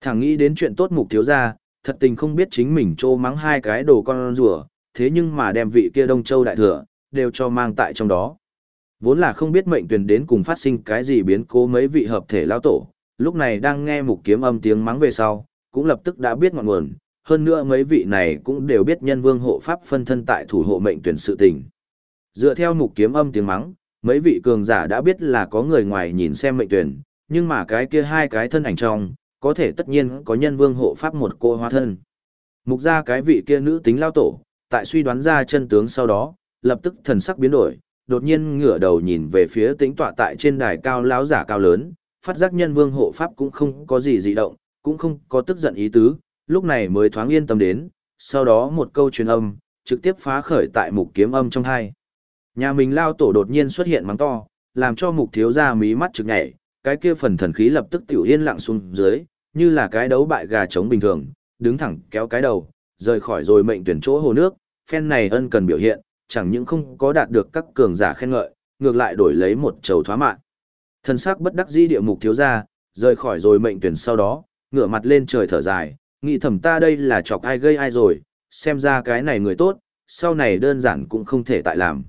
thẳng nghĩ đến chuyện tốt mục thiếu gia, thật tình không biết chính mình trô mắng hai cái đồ con rùa, thế nhưng mà đem vị kia Đông Châu đại thừa, đều cho mang tại trong đó. Vốn là không biết mệnh tuyển đến cùng phát sinh cái gì biến cố mấy vị hợp thể lao tổ, lúc này đang nghe mục kiếm âm tiếng mắng về sau, cũng lập tức đã biết ngọn nguồn, hơn nữa mấy vị này cũng đều biết nhân vương hộ pháp phân thân tại thủ hộ mệnh tuyển sự tình. Dựa theo mục kiếm âm tiếng mắng, mấy vị cường giả đã biết là có người ngoài nhìn xem mệnh tuyển, nhưng mà cái kia hai cái thân ảnh trong, có thể tất nhiên có nhân vương hộ pháp một cô hóa thân. Mục ra cái vị kia nữ tính lao tổ, tại suy đoán ra chân tướng sau đó, lập tức thần sắc biến đổi, đột nhiên ngửa đầu nhìn về phía tĩnh tọa tại trên đài cao lão giả cao lớn, phát giác nhân vương hộ pháp cũng không có gì dị động, cũng không có tức giận ý tứ, lúc này mới thoáng yên tâm đến, sau đó một câu truyền âm, trực tiếp phá khởi tại mục kiếm âm trong hai. Nhà mình lao tổ đột nhiên xuất hiện mắng to, làm cho mục thiếu gia mí mắt trực nhảy, cái kia phần thần khí lập tức tiểu yên lặng xuống dưới, như là cái đấu bại gà trống bình thường, đứng thẳng kéo cái đầu, rời khỏi rồi mệnh tuyển chỗ hồ nước, phen này ân cần biểu hiện, chẳng những không có đạt được các cường giả khen ngợi, ngược lại đổi lấy một trầu thoá mạn. Thần sắc bất đắc dĩ địa mục thiếu gia, rời khỏi rồi mệnh tuyển sau đó, ngửa mặt lên trời thở dài, nghĩ thầm ta đây là chọc ai gây ai rồi, xem ra cái này người tốt, sau này đơn giản cũng không thể tại làm.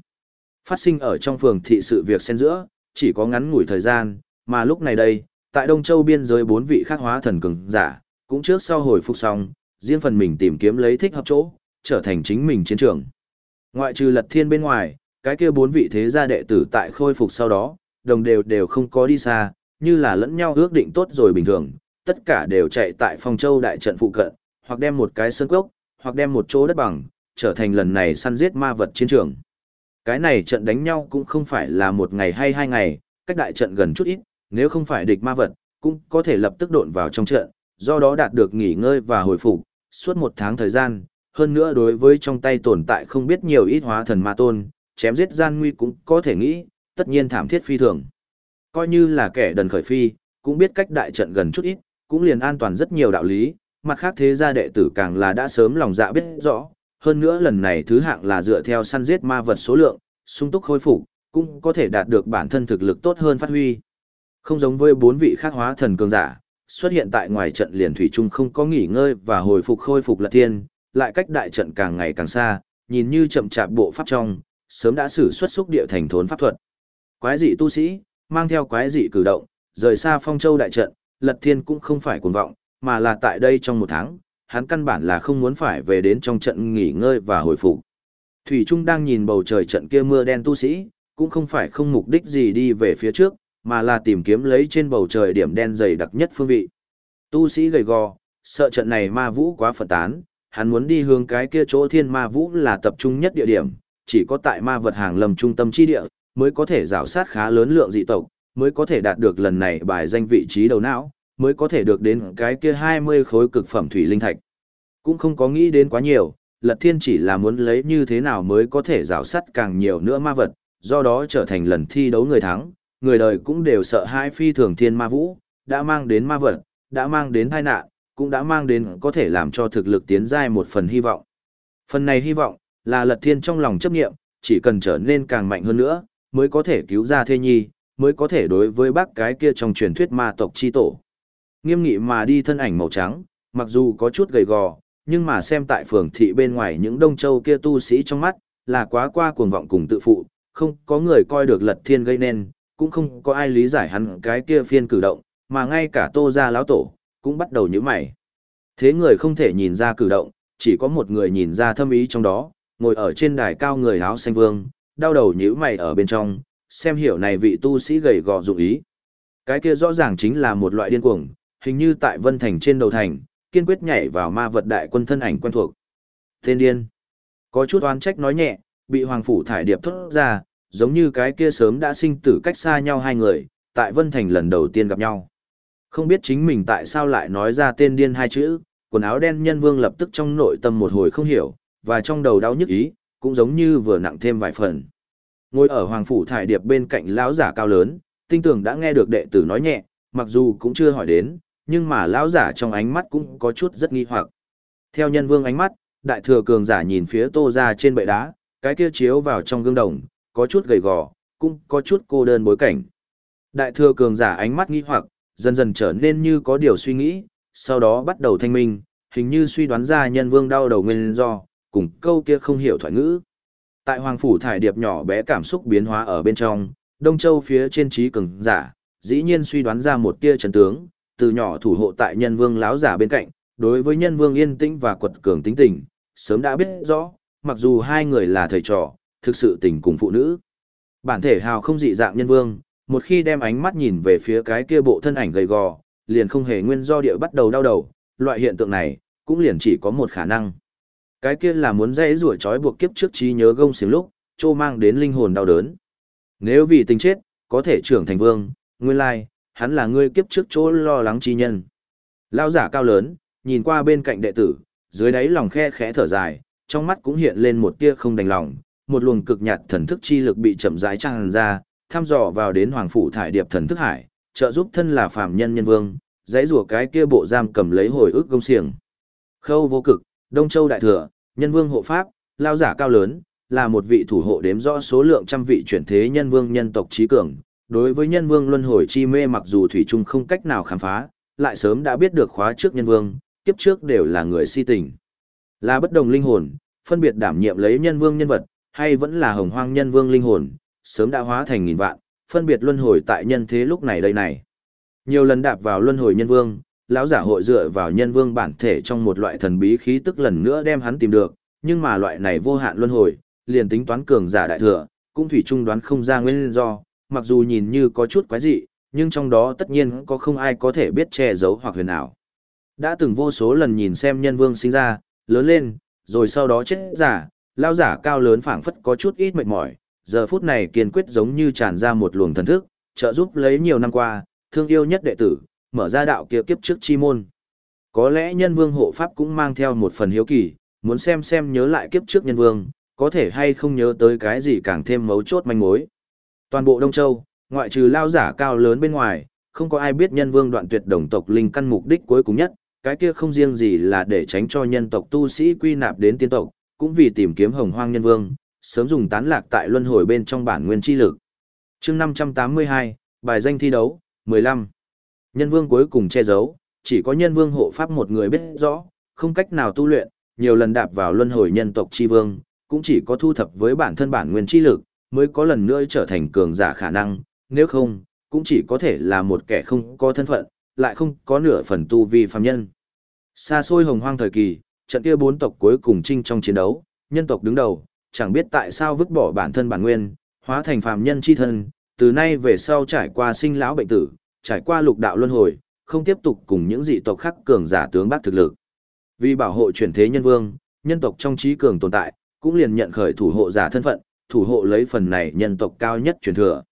Phát sinh ở trong phường thị sự việc xen giữa, chỉ có ngắn ngủi thời gian, mà lúc này đây, tại Đông Châu biên giới bốn vị khác hóa thần cường giả, cũng trước sau hồi phục xong, riêng phần mình tìm kiếm lấy thích hợp chỗ, trở thành chính mình chiến trường. Ngoại trừ Lật Thiên bên ngoài, cái kia bốn vị thế gia đệ tử tại khôi phục sau đó, đồng đều đều không có đi xa, như là lẫn nhau ước định tốt rồi bình thường, tất cả đều chạy tại Phong Châu đại trận phụ cận, hoặc đem một cái sơn cốc, hoặc đem một chỗ đất bằng, trở thành lần này săn giết ma vật chiến trường. Cái này trận đánh nhau cũng không phải là một ngày hay hai ngày, cách đại trận gần chút ít, nếu không phải địch ma vật, cũng có thể lập tức độn vào trong trận, do đó đạt được nghỉ ngơi và hồi phục suốt một tháng thời gian. Hơn nữa đối với trong tay tồn tại không biết nhiều ít hóa thần ma tôn, chém giết gian nguy cũng có thể nghĩ, tất nhiên thảm thiết phi thường. Coi như là kẻ đần khởi phi, cũng biết cách đại trận gần chút ít, cũng liền an toàn rất nhiều đạo lý, mặt khác thế gia đệ tử càng là đã sớm lòng dạ biết rõ, hơn nữa lần này thứ hạng là dựa theo săn giết ma vật số lượng, sung túc khôi phục, cũng có thể đạt được bản thân thực lực tốt hơn phát huy. Không giống với bốn vị khác hóa thần cường giả, xuất hiện tại ngoài trận liền thủy chung không có nghỉ ngơi và hồi phục khôi phục lật thiên, lại cách đại trận càng ngày càng xa, nhìn như chậm chạp bộ pháp trong, sớm đã sử xuất xúc địa thành thốn pháp thuật. Quái dị tu sĩ, mang theo quái dị cử động, rời xa phong châu đại trận, lật thiên cũng không phải cuồng vọng, mà là tại đây trong một tháng, hắn căn bản là không muốn phải về đến trong trận nghỉ ngơi và hồi phục. Thủy Trung đang nhìn bầu trời trận kia mưa đen tu sĩ, cũng không phải không mục đích gì đi về phía trước, mà là tìm kiếm lấy trên bầu trời điểm đen dày đặc nhất phương vị. Tu sĩ gầy gò, sợ trận này ma vũ quá phân tán, hắn muốn đi hướng cái kia chỗ thiên ma vũ là tập trung nhất địa điểm, chỉ có tại ma vật hàng lầm trung tâm chi địa, mới có thể rào sát khá lớn lượng dị tộc, mới có thể đạt được lần này bài danh vị trí đầu não, mới có thể được đến cái kia 20 khối cực phẩm thủy linh thạch. Cũng không có nghĩ đến quá nhiều, Lật Thiên chỉ là muốn lấy như thế nào mới có thể rào sắt càng nhiều nữa ma vật, do đó trở thành lần thi đấu người thắng, người đời cũng đều sợ hai phi thường thiên ma vũ, đã mang đến ma vật, đã mang đến tai nạn, cũng đã mang đến có thể làm cho thực lực tiến giai một phần hy vọng. Phần này hy vọng, là Lật Thiên trong lòng chấp nghiệm, chỉ cần trở nên càng mạnh hơn nữa, mới có thể cứu ra thê nhi, mới có thể đối với bác cái kia trong truyền thuyết ma tộc chi tổ. Nghiêm nghị mà đi thân ảnh màu trắng, mặc dù có chút gầy gò, nhưng mà xem tại phường thị bên ngoài những đông châu kia tu sĩ trong mắt, là quá qua cuồng vọng cùng tự phụ, không có người coi được lật thiên gây nên, cũng không có ai lý giải hắn cái kia phiên cử động, mà ngay cả tô gia lão tổ, cũng bắt đầu nhíu mày. Thế người không thể nhìn ra cử động, chỉ có một người nhìn ra thâm ý trong đó, ngồi ở trên đài cao người áo xanh vương, đau đầu nhíu mày ở bên trong, xem hiểu này vị tu sĩ gầy gò dụng ý. Cái kia rõ ràng chính là một loại điên cuồng, hình như tại Vân Thành trên đầu thành, kiên quyết nhảy vào ma vật đại quân thân ảnh quen thuộc. Tên điên. Có chút oán trách nói nhẹ, bị Hoàng Phủ thải điệp thốt ra, giống như cái kia sớm đã sinh tử cách xa nhau hai người, tại Vân Thành lần đầu tiên gặp nhau. Không biết chính mình tại sao lại nói ra tên điên hai chữ, quần áo đen nhân vương lập tức trong nội tâm một hồi không hiểu, và trong đầu đau nhức ý, cũng giống như vừa nặng thêm vài phần. Ngồi ở Hoàng Phủ thải điệp bên cạnh lão giả cao lớn, tinh tưởng đã nghe được đệ tử nói nhẹ, mặc dù cũng chưa hỏi đến, nhưng mà lão giả trong ánh mắt cũng có chút rất nghi hoặc. Theo nhân vương ánh mắt, đại thừa cường giả nhìn phía tô ra trên bệ đá, cái kia chiếu vào trong gương đồng, có chút gầy gò, cũng có chút cô đơn bối cảnh. Đại thừa cường giả ánh mắt nghi hoặc, dần dần trở nên như có điều suy nghĩ, sau đó bắt đầu thanh minh, hình như suy đoán ra nhân vương đau đầu nguyên do, cùng câu kia không hiểu thoại ngữ. Tại Hoàng Phủ Thải Điệp nhỏ bé cảm xúc biến hóa ở bên trong, Đông Châu phía trên trí cường giả, dĩ nhiên suy đoán ra một tia chấn tướng, từ nhỏ thủ hộ tại nhân vương láo giả bên cạnh, đối với nhân vương yên tĩnh và quật cường tính tình, sớm đã biết rõ, mặc dù hai người là thầy trò, thực sự tình cùng phụ nữ. Bản thể hào không dị dạng nhân vương, một khi đem ánh mắt nhìn về phía cái kia bộ thân ảnh gầy gò, liền không hề nguyên do địa bắt đầu đau đầu, loại hiện tượng này, cũng liền chỉ có một khả năng. Cái kia là muốn dây rủi trói buộc kiếp trước trí nhớ gông xiềng lúc, trô mang đến linh hồn đau đớn. Nếu vì tình chết, có thể trưởng thành vương, nguyên lai, hắn là người kiếp trước chỗ lo lắng chi nhân. Lao giả cao lớn, nhìn qua bên cạnh đệ tử, dưới đáy lòng khe khẽ thở dài, trong mắt cũng hiện lên một tia không đành lòng, một luồng cực nhạt thần thức chi lực bị chậm rãi tràn ra, thăm dò vào đến hoàng phủ thải điệp thần thức hải, trợ giúp thân là phàm nhân nhân vương, dãy rủa cái kia bộ giam cầm lấy hồi ức công xiềng. Khâu vô cực, Đông Châu đại thừa, nhân vương hộ pháp, lao giả cao lớn, là một vị thủ hộ đếm rõ số lượng trăm vị chuyển thế nhân vương nhân tộc trí cường. Đối với nhân vương luân hồi chi mê mặc dù thủy trung không cách nào khám phá, lại sớm đã biết được khóa trước nhân vương, kiếp trước đều là người si tình. Là bất đồng linh hồn, phân biệt đảm nhiệm lấy nhân vương nhân vật, hay vẫn là hồng hoang nhân vương linh hồn, sớm đã hóa thành nghìn vạn, phân biệt luân hồi tại nhân thế lúc này đây này. Nhiều lần đạp vào luân hồi nhân vương, lão giả hội dựa vào nhân vương bản thể trong một loại thần bí khí tức lần nữa đem hắn tìm được, nhưng mà loại này vô hạn luân hồi, liền tính toán cường giả đại thừa, cũng thủy chung đoán không ra nguyên do, mặc dù nhìn như có chút quái dị, nhưng trong đó tất nhiên có không ai có thể biết che giấu hoặc huyền ảo. Đã từng vô số lần nhìn xem nhân vương sinh ra, lớn lên, rồi sau đó chết giả, lao giả cao lớn phảng phất có chút ít mệt mỏi, giờ phút này kiên quyết giống như tràn ra một luồng thần thức, trợ giúp lấy nhiều năm qua, thương yêu nhất đệ tử, mở ra đạo kia kiếp trước chi môn. Có lẽ nhân vương hộ pháp cũng mang theo một phần hiếu kỳ, muốn xem xem nhớ lại kiếp trước nhân vương, có thể hay không nhớ tới cái gì càng thêm mấu chốt manh mối. Toàn bộ Đông Châu, ngoại trừ lao giả cao lớn bên ngoài, không có ai biết nhân vương đoạn tuyệt đồng tộc linh căn mục đích cuối cùng nhất, cái kia không riêng gì là để tránh cho nhân tộc tu sĩ quy nạp đến tiên tộc, cũng vì tìm kiếm hồng hoang nhân vương, sớm dùng tán lạc tại luân hồi bên trong bản nguyên chi lực. chương 582, bài danh thi đấu, 15. Nhân vương cuối cùng che giấu, chỉ có nhân vương hộ pháp một người biết rõ, không cách nào tu luyện, nhiều lần đạp vào luân hồi nhân tộc chi vương, cũng chỉ có thu thập với bản thân bản nguyên chi lực, mới có lần nữa trở thành cường giả khả năng, nếu không, cũng chỉ có thể là một kẻ không có thân phận, lại không có nửa phần tu vi phàm nhân. Xa xôi hồng hoang thời kỳ, trận kia bốn tộc cuối cùng chinh trong chiến đấu, nhân tộc đứng đầu, chẳng biết tại sao vứt bỏ bản thân bản nguyên, hóa thành phàm nhân chi thân, từ nay về sau trải qua sinh lão bệnh tử, trải qua lục đạo luân hồi, không tiếp tục cùng những dị tộc khác cường giả tướng bác thực lực. Vì bảo hộ chuyển thế nhân vương, nhân tộc trong trí cường tồn tại, cũng liền nhận khởi thủ hộ giả thân phận, thủ hộ lấy phần này nhân tộc cao nhất truyền thừa.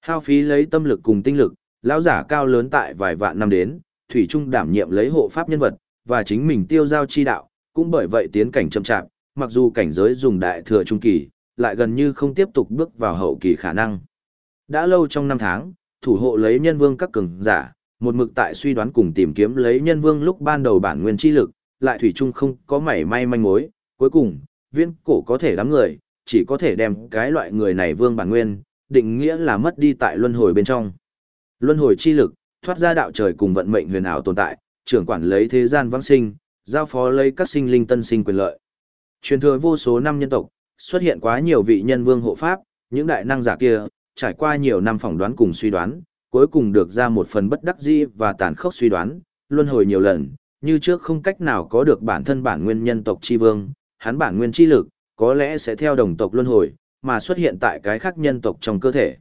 Hao phí lấy tâm lực cùng tinh lực, lão giả cao lớn tại vài vạn năm đến, thủy trung đảm nhiệm lấy hộ pháp nhân vật, và chính mình tiêu giao chi đạo, cũng bởi vậy tiến cảnh chậm chạp, mặc dù cảnh giới dùng đại thừa trung kỳ, lại gần như không tiếp tục bước vào hậu kỳ khả năng. Đã lâu trong năm tháng, thủ hộ lấy nhân vương các cường giả, một mực tại suy đoán cùng tìm kiếm lấy nhân vương lúc ban đầu bản nguyên chi lực, lại thủy chung không có mảy may manh mối, cuối cùng, viên cổ có thể đám người, chỉ có thể đem cái loại người này vương bản nguyên, định nghĩa là mất đi tại luân hồi bên trong. Luân hồi chi lực, thoát ra đạo trời cùng vận mệnh huyền ảo tồn tại, trưởng quản lấy thế gian vãng sinh, giao phó lấy các sinh linh tân sinh quyền lợi. Truyền thừa vô số năm nhân tộc, xuất hiện quá nhiều vị nhân vương hộ pháp, những đại năng giả kia, trải qua nhiều năm phỏng đoán cùng suy đoán, cuối cùng được ra một phần bất đắc dĩ và tàn khốc suy đoán, luân hồi nhiều lần, như trước không cách nào có được bản thân bản nguyên nhân tộc chi vương, hắn bản nguyên chi lực, có lẽ sẽ theo đồng tộc luân hồi, mà xuất hiện tại cái khác nhân tộc trong cơ thể.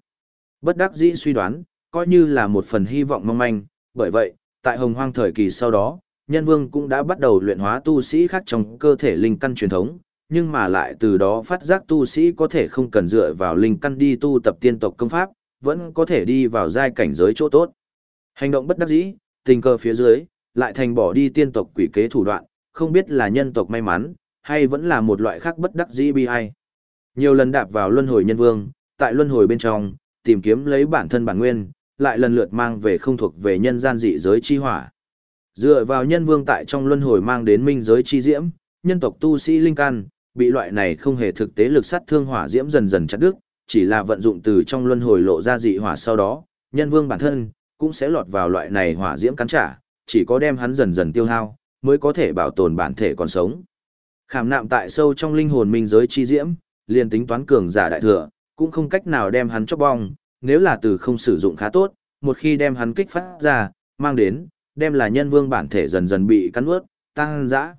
Bất đắc dĩ suy đoán, coi như là một phần hy vọng mong manh, bởi vậy, tại hồng hoang thời kỳ sau đó, nhân vương cũng đã bắt đầu luyện hóa tu sĩ khác trong cơ thể linh căn truyền thống, nhưng mà lại từ đó phát giác tu sĩ có thể không cần dựa vào linh căn đi tu tập tiên tộc công pháp, vẫn có thể đi vào giai cảnh giới chỗ tốt. Hành động bất đắc dĩ, tình cờ phía dưới, lại thành bỏ đi tiên tộc quỷ kế thủ đoạn, không biết là nhân tộc may mắn, hay vẫn là một loại khác bất đắc dĩ bi ai. Nhiều lần đạp vào luân hồi nhân vương, tại luân hồi bên trong, tìm kiếm lấy bản thân bản nguyên, lại lần lượt mang về không thuộc về nhân gian dị giới chi hỏa. Dựa vào nhân vương tại trong luân hồi mang đến minh giới chi diễm, nhân tộc tu sĩ linh căn, bị loại này không hề thực tế lực sát thương hỏa diễm dần dần chặt đứt, chỉ là vận dụng từ trong luân hồi lộ ra dị hỏa sau đó, nhân vương bản thân cũng sẽ lọt vào loại này hỏa diễm cắn trả, chỉ có đem hắn dần dần tiêu hao, mới có thể bảo tồn bản thể còn sống. Khảm nạm tại sâu trong linh hồn minh giới chi diễm, liền tính toán cường giả đại thừa, cũng không cách nào đem hắn chóc bong, nếu là từ không sử dụng khá tốt, một khi đem hắn kích phát ra, mang đến, đem là nhân vương bản thể dần dần bị cắn ướt, tăng dã.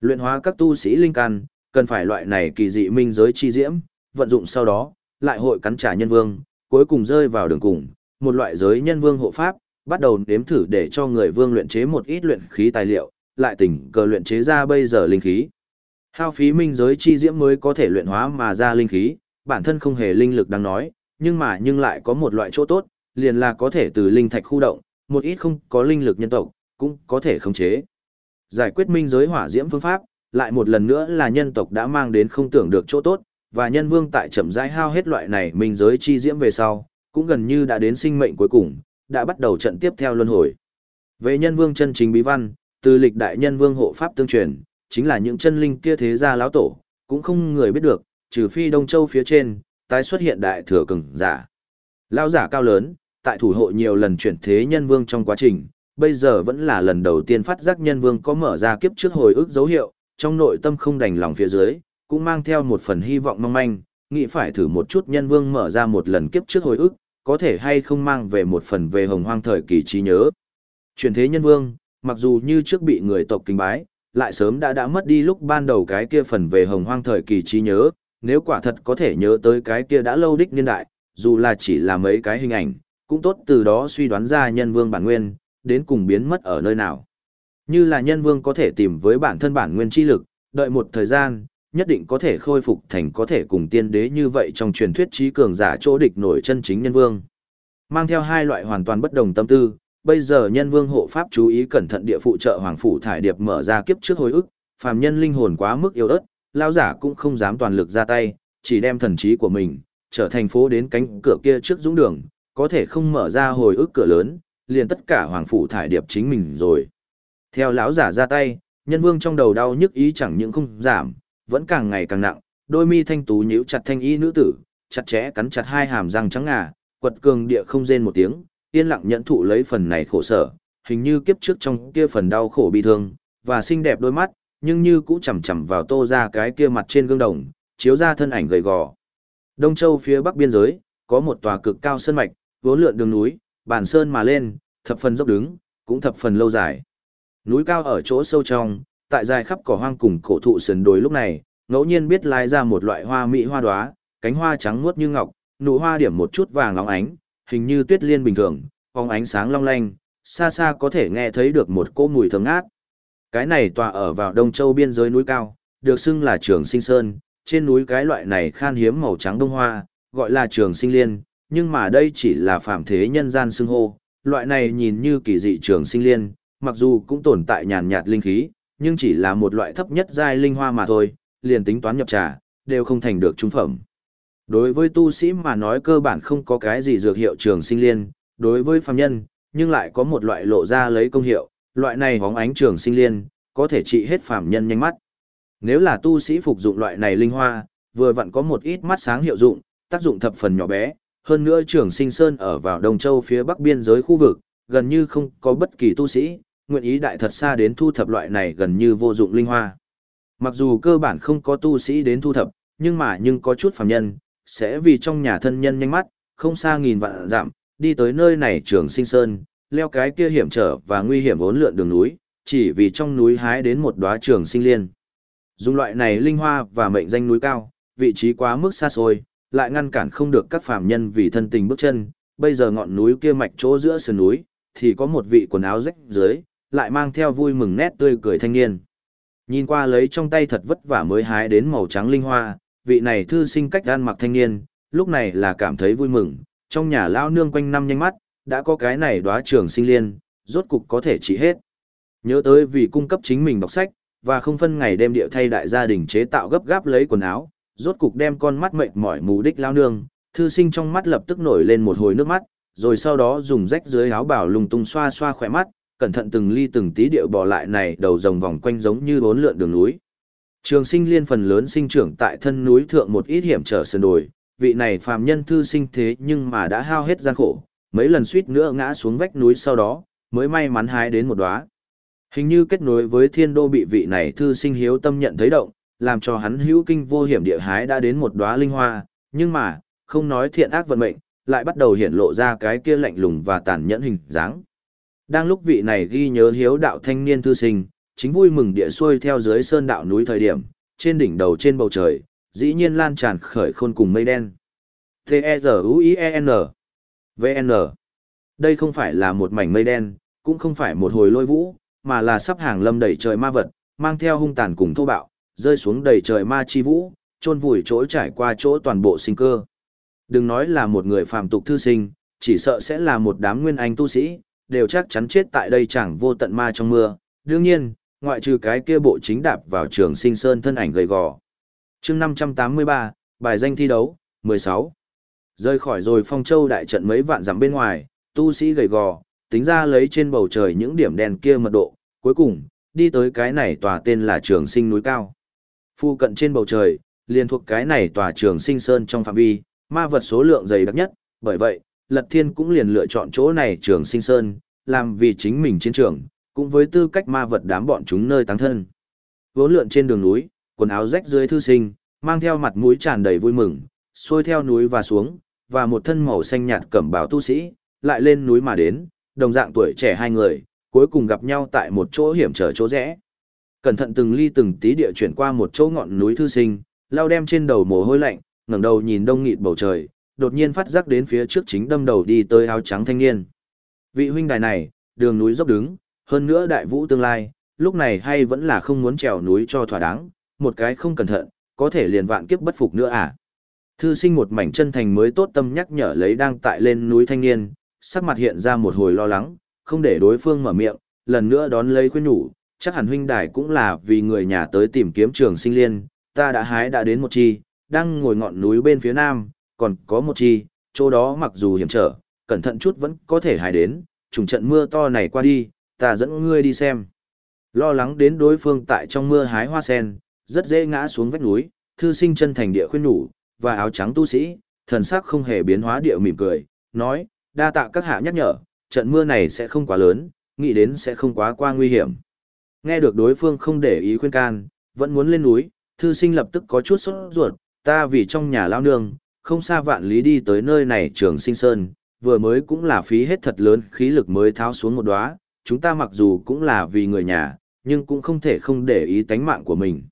Luyện hóa các tu sĩ linh căn, cần phải loại này kỳ dị minh giới chi diễm, vận dụng sau đó, lại hội cắn trả nhân vương, cuối cùng rơi vào đường cùng, một loại giới nhân vương hộ pháp, bắt đầu nếm thử để cho người vương luyện chế một ít luyện khí tài liệu, lại tỉnh cờ luyện chế ra bây giờ linh khí. Hao phí minh giới chi diễm mới có thể luyện hóa mà ra linh khí, bản thân không hề linh lực đáng nói, nhưng mà nhưng lại có một loại chỗ tốt, liền là có thể từ linh thạch khu động, một ít không có linh lực nhân tộc, cũng có thể khống chế. Giải quyết minh giới hỏa diễm phương pháp, lại một lần nữa là nhân tộc đã mang đến không tưởng được chỗ tốt, và nhân vương tại chậm rãi hao hết loại này minh giới chi diễm về sau, cũng gần như đã đến sinh mệnh cuối cùng, đã bắt đầu trận tiếp theo luân hồi. Về nhân vương chân chính bí văn, từ lịch đại nhân vương hộ pháp tương truyền, chính là những chân linh kia thế gia lão tổ, cũng không người biết được, trừ phi Đông Châu phía trên, tái xuất hiện đại thừa cường giả. Lão giả cao lớn, tại thủ hộ nhiều lần chuyển thế nhân vương trong quá trình, bây giờ vẫn là lần đầu tiên phát giác nhân vương có mở ra kiếp trước hồi ức dấu hiệu, trong nội tâm không đành lòng phía dưới, cũng mang theo một phần hy vọng mong manh, nghĩ phải thử một chút nhân vương mở ra một lần kiếp trước hồi ức, có thể hay không mang về một phần về hồng hoang thời kỳ trí nhớ. Chuyển thế nhân vương, mặc dù như trước bị người tộc kính bái, lại sớm đã đã mất đi lúc ban đầu cái kia phần về hồng hoang thời kỳ trí nhớ, nếu quả thật có thể nhớ tới cái kia đã lâu đích niên đại, dù là chỉ là mấy cái hình ảnh, cũng tốt từ đó suy đoán ra nhân vương bản nguyên, đến cùng biến mất ở nơi nào. Như là nhân vương có thể tìm với bản thân bản nguyên chi lực, đợi một thời gian, nhất định có thể khôi phục thành có thể cùng tiên đế như vậy trong truyền thuyết trí cường giả chỗ địch nổi chân chính nhân vương. Mang theo hai loại hoàn toàn bất đồng tâm tư, bây giờ nhân vương hộ pháp chú ý cẩn thận địa phụ trợ hoàng phủ thải điệp mở ra kiếp trước hồi ức, phàm nhân linh hồn quá mức yếu ớt, lao giả cũng không dám toàn lực ra tay, chỉ đem thần trí của mình trở thành phố đến cánh cửa kia trước dũng đường, có thể không mở ra hồi ức cửa lớn, liền tất cả hoàng phủ thải điệp chính mình rồi. Theo lão giả ra tay, nhân vương trong đầu đau nhức ý chẳng những không giảm, vẫn càng ngày càng nặng, đôi mi thanh tú nhíu chặt thanh y nữ tử, chặt chẽ cắn chặt hai hàm răng trắng ngà, quật cường địa không rên một tiếng, yên lặng nhẫn thụ lấy phần này khổ sở, hình như kiếp trước trong kia phần đau khổ bi thương, và xinh đẹp đôi mắt, nhưng như cũ chầm chầm vào tô ra cái kia mặt trên gương đồng, chiếu ra thân ảnh gầy gò. Đông Châu phía bắc biên giới, có một tòa cực cao sơn mạch, vốn lượn đường núi, bản sơn mà lên, thập phần dốc đứng, cũng thập phần lâu dài. Núi cao ở chỗ sâu trong, tại dài khắp cỏ hoang cùng cổ thụ sườn đồi lúc này, ngẫu nhiên biết lái ra một loại hoa mỹ hoa đóa, cánh hoa trắng muốt như ngọc, nụ hoa điểm một chút vàng óng ánh, hình như tuyết liên bình thường, phóng ánh sáng long lanh, xa xa có thể nghe thấy được một cỗ mùi thơm ngát. Cái này tòa ở vào Đông Châu biên giới núi cao, được xưng là Trường Sinh Sơn, trên núi cái loại này khan hiếm màu trắng đông hoa, gọi là Trường Sinh Liên, nhưng mà đây chỉ là phạm thế nhân gian xưng hô, loại này nhìn như kỳ dị Trường Sinh Liên, mặc dù cũng tồn tại nhàn nhạt linh khí, nhưng chỉ là một loại thấp nhất giai linh hoa mà thôi, liền tính toán nhập trà, đều không thành được trung phẩm. Đối với tu sĩ mà nói cơ bản không có cái gì dược hiệu trường sinh liên, đối với phàm nhân, nhưng lại có một loại lộ ra lấy công hiệu, loại này hóng ánh trường sinh liên, có thể trị hết phàm nhân nhanh mắt. Nếu là tu sĩ phục dụng loại này linh hoa, vừa vặn có một ít mắt sáng hiệu dụng, tác dụng thập phần nhỏ bé, hơn nữa trường sinh sơn ở vào Đông Châu phía bắc biên giới khu vực, gần như không có bất kỳ tu sĩ, nguyện ý đại thật xa đến thu thập loại này gần như vô dụng linh hoa. Mặc dù cơ bản không có tu sĩ đến thu thập, nhưng mà nhưng có chút phàm nhân, sẽ vì trong nhà thân nhân nhanh mắt, không xa nghìn vạn dặm, đi tới nơi này trường sinh sơn, leo cái kia hiểm trở và nguy hiểm vốn lượn đường núi, chỉ vì trong núi hái đến một đóa trường sinh liên. Dùng loại này linh hoa và mệnh danh núi cao, vị trí quá mức xa xôi, lại ngăn cản không được các phàm nhân vì thân tình bước chân, bây giờ ngọn núi kia mạch chỗ giữa sườn núi, thì có một vị quần áo rách dưới, lại mang theo vui mừng nét tươi cười thanh niên. Nhìn qua lấy trong tay thật vất vả mới hái đến màu trắng linh hoa, vị này thư sinh cách ăn mặc thanh niên, lúc này là cảm thấy vui mừng, trong nhà lao nương quanh năm nhanh mắt, đã có cái này đóa trường sinh liên, rốt cục có thể trị hết. Nhớ tới vì cung cấp chính mình đọc sách, và không phân ngày đêm điệu thay đại gia đình chế tạo gấp gáp lấy quần áo, rốt cục đem con mắt mệt mỏi mù đích lao nương, thư sinh trong mắt lập tức nổi lên một hồi nước mắt, rồi sau đó dùng rách dưới áo bảo lung tung xoa xoa khỏe mắt, cẩn thận từng ly từng tí điệu bỏ lại này đầu rồng vòng quanh giống như bốn lượn đường núi. Trường sinh liên phần lớn sinh trưởng tại thân núi thượng một ít hiểm trở sơn đồi, vị này phàm nhân thư sinh thế nhưng mà đã hao hết gian khổ, mấy lần suýt nữa ngã xuống vách núi sau đó, mới may mắn hái đến một đóa. Hình như kết nối với thiên đô bị vị này thư sinh hiếu tâm nhận thấy động, làm cho hắn hữu kinh vô hiểm địa hái đã đến một đóa linh hoa, nhưng mà, không nói thiện ác vận mệnh, lại bắt đầu hiện lộ ra cái kia lạnh lùng và tàn nhẫn hình dáng. Đang lúc vị này ghi nhớ hiếu đạo thanh niên thư sinh, chính vui mừng địa xuôi theo dưới sơn đạo núi thời điểm, trên đỉnh đầu trên bầu trời, dĩ nhiên lan tràn khởi khôn cùng mây đen. T-E-Z-U-I-E-N V-N Đây không phải là một mảnh mây đen, cũng không phải một hồi lôi vũ, mà là sắp hàng lâm đầy trời ma vật, mang theo hung tàn cùng thô bạo, rơi xuống đầy trời ma chi vũ, chôn vùi chỗ trải qua chỗ toàn bộ sinh cơ. Đừng nói là một người phàm tục thư sinh, chỉ sợ sẽ là một đám nguyên anh tu sĩ, đều chắc chắn chết tại đây chẳng vô tận ma trong mưa. Đương nhiên, ngoại trừ cái kia bộ chính đạp vào trường sinh sơn thân ảnh gầy gò. chương 583, bài danh thi đấu, 16. Rơi khỏi rồi phong châu đại trận mấy vạn dặm bên ngoài, tu sĩ gầy gò, tính ra lấy trên bầu trời những điểm đèn kia mật độ, cuối cùng, đi tới cái này tòa tên là trường sinh núi cao. Phu cận trên bầu trời, liền thuộc cái này tòa trường sinh sơn trong phạm vi, ma vật số lượng dày đặc nhất, bởi vậy, Lật Thiên cũng liền lựa chọn chỗ này trường sinh sơn, làm vì chính mình chiến trường, cũng với tư cách ma vật đám bọn chúng nơi táng thân. Vốn lượn trên đường núi, quần áo rách dưới thư sinh, mang theo mặt mũi tràn đầy vui mừng, xuôi theo núi và xuống, và một thân màu xanh nhạt cẩm bào tu sĩ, lại lên núi mà đến, đồng dạng tuổi trẻ hai người, cuối cùng gặp nhau tại một chỗ hiểm trở chỗ rẽ. Cẩn thận từng ly từng tí địa chuyển qua một chỗ ngọn núi thư sinh, lao đem trên đầu mồ hôi lạnh, ngẩng đầu nhìn đông nghịt bầu trời, đột nhiên phát giác đến phía trước chính đâm đầu đi tới áo trắng thanh niên. Vị huynh đài này, đường núi dốc đứng, hơn nữa đại vũ tương lai, lúc này hay vẫn là không muốn trèo núi cho thỏa đáng, một cái không cẩn thận, có thể liền vạn kiếp bất phục nữa à. Thư sinh một mảnh chân thành mới tốt tâm nhắc nhở lấy đang tại lên núi thanh niên, sắc mặt hiện ra một hồi lo lắng, không để đối phương mở miệng, lần nữa đón lấy khuyên nhủ, chắc hẳn huynh đài cũng là vì người nhà tới tìm kiếm trường sinh liên, ta đã hái đã đến một chi, đang ngồi ngọn núi bên phía nam, còn có một chi, chỗ đó mặc dù hiểm trở, cẩn thận chút vẫn có thể hái đến, trùng trận mưa to này qua đi, ta dẫn ngươi đi xem. Lo lắng đến đối phương tại trong mưa hái hoa sen, rất dễ ngã xuống vách núi, thư sinh chân thành địa khuyên nhủ, và áo trắng tu sĩ, thần sắc không hề biến hóa địa mỉm cười, nói, đa tạ các hạ nhắc nhở, trận mưa này sẽ không quá lớn, nghĩ đến sẽ không quá qua nguy hiểm. Nghe được đối phương không để ý khuyên can, vẫn muốn lên núi, thư sinh lập tức có chút sốt ruột, ta vì trong nhà lao nương, không xa vạn lý đi tới nơi này trường sinh sơn, vừa mới cũng là phí hết thật lớn khí lực mới tháo xuống một đóa, chúng ta mặc dù cũng là vì người nhà, nhưng cũng không thể không để ý tánh mạng của mình.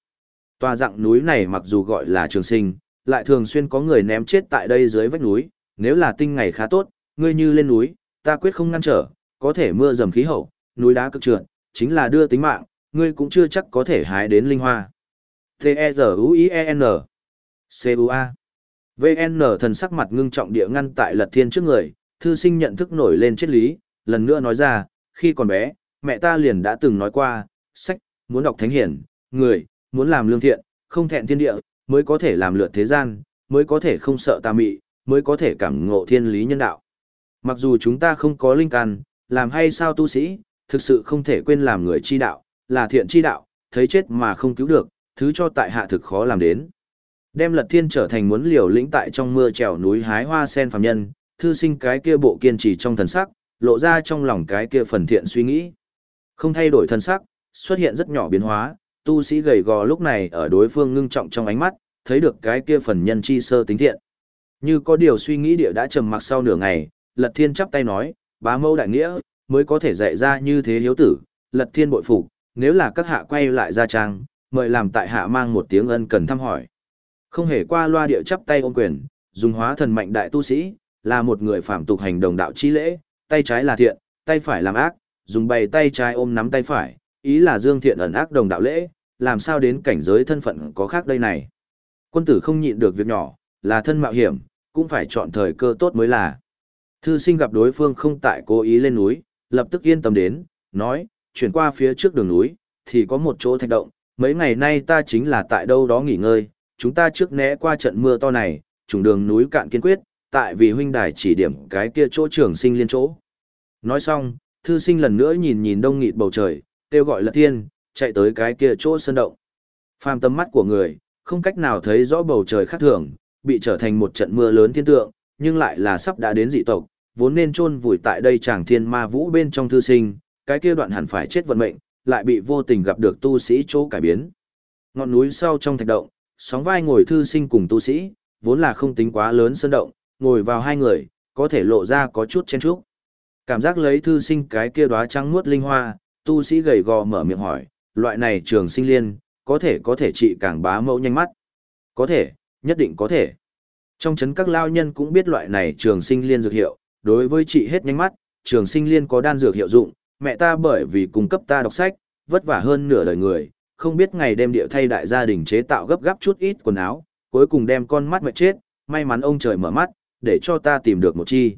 Tòa dạng núi này mặc dù gọi là trường sinh, lại thường xuyên có người ném chết tại đây dưới vách núi, nếu là tinh ngày khá tốt, ngươi như lên núi, ta quyết không ngăn trở, có thể mưa dầm khí hậu, núi đá cực trượt, chính là đưa tính mạng, ngươi cũng chưa chắc có thể hái đến linh hoa. T-E-Z-U-I-E-N C-U-A VN thần sắc mặt ngưng trọng địa ngăn tại lật thiên trước người, thư sinh nhận thức nổi lên triết lý, lần nữa nói ra, khi còn bé, mẹ ta liền đã từng nói qua, sách, muốn đọc thánh hiển, người, muốn làm lương thiện, không thẹn thiên địa, mới có thể làm lượt thế gian, mới có thể không sợ tà mị, mới có thể cảm ngộ thiên lý nhân đạo. Mặc dù chúng ta không có linh căn, làm hay sao tu sĩ, thực sự không thể quên làm người chi đạo, là thiện chi đạo, thấy chết mà không cứu được, thứ cho tại hạ thực khó làm đến. Đem lật thiên trở thành muốn liều lĩnh tại trong mưa trèo núi hái hoa sen phàm nhân, thư sinh cái kia bộ kiên trì trong thần sắc, lộ ra trong lòng cái kia phần thiện suy nghĩ. Không thay đổi thần sắc, xuất hiện rất nhỏ biến hóa, tu sĩ gầy gò lúc này ở đối phương ngưng trọng trong ánh mắt, thấy được cái kia phần nhân chi sơ tính thiện. Như có điều suy nghĩ địa đã trầm mặc sau nửa ngày, Lật Thiên chắp tay nói, bá mâu đại nghĩa, mới có thể dạy ra như thế hiếu tử, Lật Thiên bội phục, nếu là các hạ quay lại ra trang, mời làm tại hạ mang một tiếng ân cần thăm hỏi. Không hề qua loa địa chắp tay ôm quyền, dùng hóa thần mạnh đại tu sĩ, là một người phạm tục hành đồng đạo chi lễ, tay trái là thiện, tay phải làm ác, dùng bày tay trái ôm nắm tay phải, ý là dương thiện ẩn ác đồng đạo lễ, làm sao đến cảnh giới thân phận có khác đây này. Quân tử không nhịn được việc nhỏ, là thân mạo hiểm, cũng phải chọn thời cơ tốt mới là. Thư sinh gặp đối phương không tại cố ý lên núi, lập tức yên tâm đến, nói, chuyển qua phía trước đường núi, thì có một chỗ thạch động, mấy ngày nay ta chính là tại đâu đó nghỉ ngơi, chúng ta trước né qua trận mưa to này, trùng đường núi cạn kiên quyết, tại vì huynh đài chỉ điểm cái kia chỗ trường sinh liên chỗ. Nói xong, thư sinh lần nữa nhìn nhìn đông nghịt bầu trời, kêu gọi là thiên, chạy tới cái kia chỗ sơn động. Phàm tâm mắt của người, không cách nào thấy rõ bầu trời khác thường, bị trở thành một trận mưa lớn thiên tượng, nhưng lại là sắp đã đến dị tộc, vốn nên chôn vùi tại đây chàng thiên ma vũ bên trong thư sinh, cái kia đoạn hẳn phải chết vận mệnh, lại bị vô tình gặp được tu sĩ chỗ cải biến. Ngọn núi sau trong thạch động, sóng vai ngồi thư sinh cùng tu sĩ, vốn là không tính quá lớn sơn động, ngồi vào hai người, có thể lộ ra có chút chen chúc. Cảm giác lấy thư sinh cái kia đóa trắng muốt linh hoa, tu sĩ gầy gò mở miệng hỏi, loại này trường sinh liên, có thể có thể trị càng bá mẫu nhanh mắt. Có thể, nhất định có thể. Trong chấn các lao nhân cũng biết loại này trường sinh liên dược hiệu, đối với chị hết nhanh mắt, trường sinh liên có đan dược hiệu dụng, mẹ ta bởi vì cung cấp ta đọc sách, vất vả hơn nửa đời người, không biết ngày đêm địa thay đại gia đình chế tạo gấp gáp chút ít quần áo, cuối cùng đem con mắt mệt chết, may mắn ông trời mở mắt, để cho ta tìm được một chi.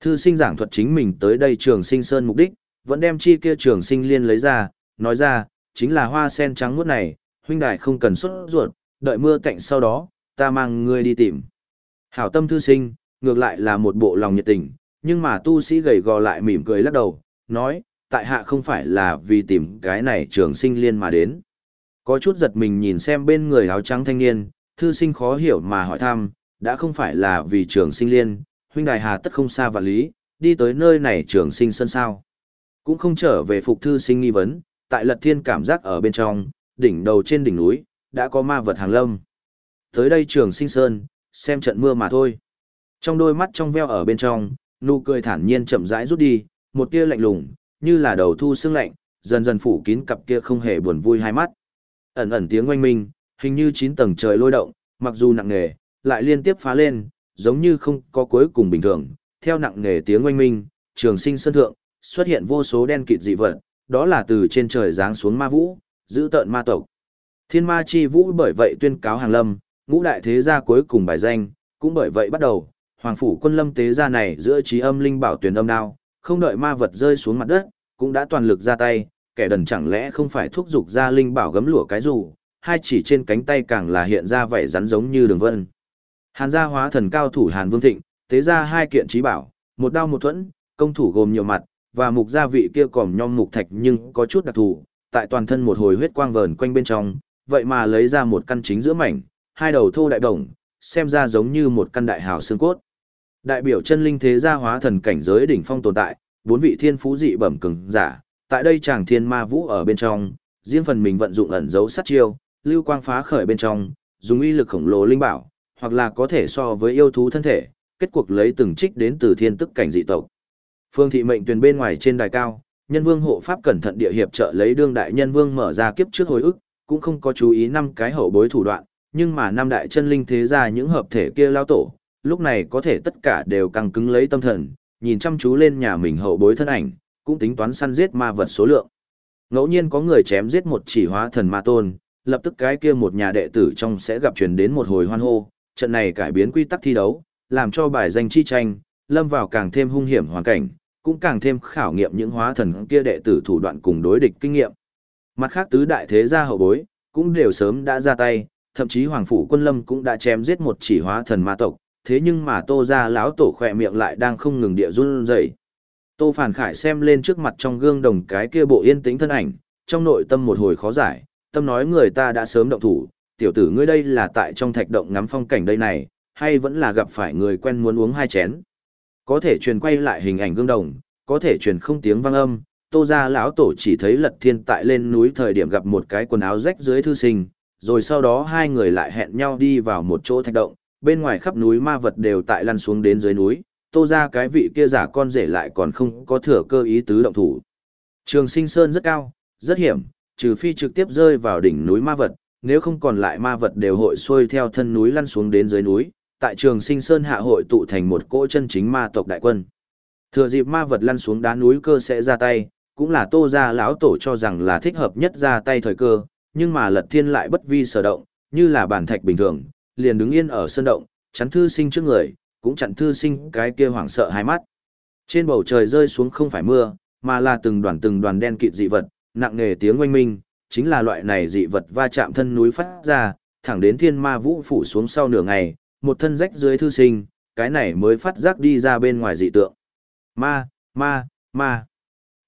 Thư sinh giảng thuật chính mình tới đây trường sinh sơn mục đích, vẫn đem chi kia trường sinh liên lấy ra, nói ra, chính là hoa sen trắng muốt này, huynh đại không cần xuất ruột, đợi mưa cạnh sau đó, ta mang ngươi đi tìm. Hảo tâm thư sinh, ngược lại là một bộ lòng nhiệt tình, nhưng mà tu sĩ gầy gò lại mỉm cười lắc đầu, nói, tại hạ không phải là vì tìm cái này trường sinh liên mà đến. Có chút giật mình nhìn xem bên người áo trắng thanh niên, thư sinh khó hiểu mà hỏi thăm, đã không phải là vì trường sinh liên, huynh đài hà tất không xa và lý, đi tới nơi này trường sinh sân sao. Cũng không trở về phục thư sinh nghi vấn, tại lật thiên cảm giác ở bên trong, đỉnh đầu trên đỉnh núi, đã có ma vật hàng lâm. Tới đây trường sinh sơn, xem trận mưa mà thôi. Trong đôi mắt trong veo ở bên trong, nụ cười thản nhiên chậm rãi rút đi, một tia lạnh lùng, như là đầu thu sương lạnh, dần dần phủ kín cặp kia không hề buồn vui hai mắt. Ẩn ẩn tiếng oanh minh, hình như chín tầng trời lôi động, mặc dù nặng nề, lại liên tiếp phá lên, giống như không có cuối cùng bình thường. Theo nặng nề tiếng oanh minh, trường sinh sân thượng, xuất hiện vô số đen kịt dị vật, đó là từ trên trời giáng xuống ma vũ, giữ tợn ma tộc. Thiên ma chi vũ bởi vậy tuyên cáo hàng lâm, ngũ đại thế gia cuối cùng bài danh, cũng bởi vậy bắt đầu, hoàng phủ quân lâm tế gia này giữa trí âm linh bảo tuyển âm đao, không đợi ma vật rơi xuống mặt đất, cũng đã toàn lực ra tay, kẻ đần chẳng lẽ không phải thúc giục ra linh bảo gấm lụa cái dù, hai chỉ trên cánh tay càng là hiện ra vẻ rắn giống như đường vân. Hàn gia hóa thần cao thủ Hàn Vương Thịnh, tế ra hai kiện trí bảo, một đao một thuẫn, công thủ gồm nhiều mặt, và mục gia vị kia còm nhom mục thạch nhưng có chút đặc thù, tại toàn thân một hồi huyết quang vờn quanh bên trong, vậy mà lấy ra một căn chính giữa mảnh, hai đầu thô đại đồng, xem ra giống như một căn đại hào xương cốt. Đại biểu chân linh thế gia hóa thần cảnh giới đỉnh phong tồn tại, bốn vị thiên phú dị bẩm cường giả, tại đây chàng thiên ma vũ ở bên trong, riêng phần mình vận dụng ẩn dấu sát chiêu, lưu quang phá khởi bên trong, dùng uy lực khổng lồ linh bảo, hoặc là có thể so với yêu thú thân thể, kết cuộc lấy từng trích đến từ thiên tức cảnh dị tộc. Phương thị mệnh tuyển bên ngoài trên đài cao, nhân vương hộ pháp cẩn thận địa hiệp trợ lấy đương đại nhân vương mở ra kiếp trước hồi ức, cũng không có chú ý năm cái hậu bối thủ đoạn, nhưng mà năm đại chân linh thế gia những hợp thể kia lao tổ, lúc này có thể tất cả đều căng cứng lấy tâm thần, nhìn chăm chú lên nhà mình hậu bối thân ảnh, cũng tính toán săn giết ma vật số lượng. Ngẫu nhiên có người chém giết một chỉ hóa thần ma tôn, lập tức cái kia một nhà đệ tử trong sẽ gặp truyền đến một hồi hoan hô, trận này cải biến quy tắc thi đấu, làm cho bài danh chi tranh, lâm vào càng thêm hung hiểm hoàn cảnh, cũng càng thêm khảo nghiệm những hóa thần kia đệ tử thủ đoạn cùng đối địch kinh nghiệm. Mặt khác tứ đại thế gia hậu bối, cũng đều sớm đã ra tay, thậm chí hoàng phủ quân lâm cũng đã chém giết một chỉ hóa thần ma tộc, thế nhưng mà tô gia lão tổ khỏe miệng lại đang không ngừng địa run rẩy. Tô Phản Khải xem lên trước mặt trong gương đồng cái kia bộ yên tĩnh thân ảnh, trong nội tâm một hồi khó giải, tâm nói người ta đã sớm động thủ, tiểu tử ngươi đây là tại trong thạch động ngắm phong cảnh đây này, hay vẫn là gặp phải người quen muốn uống hai chén. Có thể truyền quay lại hình ảnh gương đồng, có thể truyền không tiếng vang âm, Tô gia lão tổ chỉ thấy Lật Thiên tại lên núi thời điểm gặp một cái quần áo rách dưới thư sinh, rồi sau đó hai người lại hẹn nhau đi vào một chỗ thạch động, bên ngoài khắp núi ma vật đều tại lăn xuống đến dưới núi, tô ra cái vị kia giả con rể lại còn không có thừa cơ ý tứ động thủ. Trường sinh sơn rất cao, rất hiểm, trừ phi trực tiếp rơi vào đỉnh núi ma vật, nếu không còn lại ma vật đều hội xuôi theo thân núi lăn xuống đến dưới núi, tại trường sinh sơn hạ hội tụ thành một cỗ chân chính ma tộc đại quân. Thừa dịp ma vật lăn xuống đá núi cơ sẽ ra tay, cũng là tô ra lão tổ cho rằng là thích hợp nhất ra tay thời cơ, nhưng mà lật thiên lại bất vi sở động, như là bản thạch bình thường, liền đứng yên ở sân động, chắn thư sinh trước người, cũng chặn thư sinh cái kia hoảng sợ hai mắt. Trên bầu trời rơi xuống không phải mưa, mà là từng đoàn từng đoàn đen kịt dị vật, nặng nề tiếng oanh minh, chính là loại này dị vật va chạm thân núi phát ra, thẳng đến thiên ma vũ phủ xuống sau nửa ngày, một thân rách dưới thư sinh, cái này mới phát giác đi ra bên ngoài dị tượng. Ma, ma, ma.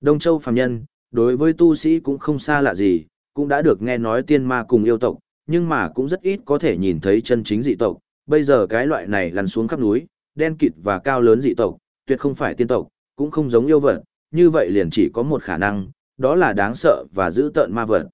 Đông Châu phàm nhân, đối với tu sĩ cũng không xa lạ gì, cũng đã được nghe nói tiên ma cùng yêu tộc, nhưng mà cũng rất ít có thể nhìn thấy chân chính dị tộc, bây giờ cái loại này lăn xuống khắp núi, đen kịt và cao lớn dị tộc, tuyệt không phải tiên tộc, cũng không giống yêu vật, như vậy liền chỉ có một khả năng, đó là đáng sợ và giữ tợn ma vật.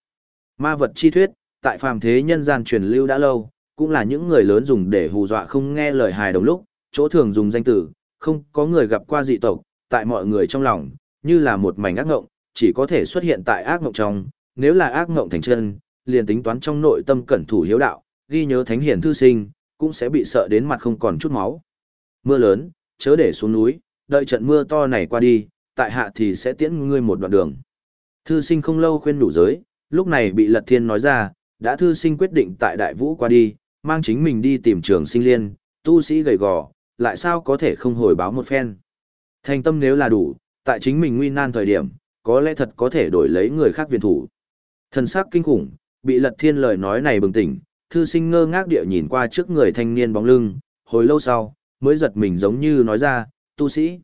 Ma vật chi thuyết, tại phàm thế nhân gian truyền lưu đã lâu, cũng là những người lớn dùng để hù dọa không nghe lời hài đồng lúc, chỗ thường dùng danh từ, không có người gặp qua dị tộc, tại mọi người trong lòng, như là một mảnh ác ngộng, chỉ có thể xuất hiện tại ác ngộng trong, nếu là ác ngộng thành chân, liền tính toán trong nội tâm cẩn thủ hiếu đạo, ghi nhớ thánh hiển thư sinh, cũng sẽ bị sợ đến mặt không còn chút máu. Mưa lớn, chớ để xuống núi, đợi trận mưa to này qua đi, tại hạ thì sẽ tiễn ngươi một đoạn đường. Thư sinh không lâu khuyên đủ giới, lúc này bị Lật Thiên nói ra, đã thư sinh quyết định tại đại vũ qua đi, mang chính mình đi tìm trường sinh liên, tu sĩ gầy gò, lại sao có thể không hồi báo một phen. Thành tâm nếu là đủ, tại chính mình nguy nan thời điểm, có lẽ thật có thể đổi lấy người khác viện thủ. Thần sắc kinh khủng, bị lật thiên lời nói này bừng tỉnh, thư sinh ngơ ngác địa nhìn qua trước người thanh niên bóng lưng, hồi lâu sau, mới giật mình giống như nói ra, tu sĩ.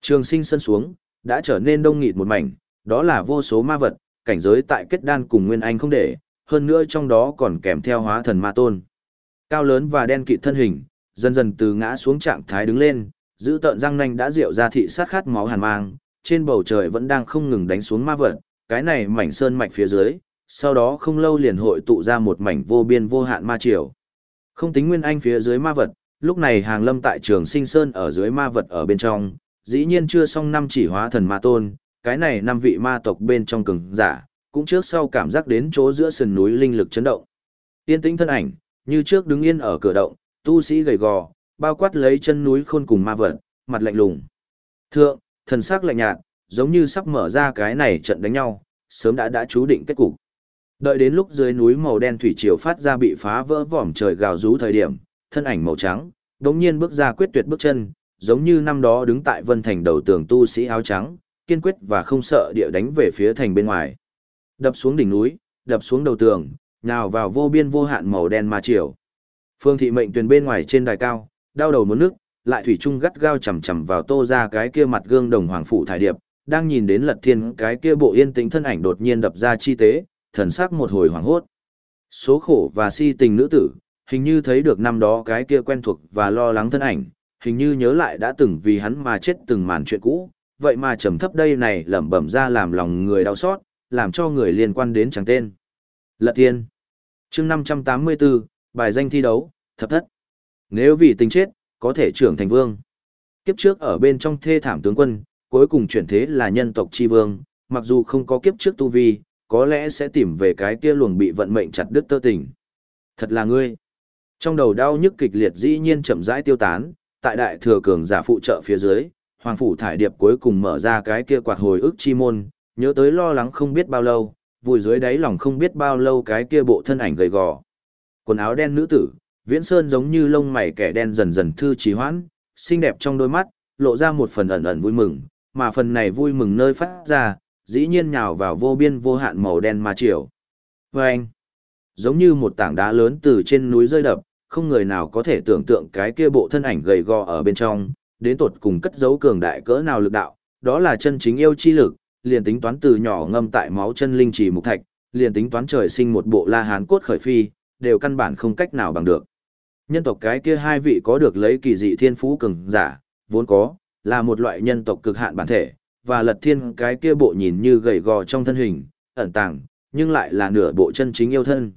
Trường sinh sân xuống, đã trở nên đông nghịt một mảnh, đó là vô số ma vật, cảnh giới tại kết đan cùng Nguyên Anh không để, hơn nữa trong đó còn kèm theo hóa thần ma tôn. Cao lớn và đen kịt thân hình, dần dần từ ngã xuống trạng thái đứng lên, giữ tợn răng nanh đã rượu ra thị sát khát máu hàn mang, trên bầu trời vẫn đang không ngừng đánh xuống ma vật, cái này mảnh sơn mạch phía dưới, sau đó không lâu liền hội tụ ra một mảnh vô biên vô hạn ma triều. Không tính nguyên anh phía dưới ma vật, lúc này hàng lâm tại trường sinh sơn ở dưới ma vật ở bên trong, dĩ nhiên chưa xong năm chỉ hóa thần ma tôn, cái này năm vị ma tộc bên trong cường giả, cũng trước sau cảm giác đến chỗ giữa sườn núi linh lực chấn động. Tiên tĩnh thân ảnh, như trước đứng yên ở cửa động, tu sĩ gầy gò, bao quát lấy chân núi khôn cùng ma vật, mặt lạnh lùng. Thượng, thần sắc lạnh nhạt, giống như sắp mở ra cái này trận đánh nhau, sớm đã đã chú định kết cục. Đợi đến lúc dưới núi màu đen thủy triều phát ra bị phá vỡ vòm trời gào rú thời điểm, thân ảnh màu trắng, đống nhiên bước ra quyết tuyệt bước chân, giống như năm đó đứng tại vân thành đầu tường tu sĩ áo trắng, kiên quyết và không sợ địa đánh về phía thành bên ngoài. Đập xuống đỉnh núi, đập xuống đầu tường, nhào vào vô biên vô hạn màu đen ma triều. Phương thị mệnh tuyển bên ngoài trên đài cao, đau đầu muốn nước, lại thủy chung gắt gao chầm chầm vào tô ra cái kia mặt gương đồng hoàng phủ thải điệp, đang nhìn đến lật thiên cái kia bộ yên tĩnh thân ảnh đột nhiên đập ra chi tế, thần sắc một hồi hoảng hốt. Số khổ và si tình nữ tử, hình như thấy được năm đó cái kia quen thuộc và lo lắng thân ảnh, hình như nhớ lại đã từng vì hắn mà chết từng màn chuyện cũ, vậy mà trầm thấp đây này lẩm bẩm ra làm lòng người đau xót, làm cho người liên quan đến chẳng tên. Lật thiên. chương 584, bài danh thi đấu, thập thất. Nếu vì tình chết, có thể trưởng thành vương. Kiếp trước ở bên trong thê thảm tướng quân, cuối cùng chuyển thế là nhân tộc chi vương, mặc dù không có kiếp trước tu vi, có lẽ sẽ tìm về cái kia luồng bị vận mệnh chặt đứt tơ tình. Thật là ngươi. Trong đầu đau nhức kịch liệt dĩ nhiên chậm rãi tiêu tán, tại đại thừa cường giả phụ trợ phía dưới, hoàng phủ thải điệp cuối cùng mở ra cái kia quạt hồi ức chi môn, nhớ tới lo lắng không biết bao lâu, vùi dưới đáy lòng không biết bao lâu cái kia bộ thân ảnh gầy gò. Quần áo đen nữ tử, viễn sơn giống như lông mày kẻ đen dần dần thư trì hoãn, xinh đẹp trong đôi mắt, lộ ra một phần ẩn ẩn vui mừng, mà phần này vui mừng nơi phát ra, dĩ nhiên nhào vào vô biên vô hạn màu đen ma triều. Vâng! Giống như một tảng đá lớn từ trên núi rơi đập, không người nào có thể tưởng tượng cái kia bộ thân ảnh gầy gò ở bên trong, đến tột cùng cất giấu cường đại cỡ nào lực đạo, đó là chân chính yêu chi lực, liền tính toán từ nhỏ ngâm tại máu chân linh chỉ mục thạch, liền tính toán trời sinh một bộ la hán cốt khởi phi, đều căn bản không cách nào bằng được. Nhân tộc cái kia hai vị có được lấy kỳ dị thiên phú cường giả, vốn có, là một loại nhân tộc cực hạn bản thể, và lật thiên cái kia bộ nhìn như gầy gò trong thân hình, ẩn tàng, nhưng lại là nửa bộ chân chính yêu thân.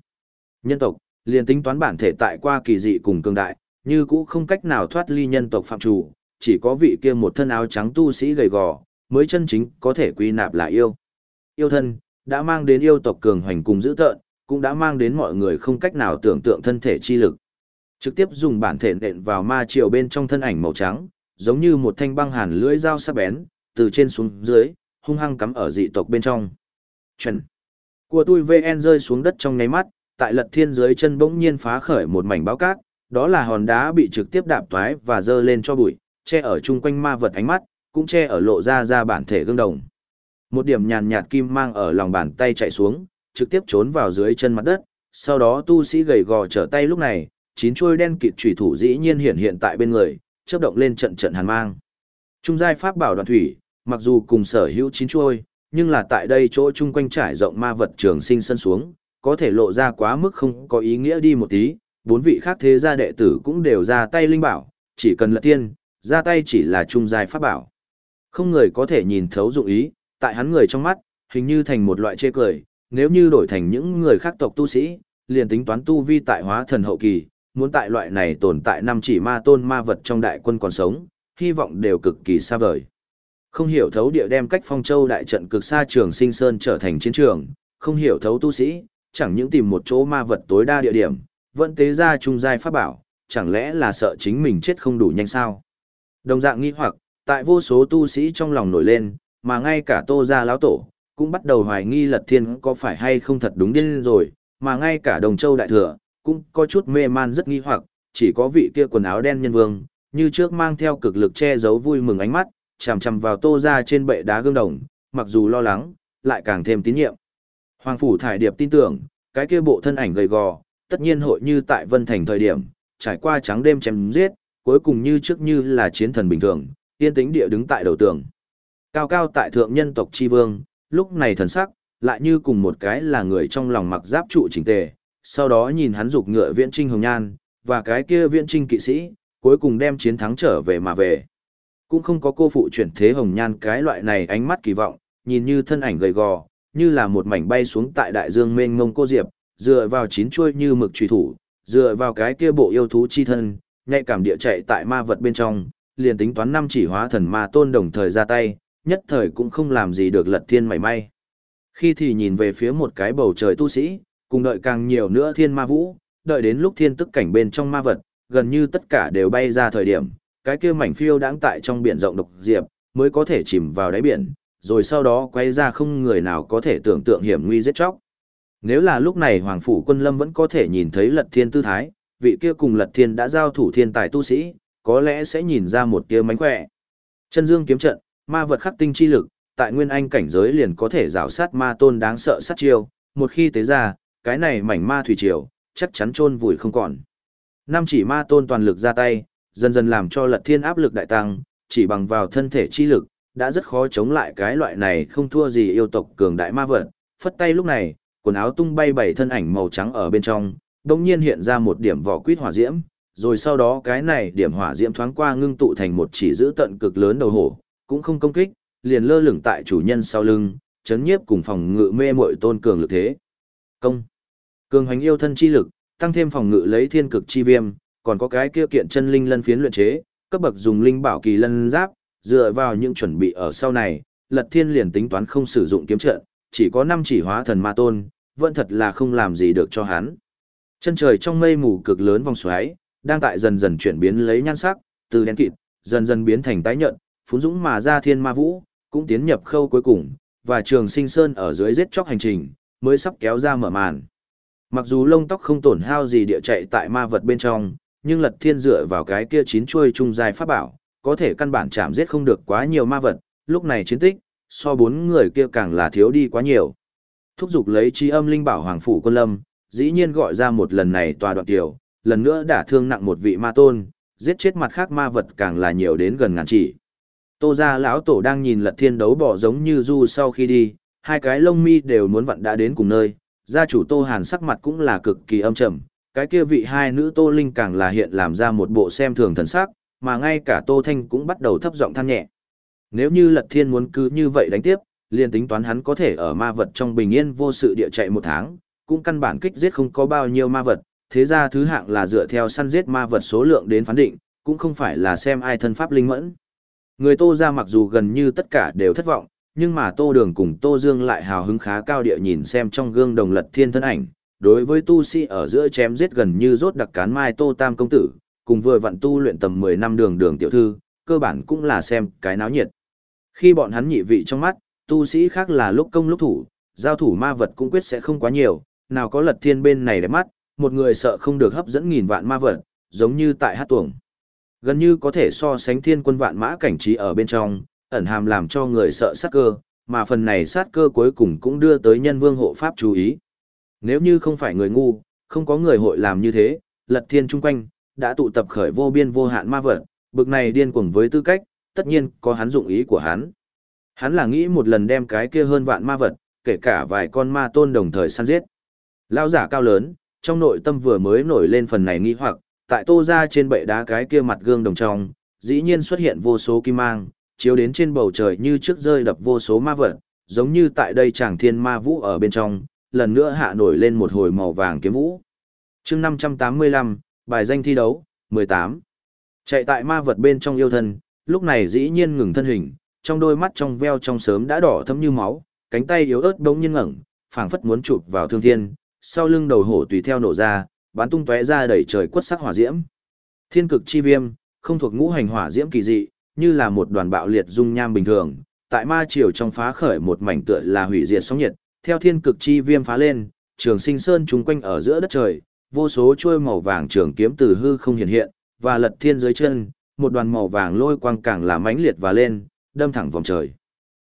Nhân tộc, liền tính toán bản thể tại qua kỳ dị cùng cường đại, như cũ không cách nào thoát ly nhân tộc phạm chủ, chỉ có vị kia một thân áo trắng tu sĩ gầy gò, mới chân chính có thể quy nạp là yêu. Yêu thân, đã mang đến yêu tộc cường hoành cùng dữ tợn, cũng đã mang đến mọi người không cách nào tưởng tượng thân thể chi lực. Trực tiếp dùng bản thể nện vào ma triều bên trong thân ảnh màu trắng, giống như một thanh băng hàn lưỡi dao sắc bén, từ trên xuống dưới, hung hăng cắm ở dị tộc bên trong. Chuẩn. Của tôi VN rơi xuống đất trong nháy mắt, tại lật thiên dưới chân bỗng nhiên phá khởi một mảnh báo cát, đó là hòn đá bị trực tiếp đạp toái và dơ lên cho bụi, che ở chung quanh ma vật ánh mắt, cũng che ở lộ ra ra bản thể gương đồng. Một điểm nhàn nhạt kim mang ở lòng bàn tay chạy xuống, trực tiếp trốn vào dưới chân mặt đất, sau đó tu sĩ gầy gò trở tay lúc này, chín chuôi đen kịt chủy thủ dĩ nhiên hiện hiện tại bên người, chớp động lên trận trận hàn mang. Trung giai pháp bảo đoàn thủy, mặc dù cùng sở hữu chín chuôi, nhưng là tại đây chỗ chung quanh trải rộng ma vật trường sinh sân xuống, có thể lộ ra quá mức không có ý nghĩa đi một tí, bốn vị khác thế gia đệ tử cũng đều ra tay linh bảo, chỉ cần là tiên, ra tay chỉ là trung giai pháp bảo. Không người có thể nhìn thấu dụng ý, tại hắn người trong mắt, hình như thành một loại chê cười, nếu như đổi thành những người khác tộc tu sĩ, liền tính toán tu vi tại hóa thần hậu kỳ, muốn tại loại này tồn tại năm chỉ ma tôn ma vật trong đại quân còn sống, hy vọng đều cực kỳ xa vời. Không hiểu thấu địa đem cách phong châu đại trận cực xa trường sinh sơn trở thành chiến trường, không hiểu thấu tu sĩ, chẳng những tìm một chỗ ma vật tối đa địa điểm, vẫn tế ra trung giai pháp bảo, chẳng lẽ là sợ chính mình chết không đủ nhanh sao? Đồng dạng nghi hoặc, tại vô số tu sĩ trong lòng nổi lên, mà ngay cả tô gia lão tổ, cũng bắt đầu hoài nghi lật thiên có phải hay không thật đúng điên rồi, mà ngay cả đồng châu đại thừa, cũng có chút mê man rất nghi hoặc, chỉ có vị kia quần áo đen nhân vương, như trước mang theo cực lực che giấu vui mừng ánh mắt, chằm chằm vào tô ra trên bệ đá gương đồng, mặc dù lo lắng, lại càng thêm tín nhiệm. Hoàng phủ thải điệp tin tưởng, cái kia bộ thân ảnh gầy gò, tất nhiên hội như tại Vân Thành thời điểm, trải qua trắng đêm chém giết, cuối cùng như trước như là chiến thần bình thường, yên tĩnh địa đứng tại đầu tường. Cao cao tại thượng nhân tộc chi vương, lúc này thần sắc, lại như cùng một cái là người trong lòng mặc giáp trụ chỉnh tề, sau đó nhìn hắn dục ngựa viễn trinh hồng nhan, và cái kia viễn trinh kỵ sĩ, cuối cùng đem chiến thắng trở về mà về. Cũng không có cô phụ chuyển thế hồng nhan cái loại này ánh mắt kỳ vọng, nhìn như thân ảnh gầy gò, như là một mảnh bay xuống tại đại dương mênh mông cô diệp, dựa vào chín chuôi như mực truy thủ, dựa vào cái kia bộ yêu thú chi thân, nhạy cảm địa chạy tại ma vật bên trong, liền tính toán năm chỉ hóa thần ma tôn đồng thời ra tay, nhất thời cũng không làm gì được lật thiên mảy may. Khi thì nhìn về phía một cái bầu trời tu sĩ, cùng đợi càng nhiều nữa thiên ma vũ, đợi đến lúc thiên tức cảnh bên trong ma vật, gần như tất cả đều bay ra thời điểm, cái kia mảnh phiêu đáng tại trong biển rộng độc diệp, mới có thể chìm vào đáy biển, rồi sau đó quay ra không người nào có thể tưởng tượng hiểm nguy giết chóc. Nếu là lúc này Hoàng Phủ Quân Lâm vẫn có thể nhìn thấy lật thiên tư thái, vị kia cùng lật thiên đã giao thủ thiên tài tu sĩ, có lẽ sẽ nhìn ra một tia mánh khỏe. Chân dương kiếm trận, ma vật khắc tinh chi lực, tại nguyên anh cảnh giới liền có thể rào sát ma tôn đáng sợ sát chiêu, một khi tế ra, cái này mảnh ma thủy triều, chắc chắn chôn vùi không còn. Năm chỉ ma tôn toàn lực ra tay, dần dần làm cho lật thiên áp lực đại tăng, chỉ bằng vào thân thể chi lực, đã rất khó chống lại cái loại này không thua gì yêu tộc cường đại ma vật. Phất tay lúc này, quần áo tung bay bảy thân ảnh màu trắng ở bên trong, đồng nhiên hiện ra một điểm vỏ quýt hỏa diễm, rồi sau đó cái này điểm hỏa diễm thoáng qua ngưng tụ thành một chỉ giữ tận cực lớn đầu hổ, cũng không công kích, liền lơ lửng tại chủ nhân sau lưng, chấn nhiếp cùng phòng ngự mê muội tôn cường lực thế. Công. Cường hoành yêu thân chi lực, tăng thêm phòng ngự lấy thiên cực chi viêm, còn có cái kia kiện chân linh lân phiến luyện chế, cấp bậc dùng linh bảo kỳ lân giáp, dựa vào những chuẩn bị ở sau này, Lật Thiên liền tính toán không sử dụng kiếm trận, chỉ có năm chỉ hóa thần ma tôn, vẫn thật là không làm gì được cho hắn. Chân trời trong mây mù cực lớn vòng xoáy, đang tại dần dần chuyển biến lấy nhan sắc, từ đen kịt, dần dần biến thành tái nhợt, phún dũng mà ra thiên ma vũ, cũng tiến nhập khâu cuối cùng, và trường sinh sơn ở dưới giết chóc hành trình, mới sắp kéo ra mở màn. Mặc dù lông tóc không tổn hao gì địa chạy tại ma vật bên trong, nhưng lật thiên dựa vào cái kia chín chuôi trung dài pháp bảo, có thể căn bản chạm giết không được quá nhiều ma vật, lúc này chiến tích, so bốn người kia càng là thiếu đi quá nhiều. Thúc giục lấy chi âm linh bảo hoàng phủ quân lâm, dĩ nhiên gọi ra một lần này tòa đoạn tiểu, lần nữa đả thương nặng một vị ma tôn, giết chết mặt khác ma vật càng là nhiều đến gần ngàn chỉ. Tô gia lão tổ đang nhìn lật thiên đấu bỏ giống như du sau khi đi, hai cái lông mi đều muốn vặn đã đến cùng nơi, gia chủ Tô Hàn sắc mặt cũng là cực kỳ âm trầm, cái kia vị hai nữ Tô Linh càng là hiện làm ra một bộ xem thường thần sắc, mà ngay cả Tô Thanh cũng bắt đầu thấp giọng than nhẹ. Nếu như Lật Thiên muốn cứ như vậy đánh tiếp, liền tính toán hắn có thể ở ma vật trong bình yên vô sự địa chạy một tháng, cũng căn bản kích giết không có bao nhiêu ma vật, thế ra thứ hạng là dựa theo săn giết ma vật số lượng đến phán định, cũng không phải là xem ai thân pháp linh mẫn. Người Tô ra mặc dù gần như tất cả đều thất vọng, nhưng mà Tô Đường cùng Tô Dương lại hào hứng khá cao địa nhìn xem trong gương đồng lật thiên thân ảnh, đối với tu sĩ ở giữa chém giết gần như rốt đặc cán mai Tô Tam công tử, cùng vừa vặn tu luyện tầm 10 năm đường đường tiểu thư, cơ bản cũng là xem cái náo nhiệt. Khi bọn hắn nhị vị trong mắt, tu sĩ khác là lúc công lúc thủ, giao thủ ma vật cũng quyết sẽ không quá nhiều, nào có lật thiên bên này đẹp mắt, một người sợ không được hấp dẫn nghìn vạn ma vật, giống như tại hát tuồng. Gần như có thể so sánh thiên quân vạn mã cảnh trí ở bên trong, ẩn hàm làm cho người sợ sát cơ, mà phần này sát cơ cuối cùng cũng đưa tới nhân vương hộ pháp chú ý. Nếu như không phải người ngu, không có người hội làm như thế, lật thiên chung quanh, đã tụ tập khởi vô biên vô hạn ma vật, bực này điên cuồng với tư cách, tất nhiên có hắn dụng ý của hắn. Hắn là nghĩ một lần đem cái kia hơn vạn ma vật, kể cả vài con ma tôn đồng thời săn giết. Lao giả cao lớn, trong nội tâm vừa mới nổi lên phần này nghi hoặc, tại tô ra trên bệ đá cái kia mặt gương đồng trong, dĩ nhiên xuất hiện vô số kim mang, chiếu đến trên bầu trời như trước rơi đập vô số ma vật, giống như tại đây chàng thiên ma vũ ở bên trong, lần nữa hạ nổi lên một hồi màu vàng kiếm vũ. chương 585, bài danh thi đấu, 18. Chạy tại ma vật bên trong yêu thân, lúc này dĩ nhiên ngừng thân hình, trong đôi mắt trong veo trong sớm đã đỏ thấm như máu, cánh tay yếu ớt đống nhiên ngẩng, phảng phất muốn chụp vào thương thiên, sau lưng đầu hổ tùy theo nổ ra, bắn tung tóe ra đẩy trời quất sắc hỏa diễm. Thiên cực chi viêm, không thuộc ngũ hành hỏa diễm kỳ dị, như là một đoàn bạo liệt dung nham bình thường, tại ma triều trong phá khởi một mảnh tựa là hủy diệt sóng nhiệt, theo thiên cực chi viêm phá lên, trường sinh sơn trung quanh ở giữa đất trời, vô số chuôi màu vàng trường kiếm từ hư không hiện hiện, và lật thiên dưới chân, một đoàn màu vàng lôi quang càng là mãnh liệt và lên, đâm thẳng vòng trời.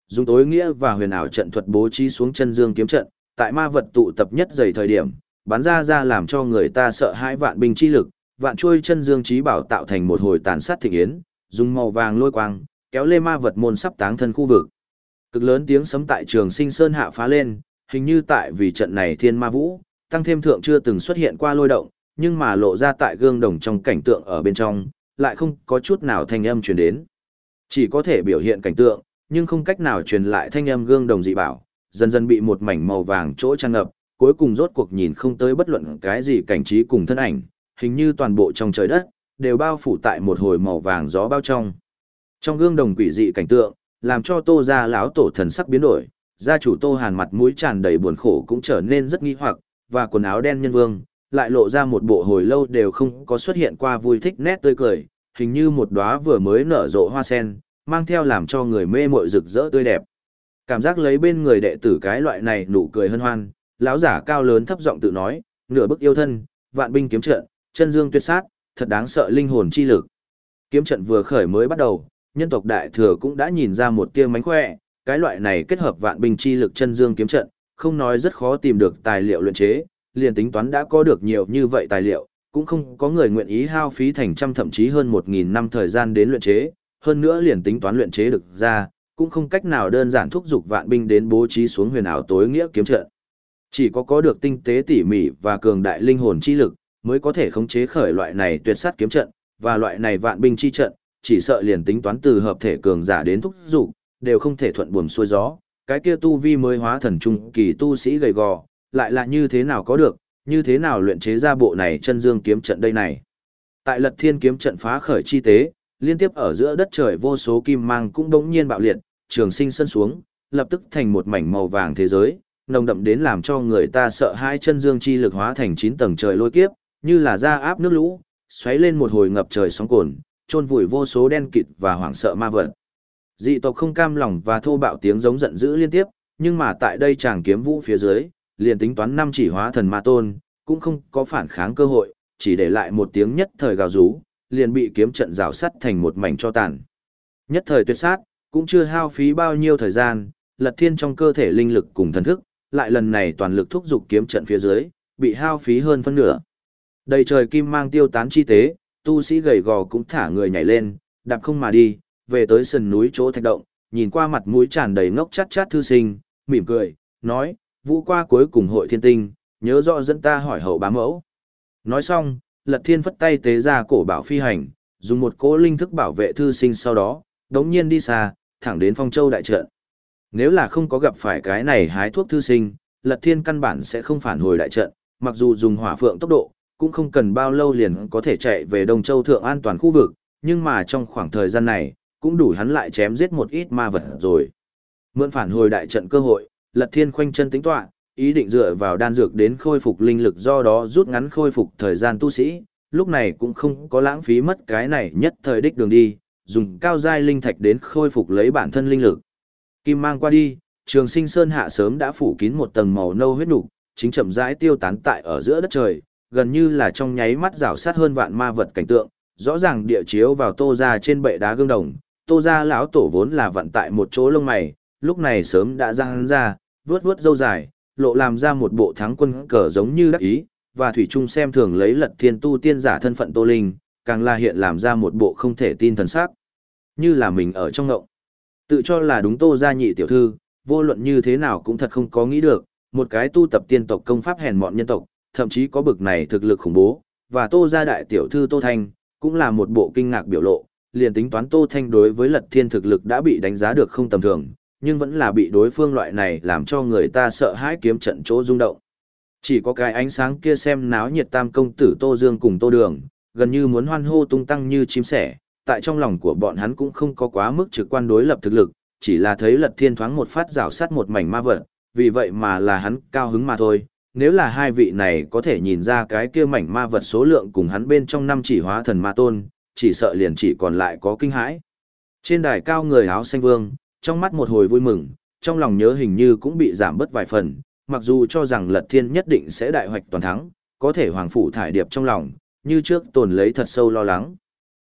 Dùng tối nghĩa và huyền ảo trận thuật bố trí xuống chân dương kiếm trận, tại ma vật tụ tập nhất dày thời điểm, bắn ra ra làm cho người ta sợ hãi vạn binh chi lực, vạn chuôi chân dương trí bảo tạo thành một hồi tàn sát thịnh yến, dùng màu vàng lôi quang, kéo lê ma vật môn sắp táng thân khu vực. Cực lớn tiếng sấm tại trường sinh sơn hạ phá lên, hình như tại vì trận này thiên ma vũ, tăng thêm thượng chưa từng xuất hiện qua lôi động, nhưng mà lộ ra tại gương đồng trong cảnh tượng ở bên trong, lại không có chút nào thanh âm truyền đến. Chỉ có thể biểu hiện cảnh tượng, nhưng không cách nào truyền lại thanh âm gương đồng dị bảo, dần dần bị một mảnh màu vàng chỗ tràn ngập, cuối cùng rốt cuộc nhìn không tới bất luận cái gì cảnh trí cùng thân ảnh, hình như toàn bộ trong trời đất, đều bao phủ tại một hồi màu vàng gió bao trong. Trong gương đồng quỷ dị cảnh tượng, làm cho tô gia lão tổ thần sắc biến đổi, gia chủ tô hàn mặt mũi tràn đầy buồn khổ cũng trở nên rất nghi hoặc, và quần áo đen nhân vương, lại lộ ra một bộ hồi lâu đều không có xuất hiện qua vui thích nét tươi cười, hình như một đóa vừa mới nở rộ hoa sen, mang theo làm cho người mê mội rực rỡ tươi đẹp. Cảm giác lấy bên người đệ tử cái loại này nụ cười hân hoan, lão giả cao lớn thấp giọng tự nói, nửa bức yêu thân, vạn binh kiếm trận, chân dương tuyệt sát, thật đáng sợ linh hồn chi lực. Kiếm trận vừa khởi mới bắt đầu, nhân tộc đại thừa cũng đã nhìn ra một tia mánh khỏe, cái loại này kết hợp vạn binh chi lực chân dương kiếm trận, không nói rất khó tìm được tài liệu luyện chế, liền tính toán đã có được nhiều như vậy tài liệu, cũng không có người nguyện ý hao phí thành trăm thậm chí hơn một nghìn năm thời gian đến luyện chế, hơn nữa liền tính toán luyện chế được ra, cũng không cách nào đơn giản thúc giục vạn binh đến bố trí xuống huyền ảo tối nghĩa kiếm trận. Chỉ có có được tinh tế tỉ mỉ và cường đại linh hồn chi lực, mới có thể khống chế khởi loại này tuyệt sát kiếm trận, và loại này vạn binh chi trận, chỉ sợ liền tính toán từ hợp thể cường giả đến thúc dục đều không thể thuận buồm xuôi gió. Cái kia tu vi mới hóa thần trung kỳ tu sĩ gầy gò, lại là như thế nào có được, như thế nào luyện chế ra bộ này chân dương kiếm trận đây này. Tại Lật Thiên kiếm trận phá khởi chi tế, liên tiếp ở giữa đất trời vô số kim mang cũng đống nhiên bạo liệt, trường sinh sân xuống, lập tức thành một mảnh màu vàng thế giới, nồng đậm đến làm cho người ta sợ hai chân dương chi lực hóa thành chín tầng trời lôi kiếp, như là ra áp nước lũ, xoáy lên một hồi ngập trời sóng cồn, trôn vùi vô số đen kịt và hoảng sợ ma vật. Dị tộc không cam lòng và thô bạo tiếng giống giận dữ liên tiếp, nhưng mà tại đây chàng kiếm vũ phía dưới, liền tính toán năm chỉ hóa thần ma tôn, cũng không có phản kháng cơ hội, chỉ để lại một tiếng nhất thời gào rú, liền bị kiếm trận rào sắt thành một mảnh cho tàn. Nhất thời tuyệt sát, cũng chưa hao phí bao nhiêu thời gian, lật thiên trong cơ thể linh lực cùng thần thức, lại lần này toàn lực thúc giục kiếm trận phía dưới, bị hao phí hơn phân nửa. Đầy trời kim mang tiêu tán chi tế, tu sĩ gầy gò cũng thả người nhảy lên, đạp không mà đi, về tới sườn núi chỗ thạch động, nhìn qua mặt mũi tràn đầy ngốc chát chát thư sinh, mỉm cười, nói, vũ qua cuối cùng hội thiên tinh, nhớ rõ dẫn ta hỏi hậu bá mẫu. Nói xong, lật thiên phất tay tế ra cổ bảo phi hành, dùng một cỗ linh thức bảo vệ thư sinh sau đó, đống nhiên đi xa, thẳng đến phong châu đại trận. Nếu là không có gặp phải cái này hái thuốc thư sinh, lật thiên căn bản sẽ không phản hồi đại trận, mặc dù dùng hỏa phượng tốc độ, cũng không cần bao lâu liền có thể chạy về Đông Châu thượng an toàn khu vực, nhưng mà trong khoảng thời gian này, cũng đủ hắn lại chém giết một ít ma vật rồi. Mượn phản hồi đại trận cơ hội, Lật Thiên khoanh chân tính tọa, ý định dựa vào đan dược đến khôi phục linh lực do đó rút ngắn khôi phục thời gian tu sĩ, lúc này cũng không có lãng phí mất cái này nhất thời đích đường đi, dùng cao giai linh thạch đến khôi phục lấy bản thân linh lực. Kim mang qua đi, Trường Sinh Sơn hạ sớm đã phủ kín một tầng màu nâu huyết nục, chính chậm rãi tiêu tán tại ở giữa đất trời, gần như là trong nháy mắt rảo sát hơn vạn ma vật cảnh tượng, rõ ràng địa chiếu vào Tô gia trên bệ đá gương đồng, Tô gia lão tổ vốn là vận tại một chỗ lông mày, lúc này sớm đã giang ra, vướt vướt dâu dài, lộ làm ra một bộ thắng quân cờ giống như đắc ý, và thủy trung xem thường lấy lật thiên tu tiên giả thân phận Tô Linh, càng là hiện làm ra một bộ không thể tin thần sắc, như là mình ở trong ngộng. Tự cho là đúng Tô gia nhị tiểu thư, vô luận như thế nào cũng thật không có nghĩ được, một cái tu tập tiên tộc công pháp hèn mọn nhân tộc, thậm chí có bực này thực lực khủng bố, và Tô gia đại tiểu thư Tô Thanh, cũng là một bộ kinh ngạc biểu lộ, liền tính toán Tô Thanh đối với Lật Thiên thực lực đã bị đánh giá được không tầm thường, nhưng vẫn là bị đối phương loại này làm cho người ta sợ hãi kiếm trận chỗ rung động. Chỉ có cái ánh sáng kia xem náo nhiệt tam công tử Tô Dương cùng Tô Đường, gần như muốn hoan hô tung tăng như chim sẻ, tại trong lòng của bọn hắn cũng không có quá mức trực quan đối lập thực lực, chỉ là thấy Lật Thiên thoáng một phát rào sát một mảnh ma vật, vì vậy mà là hắn cao hứng mà thôi. Nếu là hai vị này có thể nhìn ra cái kia mảnh ma vật số lượng cùng hắn bên trong năm chỉ hóa thần ma tôn, chỉ sợ liền chỉ còn lại có kinh hãi. Trên đài cao người áo xanh vương, trong mắt một hồi vui mừng, trong lòng nhớ hình như cũng bị giảm bớt vài phần, mặc dù cho rằng Lật Thiên nhất định sẽ đại hoạch toàn thắng, có thể hoàng phủ thải điệp trong lòng, như trước tồn lấy thật sâu lo lắng.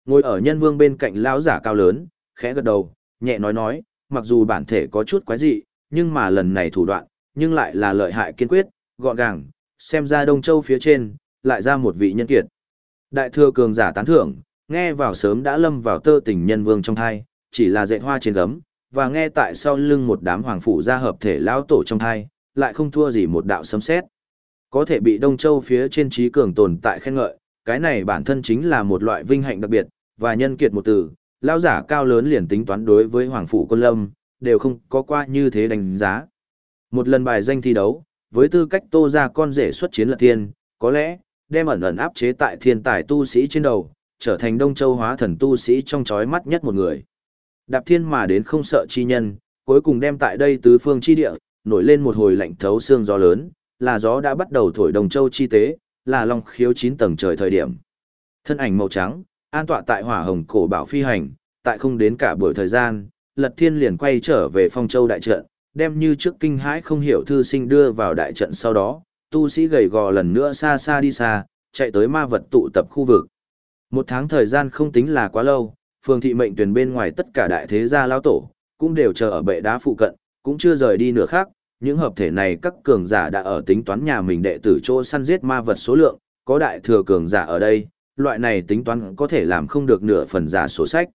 Ngồi ở nhân vương bên cạnh lão giả cao lớn, khẽ gật đầu, nhẹ nói nói, mặc dù bản thể có chút quái dị, nhưng mà lần này thủ đoạn, nhưng lại là lợi hại kiên quyết, gọn gàng, xem ra Đông Châu phía trên, lại ra một vị nhân kiệt. Đại thừa cường giả tán thưởng, nghe vào sớm đã lâm vào tơ tình nhân vương trong thai, chỉ là dạy hoa trên gấm, và nghe tại sau lưng một đám hoàng phủ gia hợp thể lão tổ trong thai, lại không thua gì một đạo sấm sét. Có thể bị Đông Châu phía trên trí cường tồn tại khen ngợi, cái này bản thân chính là một loại vinh hạnh đặc biệt, và nhân kiệt một từ, lão giả cao lớn liền tính toán đối với hoàng phủ quân lâm, đều không có qua như thế đánh giá. Một lần bài danh thi đấu, với tư cách tô ra con rể xuất chiến lật thiên, có lẽ, đem ẩn ẩn áp chế tại thiên tài tu sĩ trên đầu, trở thành đông châu hóa thần tu sĩ trong chói mắt nhất một người. Đạp thiên mà đến không sợ chi nhân, cuối cùng đem tại đây tứ phương chi địa, nổi lên một hồi lạnh thấu xương gió lớn, là gió đã bắt đầu thổi đồng châu chi tế, là long khiếu chín tầng trời thời điểm. Thân ảnh màu trắng, an tọa tại hỏa hồng cổ bảo phi hành, tại không đến cả buổi thời gian, Lật Thiên liền quay trở về Phong Châu đại trận, đem như trước kinh hãi không hiểu thư sinh đưa vào đại trận sau đó, tu sĩ gầy gò lần nữa xa xa đi xa, chạy tới ma vật tụ tập khu vực. Một tháng thời gian không tính là quá lâu, phường thị mệnh tuyển bên ngoài tất cả đại thế gia lao tổ, cũng đều chờ ở bệ đá phụ cận, cũng chưa rời đi nửa khác. Những hợp thể này các cường giả đã ở tính toán nhà mình đệ tử chỗ săn giết ma vật số lượng, có đại thừa cường giả ở đây, loại này tính toán có thể làm không được nửa phần giả sổ sách.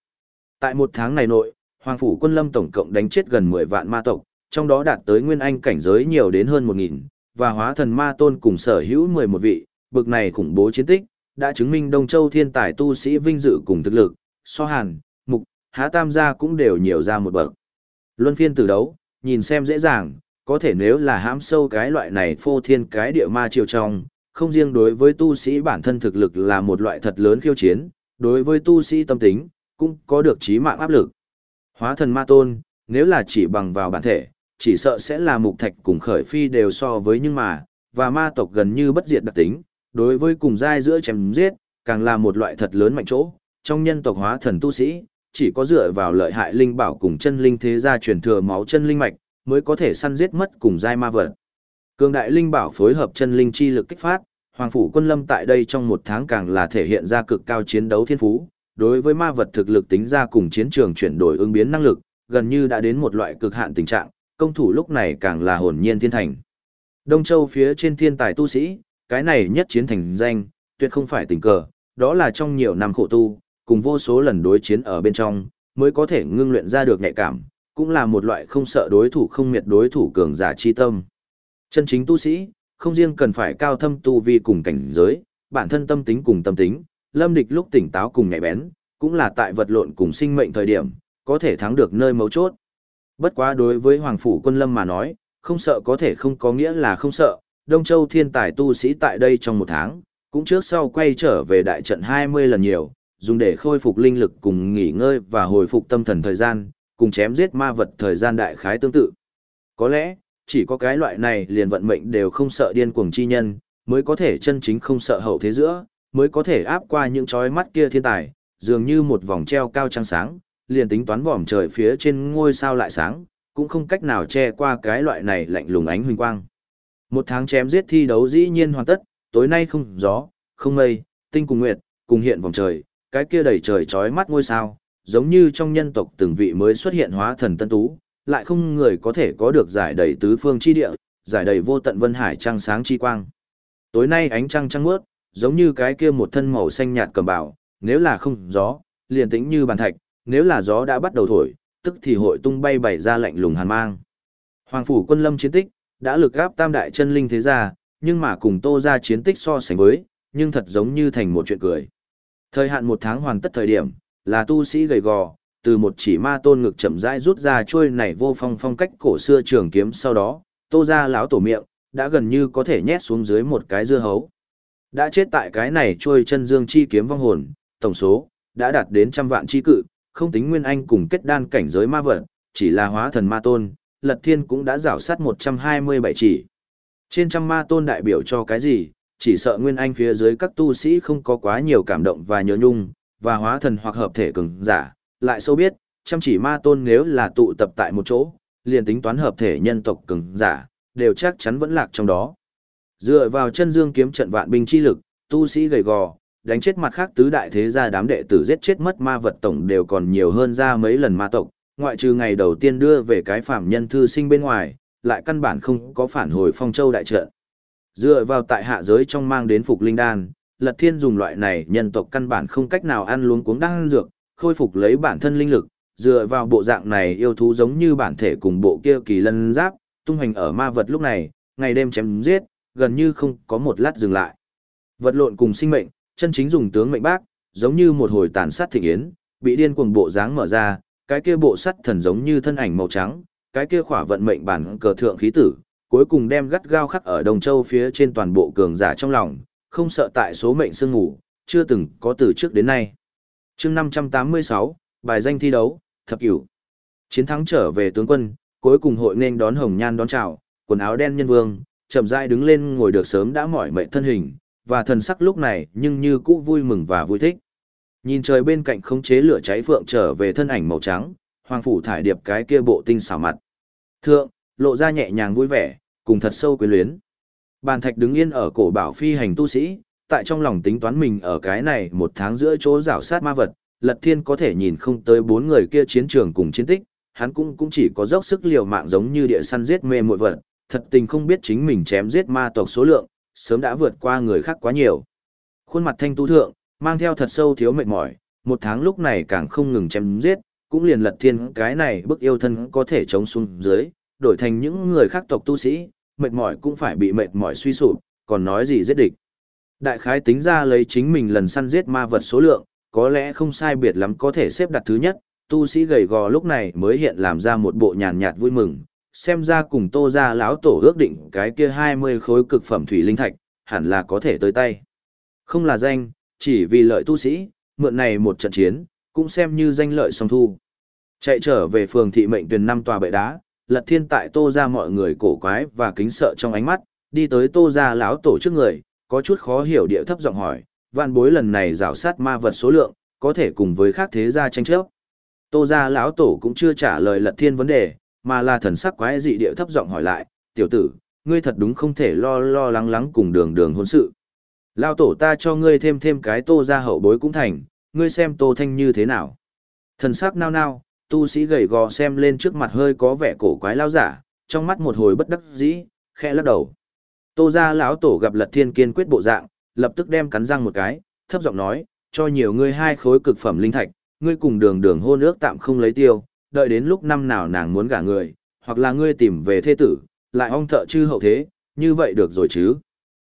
Tại một tháng này nội, Hoàng phủ quân lâm tổng cộng đánh chết gần 10 vạn ma tộc, trong đó đạt tới nguyên anh cảnh giới nhiều đến hơn 1000, và hóa thần ma tôn cùng sở hữu 11 vị, bực này khủng bố chiến tích, đã chứng minh Đông Châu thiên tài tu sĩ vinh dự cùng thực lực, so hàn, mục, há tam gia cũng đều nhiều ra một bậc. Luân phiên từ đấu, nhìn xem dễ dàng, có thể nếu là hãm sâu cái loại này phô thiên cái địa ma chiều trong, không riêng đối với tu sĩ bản thân thực lực là một loại thật lớn khiêu chiến, đối với tu sĩ tâm tính, cũng có được trí mạng áp lực. Hóa thần ma tôn, nếu là chỉ bằng vào bản thể, chỉ sợ sẽ là mục thạch cùng khởi phi đều so với nhưng mà, và ma tộc gần như bất diệt đặc tính, đối với cùng giai giữa chém giết, càng là một loại thật lớn mạnh chỗ, trong nhân tộc hóa thần tu sĩ, chỉ có dựa vào lợi hại linh bảo cùng chân linh thế gia truyền thừa máu chân linh mạch, mới có thể săn giết mất cùng giai ma vật. Cường đại linh bảo phối hợp chân linh chi lực kích phát, Hoàng phủ quân lâm tại đây trong một tháng càng là thể hiện ra cực cao chiến đấu thiên phú, đối với ma vật thực lực tính ra cùng chiến trường chuyển đổi ứng biến năng lực, gần như đã đến một loại cực hạn tình trạng, công thủ lúc này càng là hồn nhiên thiên thành. Đông Châu phía trên thiên tài tu sĩ, cái này nhất chiến thành danh, tuyệt không phải tình cờ, đó là trong nhiều năm khổ tu, cùng vô số lần đối chiến ở bên trong, mới có thể ngưng luyện ra được nhạy cảm, cũng là một loại không sợ đối thủ không miệt đối thủ cường giả chi tâm. Chân chính tu sĩ, không riêng cần phải cao thâm tu vi cùng cảnh giới, bản thân tâm tính cùng tâm tính, lâm địch lúc tỉnh táo cùng nhạy bén, cũng là tại vật lộn cùng sinh mệnh thời điểm, có thể thắng được nơi mấu chốt. Bất quá đối với Hoàng Phủ quân lâm mà nói, không sợ có thể không có nghĩa là không sợ, Đông Châu thiên tài tu sĩ tại đây trong một tháng, cũng trước sau quay trở về đại trận 20 lần nhiều, dùng để khôi phục linh lực cùng nghỉ ngơi và hồi phục tâm thần thời gian, cùng chém giết ma vật thời gian đại khái tương tự. Có lẽ, chỉ có cái loại này liền vận mệnh đều không sợ điên cuồng chi nhân, mới có thể chân chính không sợ hậu thế giữa, mới có thể áp qua những chói mắt kia thiên tài, dường như một vòng treo cao trăng sáng, liền tính toán vòm trời phía trên ngôi sao lại sáng, cũng không cách nào che qua cái loại này lạnh lùng ánh huỳnh quang. Một tháng chém giết thi đấu dĩ nhiên hoàn tất, tối nay không gió, không mây, tinh cùng nguyệt, cùng hiện vòng trời, cái kia đầy trời chói mắt ngôi sao, giống như trong nhân tộc từng vị mới xuất hiện hóa thần tân tú, lại không người có thể có được giải đầy tứ phương chi địa, giải đầy vô tận vân hải trăng sáng chi quang. Tối nay ánh trăng trăng mướt, giống như cái kia một thân màu xanh nhạt cầm bảo, nếu là không gió, liền tĩnh như bàn thạch, nếu là gió đã bắt đầu thổi, tức thì hội tung bay bảy ra lạnh lùng hàn mang. Hoàng phủ quân lâm chiến tích, đã lực gáp tam đại chân linh thế gia, nhưng mà cùng tô ra chiến tích so sánh với, nhưng thật giống như thành một chuyện cười. Thời hạn một tháng hoàn tất thời điểm, là tu sĩ gầy gò, từ một chỉ ma tôn ngực chậm rãi rút ra chuôi này vô phong phong cách cổ xưa trường kiếm sau đó, tô ra lão tổ miệng, đã gần như có thể nhét xuống dưới một cái dưa hấu. Đã chết tại cái này chuôi chân dương chi kiếm vong hồn, tổng số, đã đạt đến trăm vạn chi cự, không tính nguyên anh cùng kết đan cảnh giới ma vật, chỉ là hóa thần ma tôn, lật thiên cũng đã rảo sát 127 chỉ. Trên trăm ma tôn đại biểu cho cái gì, chỉ sợ nguyên anh phía dưới các tu sĩ không có quá nhiều cảm động và nhớ nhung, và hóa thần hoặc hợp thể cường giả, lại sâu biết, chăm chỉ ma tôn nếu là tụ tập tại một chỗ, liền tính toán hợp thể nhân tộc cường giả, đều chắc chắn vẫn lạc trong đó. Dựa vào chân dương kiếm trận vạn binh chi lực, tu sĩ gầy gò, đánh chết mặt khác tứ đại thế gia đám đệ tử giết chết mất ma vật tổng đều còn nhiều hơn ra mấy lần ma tộc, ngoại trừ ngày đầu tiên đưa về cái phạm nhân thư sinh bên ngoài, lại căn bản không có phản hồi phong châu đại trận. Dựa vào tại hạ giới trong mang đến phục linh đan, Lật Thiên dùng loại này nhân tộc căn bản không cách nào ăn luống cuống đan dược, khôi phục lấy bản thân linh lực, dựa vào bộ dạng này yêu thú giống như bản thể cùng bộ kia kỳ lân giáp, tung hành ở ma vật lúc này, ngày đêm chém giết, gần như không có một lát dừng lại. Vật lộn cùng sinh mệnh, chân chính dùng tướng mệnh bác, giống như một hồi tàn sát thịnh yến, bị điên cuồng bộ dáng mở ra, cái kia bộ sắt thần giống như thân ảnh màu trắng, cái kia khỏa vận mệnh bản cờ thượng khí tử, cuối cùng đem gắt gao khắc ở Đồng Châu phía trên toàn bộ cường giả trong lòng, không sợ tại số mệnh sương ngủ, chưa từng có từ trước đến nay. chương 586, bài danh thi đấu, thập cửu. Chiến thắng trở về tướng quân, cuối cùng hội nên đón hồng nhan đón chào, quần áo đen nhân vương, chậm rãi đứng lên ngồi được sớm đã mỏi mệt thân hình, và thần sắc lúc này nhưng như cũ vui mừng và vui thích. Nhìn trời bên cạnh khống chế lửa cháy phượng trở về thân ảnh màu trắng, hoàng phủ thải điệp cái kia bộ tinh xảo mặt. Thượng, lộ ra nhẹ nhàng vui vẻ, cùng thật sâu quyến luyến. Bàn thạch đứng yên ở cổ bảo phi hành tu sĩ, tại trong lòng tính toán mình ở cái này một tháng giữa chỗ rảo sát ma vật, lật thiên có thể nhìn không tới bốn người kia chiến trường cùng chiến tích, hắn cũng cũng chỉ có dốc sức liều mạng giống như địa săn giết mê muội vật, thật tình không biết chính mình chém giết ma tộc số lượng, sớm đã vượt qua người khác quá nhiều. Khuôn mặt thanh tu thượng, mang theo thật sâu thiếu mệt mỏi, một tháng lúc này càng không ngừng chém giết, cũng liền lật thiên cái này bức yêu thân có thể chống xuống dưới, đổi thành những người khác tộc tu sĩ, mệt mỏi cũng phải bị mệt mỏi suy sụp, còn nói gì giết địch. Đại khái tính ra lấy chính mình lần săn giết ma vật số lượng, có lẽ không sai biệt lắm có thể xếp đặt thứ nhất, tu sĩ gầy gò lúc này mới hiện làm ra một bộ nhàn nhạt vui mừng, xem ra cùng tô ra lão tổ ước định cái kia 20 khối cực phẩm thủy linh thạch, hẳn là có thể tới tay. Không là danh, chỉ vì lợi tu sĩ, mượn này một trận chiến, cũng xem như danh lợi song thu. Chạy trở về phường thị mệnh tuyển năm tòa bệ đá, lật thiên tại tô ra mọi người cổ quái và kính sợ trong ánh mắt, đi tới tô ra lão tổ trước người, có chút khó hiểu địa thấp giọng hỏi, vạn bối lần này rào sát ma vật số lượng, có thể cùng với khác thế gia tranh chấp. Tô ra lão tổ cũng chưa trả lời lật thiên vấn đề, mà là thần sắc quái dị địa thấp giọng hỏi lại, tiểu tử, ngươi thật đúng không thể lo lo lắng lắng cùng đường đường hôn sự. Lao tổ ta cho ngươi thêm thêm cái tô ra hậu bối cũng thành, ngươi xem tô thanh như thế nào. Thần sắc nao nao, tu sĩ gầy gò xem lên trước mặt hơi có vẻ cổ quái lao giả, trong mắt một hồi bất đắc dĩ, khẽ lắc đầu. Tô ra lão tổ gặp lật thiên kiên quyết bộ dạng, lập tức đem cắn răng một cái, thấp giọng nói, cho nhiều ngươi hai khối cực phẩm linh thạch, ngươi cùng đường đường hôn ước tạm không lấy tiêu, đợi đến lúc năm nào nàng muốn gả người, hoặc là ngươi tìm về thê tử, lại ong thợ chư hậu thế, như vậy được rồi chứ.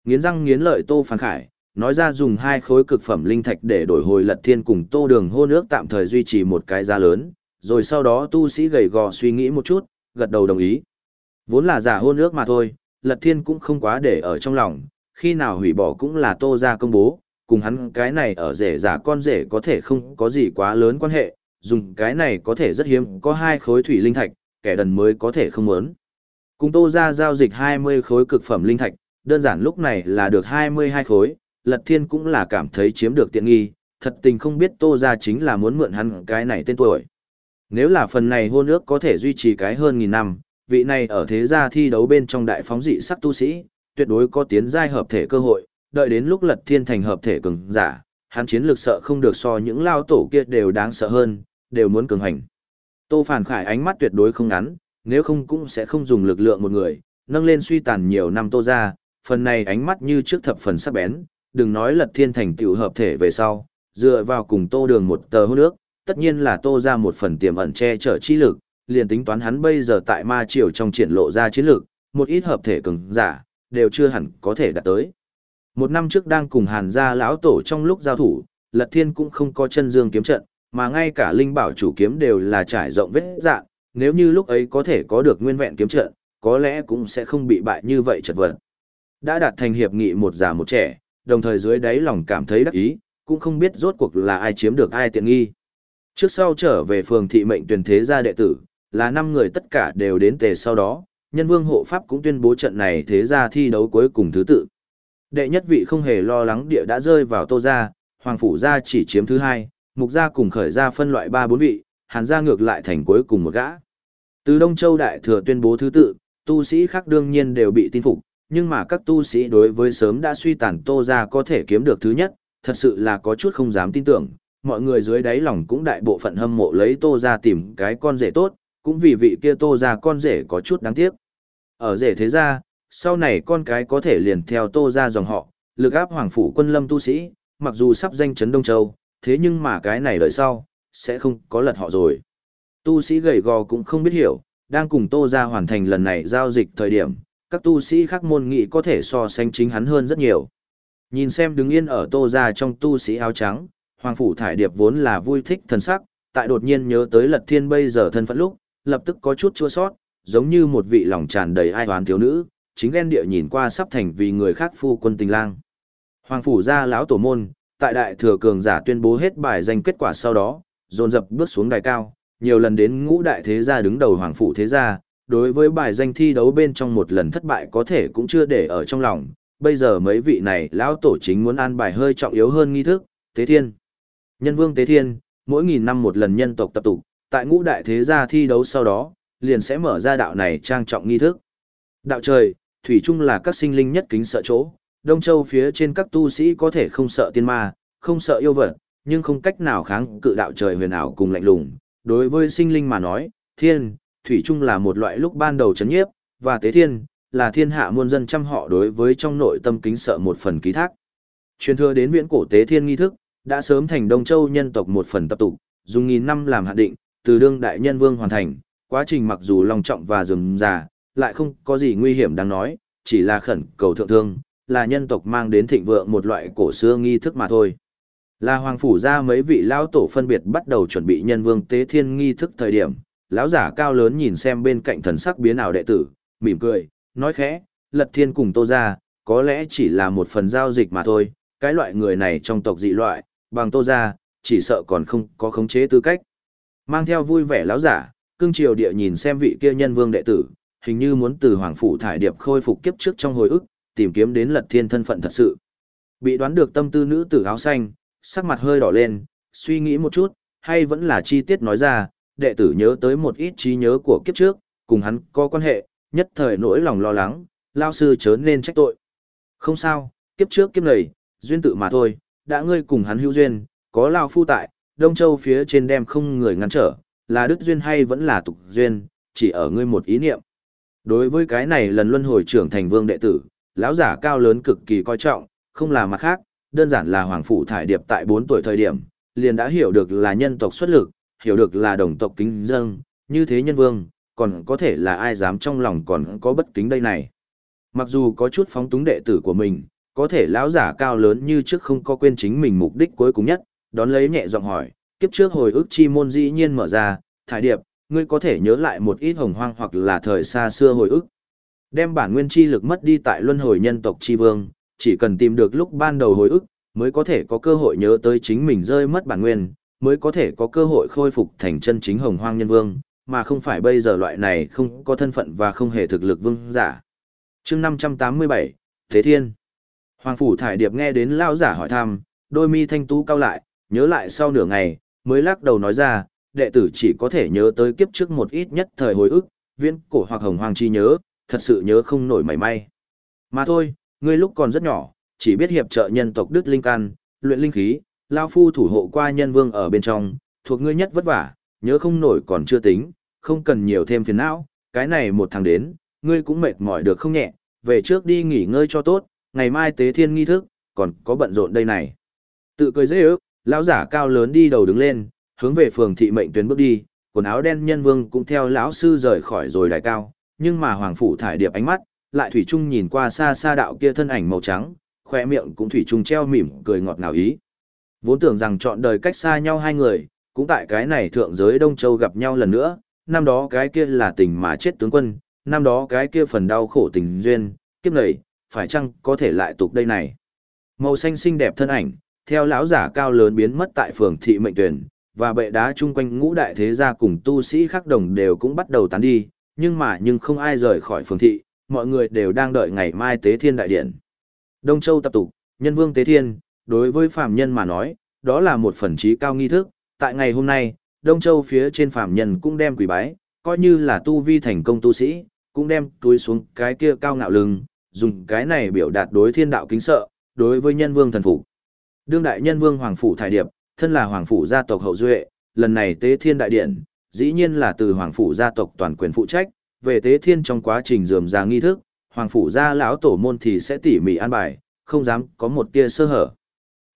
Nghiến răng nghiến lợi Tô Phan Khải, nói ra dùng hai khối cực phẩm linh thạch để đổi hồi lật thiên cùng Tô Đường hôn ước tạm thời duy trì một cái giá lớn, rồi sau đó tu sĩ gầy gò suy nghĩ một chút, gật đầu đồng ý. Vốn là giả hôn ước mà thôi, lật thiên cũng không quá để ở trong lòng, khi nào hủy bỏ cũng là Tô ra công bố, cùng hắn cái này ở rể giả con rể có thể không có gì quá lớn quan hệ, dùng cái này có thể rất hiếm, có hai khối thủy linh thạch, kẻ đần mới có thể không muốn. Cùng Tô ra giao dịch 20 khối cực phẩm linh thạch, đơn giản lúc này là được 22 khối, Lật Thiên cũng là cảm thấy chiếm được tiện nghi, thật tình không biết Tô ra chính là muốn mượn hắn cái này tên tuổi. Nếu là phần này hôn ước có thể duy trì cái hơn nghìn năm, vị này ở thế gia thi đấu bên trong đại phóng dị sắc tu sĩ, tuyệt đối có tiến giai hợp thể cơ hội, đợi đến lúc Lật Thiên thành hợp thể cường giả, hắn chiến lược sợ không được so những lao tổ kia đều đáng sợ hơn, đều muốn cường hành. Tô Phản Khải ánh mắt tuyệt đối không ngắn, nếu không cũng sẽ không dùng lực lượng một người, nâng lên suy tàn nhiều năm Tô ra, phần này ánh mắt như trước thập phần sắc bén, đừng nói lật thiên thành tiểu hợp thể về sau, dựa vào cùng Tô Đường một tờ hôn nước, tất nhiên là Tô ra một phần tiềm ẩn che chở chi lực, liền tính toán hắn bây giờ tại ma triều trong triển lộ ra chiến lực, một ít hợp thể cường giả, đều chưa hẳn có thể đạt tới. Một năm trước đang cùng Hàn gia lão tổ trong lúc giao thủ, Lật Thiên cũng không có chân dương kiếm trận, mà ngay cả linh bảo chủ kiếm đều là trải rộng vết dạng, nếu như lúc ấy có thể có được nguyên vẹn kiếm trận, có lẽ cũng sẽ không bị bại như vậy chật vật. Đã đạt thành hiệp nghị một già một trẻ, đồng thời dưới đáy lòng cảm thấy đắc ý, cũng không biết rốt cuộc là ai chiếm được ai tiện nghi. Trước sau trở về phường thị mệnh tuyển thế gia đệ tử, là năm người tất cả đều đến tề sau đó, nhân vương hộ pháp cũng tuyên bố trận này thế gia thi đấu cuối cùng thứ tự. Đệ nhất vị không hề lo lắng địa đã rơi vào tô gia, hoàng phủ gia chỉ chiếm thứ hai, mục gia cùng khởi gia phân loại ba bốn vị, hàn gia ngược lại thành cuối cùng một gã. Từ Đông Châu Đại Thừa tuyên bố thứ tự, tu sĩ khác đương nhiên đều bị tin phục, nhưng mà các tu sĩ đối với sớm đã suy tàn tô gia có thể kiếm được thứ nhất, thật sự là có chút không dám tin tưởng, mọi người dưới đáy lòng cũng đại bộ phận hâm mộ lấy tô gia tìm cái con rể tốt, cũng vì vị kia tô gia con rể có chút đáng tiếc. Ở rể thế gia, sau này con cái có thể liền theo tô gia dòng họ, lực áp hoàng phủ quân lâm tu sĩ, mặc dù sắp danh chấn Đông Châu, thế nhưng mà cái này đợi sau, sẽ không có lật họ rồi. Tu sĩ gầy gò cũng không biết hiểu, đang cùng tô gia hoàn thành lần này giao dịch thời điểm, các tu sĩ khác môn nghị có thể so sánh chính hắn hơn rất nhiều. Nhìn xem đứng yên ở tô gia trong tu sĩ áo trắng, Hoàng Phủ Thải Điệp vốn là vui thích thần sắc, tại đột nhiên nhớ tới Lật Thiên bây giờ thân phận lúc, lập tức có chút chua sót, giống như một vị lòng tràn đầy ai oán thiếu nữ, chính ghen địa nhìn qua sắp thành vì người khác phu quân tình lang. Hoàng Phủ gia lão tổ môn, tại đại thừa cường giả tuyên bố hết bài danh kết quả sau đó, dồn dập bước xuống đài cao, nhiều lần đến ngũ đại thế gia đứng đầu Hoàng Phủ thế gia, đối với bài danh thi đấu bên trong một lần thất bại có thể cũng chưa để ở trong lòng, bây giờ mấy vị này lão tổ chính muốn an bài hơi trọng yếu hơn nghi thức, tế thiên. Nhân vương tế thiên, mỗi nghìn năm một lần nhân tộc tập tụ, tại ngũ đại thế gia thi đấu sau đó, liền sẽ mở ra đạo này trang trọng nghi thức. Đạo trời, thủy chung là các sinh linh nhất kính sợ chỗ, Đông Châu phía trên các tu sĩ có thể không sợ tiên ma, không sợ yêu vật, nhưng không cách nào kháng cự đạo trời huyền ảo cùng lạnh lùng. Đối với sinh linh mà nói, thiên, thủy chung là một loại lúc ban đầu chấn nhiếp, và tế thiên, là thiên hạ muôn dân chăm họ đối với trong nội tâm kính sợ một phần ký thác. Truyền thừa đến viễn cổ tế thiên nghi thức, đã sớm thành Đông Châu nhân tộc một phần tập tụ, dùng nghìn năm làm hạn định, từ đương đại nhân vương hoàn thành, quá trình mặc dù long trọng và rườm rà, lại không có gì nguy hiểm đáng nói, chỉ là khẩn cầu thượng thương, là nhân tộc mang đến thịnh vượng một loại cổ xưa nghi thức mà thôi. Là hoàng phủ ra mấy vị lão tổ phân biệt bắt đầu chuẩn bị nhân vương tế thiên nghi thức thời điểm, lão giả cao lớn nhìn xem bên cạnh thần sắc biến ảo đệ tử, mỉm cười, nói khẽ, lật thiên cùng tô ra, có lẽ chỉ là một phần giao dịch mà thôi, cái loại người này trong tộc dị loại, bằng tô ra, chỉ sợ còn không có khống chế tư cách. Mang theo vui vẻ lão giả, cương triều địa nhìn xem vị kia nhân vương đệ tử, hình như muốn từ hoàng phủ thải điệp khôi phục kiếp trước trong hồi ức, tìm kiếm đến lật thiên thân phận thật sự. Bị đoán được tâm tư nữ tử áo xanh, sắc mặt hơi đỏ lên, suy nghĩ một chút, hay vẫn là chi tiết nói ra, đệ tử nhớ tới một ít trí nhớ của kiếp trước, cùng hắn có quan hệ, nhất thời nỗi lòng lo lắng, lao sư chớ nên trách tội. Không sao, kiếp trước kiếp này, duyên tự mà thôi, đã ngươi cùng hắn hữu duyên, có lao phu tại, Đông Châu phía trên đem không người ngăn trở, là đức duyên hay vẫn là tục duyên, chỉ ở ngươi một ý niệm. Đối với cái này lần luân hồi trưởng thành vương đệ tử, lão giả cao lớn cực kỳ coi trọng, không là mặt khác, đơn giản là hoàng phủ thải điệp tại 4 tuổi thời điểm, liền đã hiểu được là nhân tộc xuất lực, hiểu được là đồng tộc kính dâng, như thế nhân vương, còn có thể là ai dám trong lòng còn có bất kính đây này. Mặc dù có chút phóng túng đệ tử của mình, có thể lão giả cao lớn như trước không có quên chính mình mục đích cuối cùng nhất, đón lấy nhẹ giọng hỏi, kiếp trước hồi ức chi môn dĩ nhiên mở ra, thải điệp, ngươi có thể nhớ lại một ít hồng hoang hoặc là thời xa xưa hồi ức. Đem bản nguyên chi lực mất đi tại luân hồi nhân tộc chi vương, chỉ cần tìm được lúc ban đầu hồi ức, mới có thể có cơ hội nhớ tới chính mình rơi mất bản nguyên, mới có thể có cơ hội khôi phục thành chân chính hồng hoang nhân vương, mà không phải bây giờ loại này không có thân phận và không hề thực lực vương giả. chương 587, Thế Thiên Hoàng Phủ Thải Điệp nghe đến lao giả hỏi thăm, đôi mi thanh tú cao lại, nhớ lại sau nửa ngày, mới lắc đầu nói ra, đệ tử chỉ có thể nhớ tới kiếp trước một ít nhất thời hồi ức, viễn cổ hoặc hồng hoàng chi nhớ, thật sự nhớ không nổi mảy may. Mà thôi, ngươi lúc còn rất nhỏ, chỉ biết hiệp trợ nhân tộc Đức Linh Can, luyện linh khí, lao phu thủ hộ qua nhân vương ở bên trong, thuộc ngươi nhất vất vả, nhớ không nổi còn chưa tính, không cần nhiều thêm phiền não, cái này một thằng đến, ngươi cũng mệt mỏi được không nhẹ, về trước đi nghỉ ngơi cho tốt, ngày mai tế thiên nghi thức, còn có bận rộn đây này. Tự cười dễ ước, lão giả cao lớn đi đầu đứng lên, hướng về phường thị mệnh tuyến bước đi, quần áo đen nhân vương cũng theo lão sư rời khỏi rồi đại cao, nhưng mà hoàng phủ thải điệp ánh mắt, lại thủy chung nhìn qua xa xa đạo kia thân ảnh màu trắng, khoe miệng cũng thủy chung treo mỉm cười ngọt ngào ý. Vốn tưởng rằng chọn đời cách xa nhau hai người, cũng tại cái này thượng giới Đông Châu gặp nhau lần nữa, năm đó cái kia là tình mà chết tướng quân, năm đó cái kia phần đau khổ tình duyên, kiếp này, phải chăng có thể lại tục đây này. Màu xanh xinh đẹp thân ảnh, theo lão giả cao lớn biến mất tại phường thị mệnh tuyển, và bệ đá chung quanh ngũ đại thế gia cùng tu sĩ khác đồng đều cũng bắt đầu tán đi, nhưng mà nhưng không ai rời khỏi phường thị, mọi người đều đang đợi ngày mai tế thiên đại điện. Đông Châu tập tục, nhân vương tế thiên, đối với phàm nhân mà nói, đó là một phần trí cao nghi thức, tại ngày hôm nay, Đông Châu phía trên phàm nhân cũng đem quỷ bái, coi như là tu vi thành công tu sĩ, cũng đem túi xuống cái kia cao ngạo lưng, dùng cái này biểu đạt đối thiên đạo kính sợ, đối với nhân vương thần phục. Đương đại nhân vương hoàng phủ thải điệp, thân là hoàng phủ gia tộc hậu duệ, lần này tế thiên đại điện, dĩ nhiên là từ hoàng phủ gia tộc toàn quyền phụ trách, về tế thiên trong quá trình dườm ra nghi thức, hoàng phủ gia lão tổ môn thì sẽ tỉ mỉ an bài, không dám có một tia sơ hở.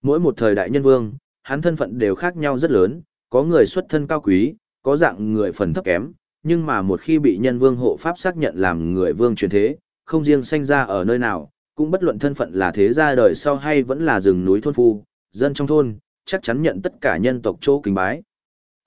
Mỗi một thời đại nhân vương, hắn thân phận đều khác nhau rất lớn, có người xuất thân cao quý, có dạng người phần thấp kém, nhưng mà một khi bị nhân vương hộ pháp xác nhận làm người vương truyền thế, không riêng sanh ra ở nơi nào, cũng bất luận thân phận là thế gia đời sau hay vẫn là rừng núi thôn phu, dân trong thôn, chắc chắn nhận tất cả nhân tộc chỗ kính bái.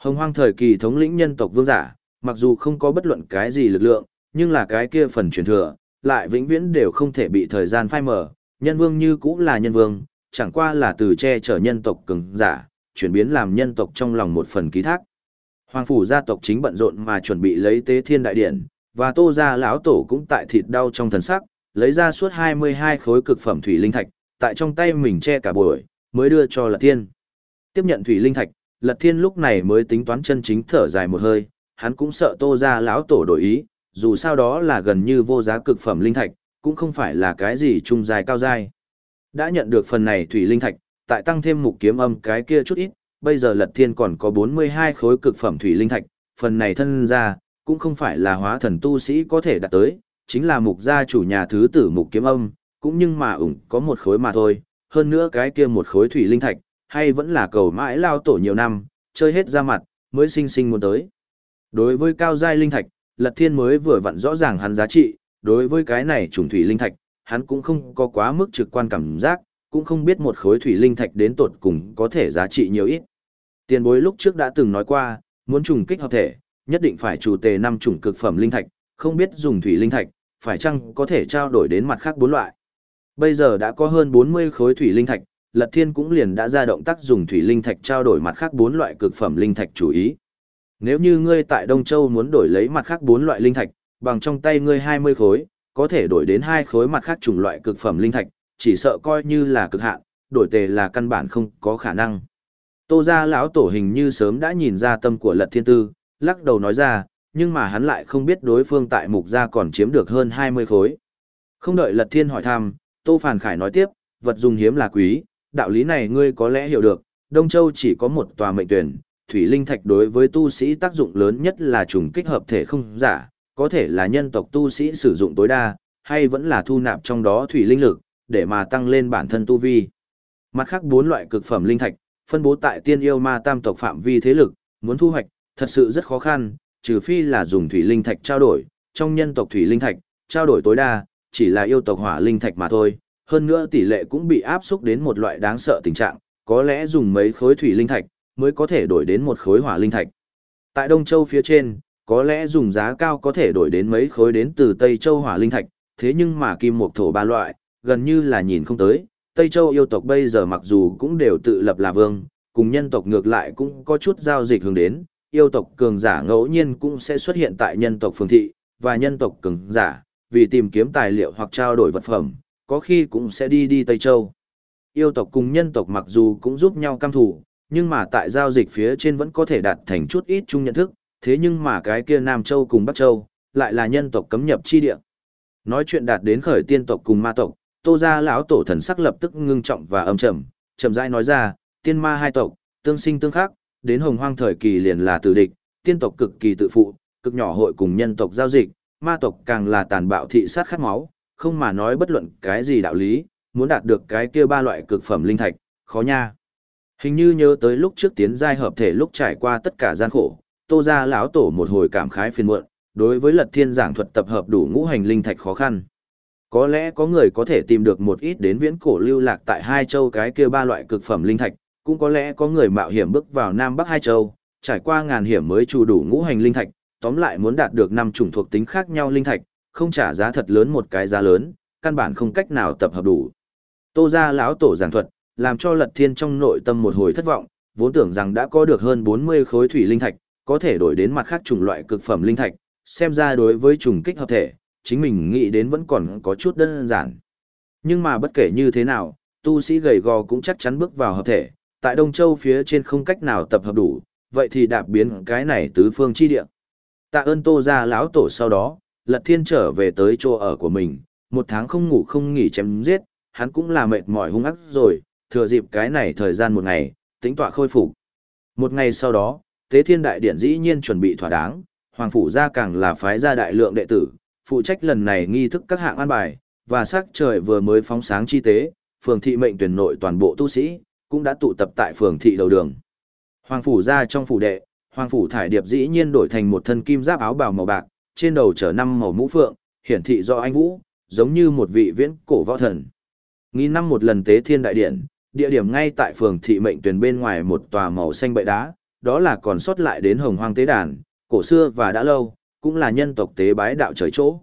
Hồng hoang thời kỳ thống lĩnh nhân tộc vương giả, mặc dù không có bất luận cái gì lực lượng, nhưng là cái kia phần truyền thừa, lại vĩnh viễn đều không thể bị thời gian phai mở, nhân vương như cũng là nhân vương, chẳng qua là từ che chở nhân tộc cường giả, chuyển biến làm nhân tộc trong lòng một phần ký thác. Hoàng phủ gia tộc chính bận rộn mà chuẩn bị lấy tế thiên đại điện, và Tô gia lão tổ cũng tại thịt đau trong thần sắc, lấy ra suốt 22 khối cực phẩm thủy linh thạch, tại trong tay mình che cả buổi, mới đưa cho Lật Thiên. Tiếp nhận thủy linh thạch, Lật Thiên lúc này mới tính toán chân chính thở dài một hơi, hắn cũng sợ Tô gia lão tổ đổi ý, dù sao đó là gần như vô giá cực phẩm linh thạch, cũng không phải là cái gì trung dài cao dài. Đã nhận được phần này thủy linh thạch, tại tăng thêm mục kiếm âm cái kia chút ít, bây giờ Lật Thiên còn có 42 khối cực phẩm thủy linh thạch, phần này thân ra, cũng không phải là hóa thần tu sĩ có thể đạt tới, chính là mục gia chủ nhà thứ tử mục kiếm âm, cũng nhưng mà ủng có một khối mà thôi, hơn nữa cái kia một khối thủy linh thạch, hay vẫn là cầu mãi lao tổ nhiều năm, chơi hết ra mặt, mới sinh sinh muốn tới. Đối với cao giai linh thạch, Lật Thiên mới vừa vặn rõ ràng hắn giá trị, đối với cái này trùng thủy linh thạch, hắn cũng không có quá mức trực quan cảm giác, cũng không biết một khối thủy linh thạch đến tột cùng có thể giá trị nhiều ít. Tiền bối lúc trước đã từng nói qua, muốn trùng kích hợp thể, nhất định phải chủ tề năm chủng cực phẩm linh thạch, không biết dùng thủy linh thạch, phải chăng có thể trao đổi đến mặt khác bốn loại. Bây giờ đã có hơn 40 khối thủy linh thạch, Lật Thiên cũng liền đã ra động tác dùng thủy linh thạch trao đổi mặt khác bốn loại cực phẩm linh thạch chủ ý. Nếu như ngươi tại Đông Châu muốn đổi lấy mặt khác bốn loại linh thạch, bằng trong tay ngươi 20 khối, có thể đổi đến hai khối mặt khác chủng loại cực phẩm linh thạch, chỉ sợ coi như là cực hạn, đổi tề là căn bản không có khả năng. Tô gia lão tổ hình như sớm đã nhìn ra tâm của Lật Thiên Tư, lắc đầu nói ra, nhưng mà hắn lại không biết đối phương tại mục gia còn chiếm được hơn 20 khối. Không đợi Lật Thiên hỏi thăm, Tô Phàn Khải nói tiếp, vật dùng hiếm là quý, đạo lý này ngươi có lẽ hiểu được, Đông Châu chỉ có một tòa mệnh tuyển, thủy linh thạch đối với tu sĩ tác dụng lớn nhất là trùng kích hợp thể không giả, có thể là nhân tộc tu sĩ sử dụng tối đa, hay vẫn là thu nạp trong đó thủy linh lực, để mà tăng lên bản thân tu vi. Mặt khác bốn loại cực phẩm linh thạch, phân bố tại tiên yêu ma tam tộc phạm vi thế lực, muốn thu hoạch, thật sự rất khó khăn, trừ phi là dùng thủy linh thạch trao đổi, trong nhân tộc thủy linh thạch, trao đổi tối đa, chỉ là yêu tộc hỏa linh thạch mà thôi, hơn nữa tỷ lệ cũng bị áp xúc đến một loại đáng sợ tình trạng, có lẽ dùng mấy khối thủy linh thạch, mới có thể đổi đến một khối hỏa linh thạch. Tại Đông Châu phía trên, có lẽ dùng giá cao có thể đổi đến mấy khối đến từ Tây Châu hỏa linh thạch, thế nhưng mà kim mộc thổ ba loại, gần như là nhìn không tới. Tây Châu yêu tộc bây giờ mặc dù cũng đều tự lập là vương, cùng nhân tộc ngược lại cũng có chút giao dịch hướng đến, yêu tộc cường giả ngẫu nhiên cũng sẽ xuất hiện tại nhân tộc phường thị, và nhân tộc cường giả, vì tìm kiếm tài liệu hoặc trao đổi vật phẩm, có khi cũng sẽ đi đi Tây Châu. Yêu tộc cùng nhân tộc mặc dù cũng giúp nhau cam thủ, nhưng mà tại giao dịch phía trên vẫn có thể đạt thành chút ít chung nhận thức, thế nhưng mà cái kia Nam Châu cùng Bắc Châu, lại là nhân tộc cấm nhập chi địa. Nói chuyện đạt đến khởi tiên tộc cùng ma tộc, Tô gia lão tổ thần sắc lập tức ngưng trọng và âm trầm, chậm rãi nói ra, tiên ma hai tộc, tương sinh tương khắc, đến hồng hoang thời kỳ liền là tử địch, tiên tộc cực kỳ tự phụ, cực nhỏ hội cùng nhân tộc giao dịch, ma tộc càng là tàn bạo thị sát khát máu, không mà nói bất luận cái gì đạo lý, muốn đạt được cái kia ba loại cực phẩm linh thạch, khó nha. Hình như nhớ tới lúc trước tiến giai hợp thể lúc trải qua tất cả gian khổ, Tô gia lão tổ một hồi cảm khái phiền muộn, đối với Lật Thiên giảng thuật tập hợp đủ ngũ hành linh thạch khó khăn. Có lẽ có người có thể tìm được một ít đến viễn cổ lưu lạc tại hai châu cái kia ba loại cực phẩm linh thạch, cũng có lẽ có người mạo hiểm bước vào Nam Bắc hai châu, trải qua ngàn hiểm mới chủ đủ ngũ hành linh thạch, tóm lại muốn đạt được năm chủng thuộc tính khác nhau linh thạch, không trả giá thật lớn một cái giá lớn, căn bản không cách nào tập hợp đủ. Tô gia lão tổ giảng thuật, làm cho Lật Thiên trong nội tâm một hồi thất vọng, vốn tưởng rằng đã có được hơn 40 khối thủy linh thạch, có thể đổi đến mặt khác chủng loại cực phẩm linh thạch, xem ra đối với trùng kích hợp thể, chính mình nghĩ đến vẫn còn có chút đơn giản. Nhưng mà bất kể như thế nào, tu sĩ gầy gò cũng chắc chắn bước vào hợp thể, tại Đông Châu phía trên không cách nào tập hợp đủ, vậy thì đạp biến cái này tứ phương chi địa. Tạ ơn Tô gia lão tổ sau đó, Lật Thiên trở về tới chỗ ở của mình, một tháng không ngủ không nghỉ chém giết, hắn cũng là mệt mỏi hung ác rồi, thừa dịp cái này thời gian một ngày, tính tọa khôi phục. Một ngày sau đó, Tế Thiên Đại Điện dĩ nhiên chuẩn bị thỏa đáng, Hoàng Phủ gia càng là phái gia đại lượng đệ tử, phụ trách lần này nghi thức các hạng an bài, và sắc trời vừa mới phóng sáng chi tế, phường thị mệnh tuyển nội toàn bộ tu sĩ, cũng đã tụ tập tại phường thị đầu đường. Hoàng Phủ gia trong phủ đệ, Hoàng Phủ Thải Điệp dĩ nhiên đổi thành một thân kim giáp áo bào màu bạc, trên đầu chở năm màu mũ phượng, hiển thị do anh Vũ, giống như một vị viễn cổ võ thần. Nghìn năm một lần tế thiên đại điện, địa điểm ngay tại phường thị mệnh tuyển bên ngoài một tòa màu xanh bệ đá, đó là còn sót lại đến hồng hoang tế đàn, cổ xưa và đã lâu, cũng là nhân tộc tế bái đạo trời chỗ.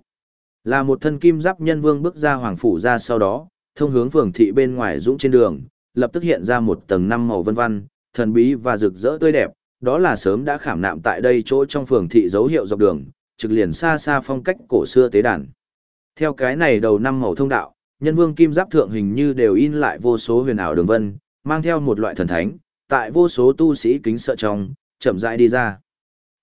Là một thân kim giáp nhân vương bước ra hoàng phủ ra sau đó, thông hướng phường thị bên ngoài dũng trên đường, lập tức hiện ra một tầng năm màu vân văn, thần bí và rực rỡ tươi đẹp, đó là sớm đã khảm nạm tại đây chỗ trong phường thị dấu hiệu dọc đường, trực liền xa xa phong cách cổ xưa tế đàn. Theo cái này đầu năm màu thông đạo, nhân vương kim giáp thượng hình như đều in lại vô số huyền ảo đường vân, mang theo một loại thần thánh, tại vô số tu sĩ kính sợ trong, chậm rãi đi ra.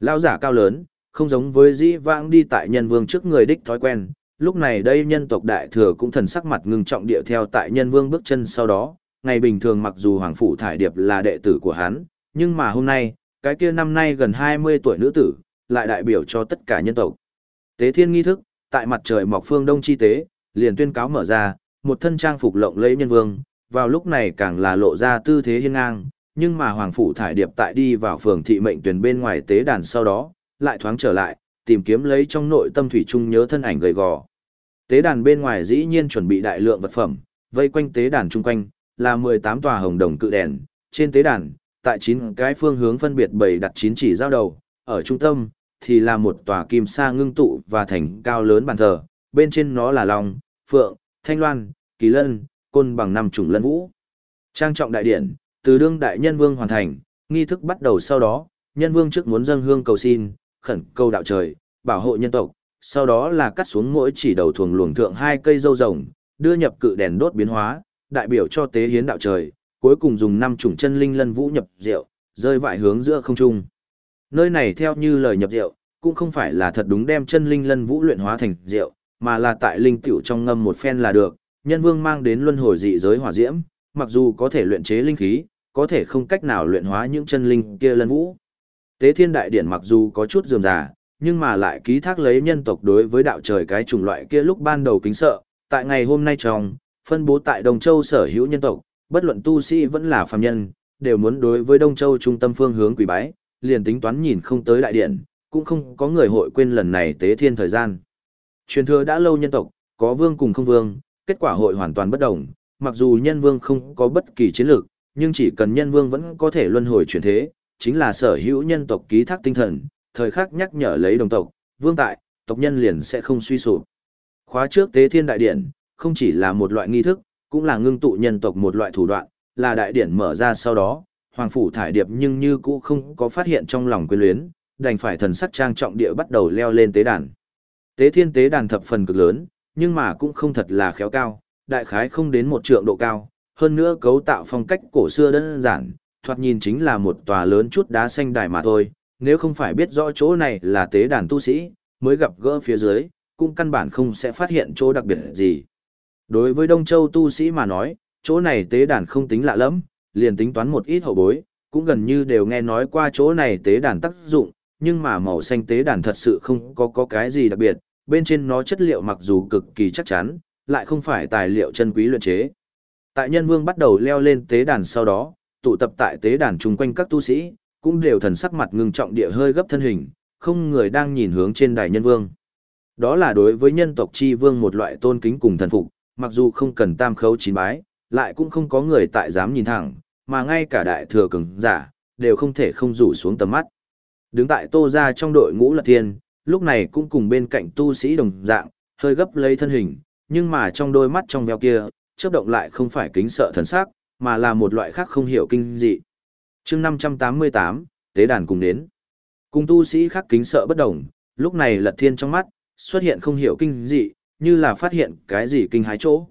Lao giả cao lớn, không giống với dĩ vãng đi tại nhân vương trước người đích thói quen, lúc này đây nhân tộc đại thừa cũng thần sắc mặt ngưng trọng địa theo tại nhân vương bước chân sau đó, ngày bình thường mặc dù hoàng phủ thải điệp là đệ tử của hắn, nhưng mà hôm nay, cái kia năm nay gần 20 tuổi nữ tử, lại đại biểu cho tất cả nhân tộc. Tế thiên nghi thức, tại mặt trời mọc phương đông chi tế, liền tuyên cáo mở ra, một thân trang phục lộng lẫy nhân vương, vào lúc này càng là lộ ra tư thế hiên ngang, nhưng mà Hoàng Phủ Thải Điệp tại đi vào phường thị mệnh tuyển bên ngoài tế đàn sau đó, lại thoáng trở lại, tìm kiếm lấy trong nội tâm thủy trung nhớ thân ảnh gầy gò. Tế đàn bên ngoài dĩ nhiên chuẩn bị đại lượng vật phẩm, vây quanh tế đàn chung quanh, là 18 tòa hồng đồng cự đèn, trên tế đàn, tại 9 cái phương hướng phân biệt bày đặt 9 chỉ giao đầu, ở trung tâm, thì là một tòa kim sa ngưng tụ và thành cao lớn bàn thờ, bên trên nó là long, phượng, thanh loan, kỳ lân, côn bằng năm chủng lân vũ. Trang trọng đại điện, từ đương đại nhân vương hoàn thành, nghi thức bắt đầu sau đó, nhân vương trước muốn dâng hương cầu xin, khẩn cầu đạo trời, bảo hộ nhân tộc, sau đó là cắt xuống mỗi chỉ đầu thuồng luồng thượng hai cây dâu rồng, đưa nhập cự đèn đốt biến hóa, đại biểu cho tế hiến đạo trời, cuối cùng dùng năm chủng chân linh lân vũ nhập rượu, rơi vại hướng giữa không trung. Nơi này theo như lời nhập rượu, cũng không phải là thật đúng đem chân linh lân vũ luyện hóa thành rượu, mà là tại linh tiểu trong ngâm một phen là được, nhân vương mang đến luân hồi dị giới hỏa diễm, mặc dù có thể luyện chế linh khí, có thể không cách nào luyện hóa những chân linh kia lân vũ. Tế thiên đại điển mặc dù có chút dườm già, nhưng mà lại ký thác lấy nhân tộc đối với đạo trời cái chủng loại kia lúc ban đầu kính sợ, tại ngày hôm nay trong, phân bố tại Đông Châu sở hữu nhân tộc, bất luận tu sĩ vẫn là phàm nhân, đều muốn đối với Đông Châu trung tâm phương hướng quỷ bái, liền tính toán nhìn không tới đại điện, cũng không có người hội quên lần này tế thiên thời gian. Truyền thừa đã lâu nhân tộc, có vương cùng không vương, kết quả hội hoàn toàn bất đồng, mặc dù nhân vương không có bất kỳ chiến lược, nhưng chỉ cần nhân vương vẫn có thể luân hồi chuyển thế, chính là sở hữu nhân tộc ký thác tinh thần, thời khắc nhắc nhở lấy đồng tộc, vương tại, tộc nhân liền sẽ không suy sụp. Khóa trước tế thiên đại điện, không chỉ là một loại nghi thức, cũng là ngưng tụ nhân tộc một loại thủ đoạn, là đại điển mở ra sau đó, hoàng phủ thải điệp nhưng như cũ không có phát hiện trong lòng quyến luyến, đành phải thần sắc trang trọng địa bắt đầu leo lên tế đàn. Tế thiên tế đàn thập phần cực lớn, nhưng mà cũng không thật là khéo cao, đại khái không đến một trượng độ cao, hơn nữa cấu tạo phong cách cổ xưa đơn giản, thoạt nhìn chính là một tòa lớn chút đá xanh đài mà thôi, nếu không phải biết rõ chỗ này là tế đàn tu sĩ, mới gặp gỡ phía dưới, cũng căn bản không sẽ phát hiện chỗ đặc biệt gì. Đối với Đông Châu tu sĩ mà nói, chỗ này tế đàn không tính lạ lắm, liền tính toán một ít hậu bối, cũng gần như đều nghe nói qua chỗ này tế đàn tác dụng, nhưng mà màu xanh tế đàn thật sự không có có cái gì đặc biệt, bên trên nó chất liệu mặc dù cực kỳ chắc chắn, lại không phải tài liệu chân quý luyện chế. Tại nhân vương bắt đầu leo lên tế đàn sau đó, tụ tập tại tế đàn chung quanh các tu sĩ, cũng đều thần sắc mặt ngưng trọng địa hơi gấp thân hình, không người đang nhìn hướng trên đài nhân vương. Đó là đối với nhân tộc chi vương một loại tôn kính cùng thần phục, mặc dù không cần tam khấu chín bái, lại cũng không có người tại dám nhìn thẳng, mà ngay cả đại thừa cường giả, đều không thể không rủ xuống tầm mắt. Đứng tại tô ra trong đội ngũ lật thiên, lúc này cũng cùng bên cạnh tu sĩ đồng dạng, hơi gấp lấy thân hình, nhưng mà trong đôi mắt trong veo kia, chớp động lại không phải kính sợ thần sắc, mà là một loại khác không hiểu kinh dị. chương 588, tế đàn cùng đến. Cùng tu sĩ khác kính sợ bất đồng, lúc này lật thiên trong mắt, xuất hiện không hiểu kinh dị, như là phát hiện cái gì kinh hái chỗ.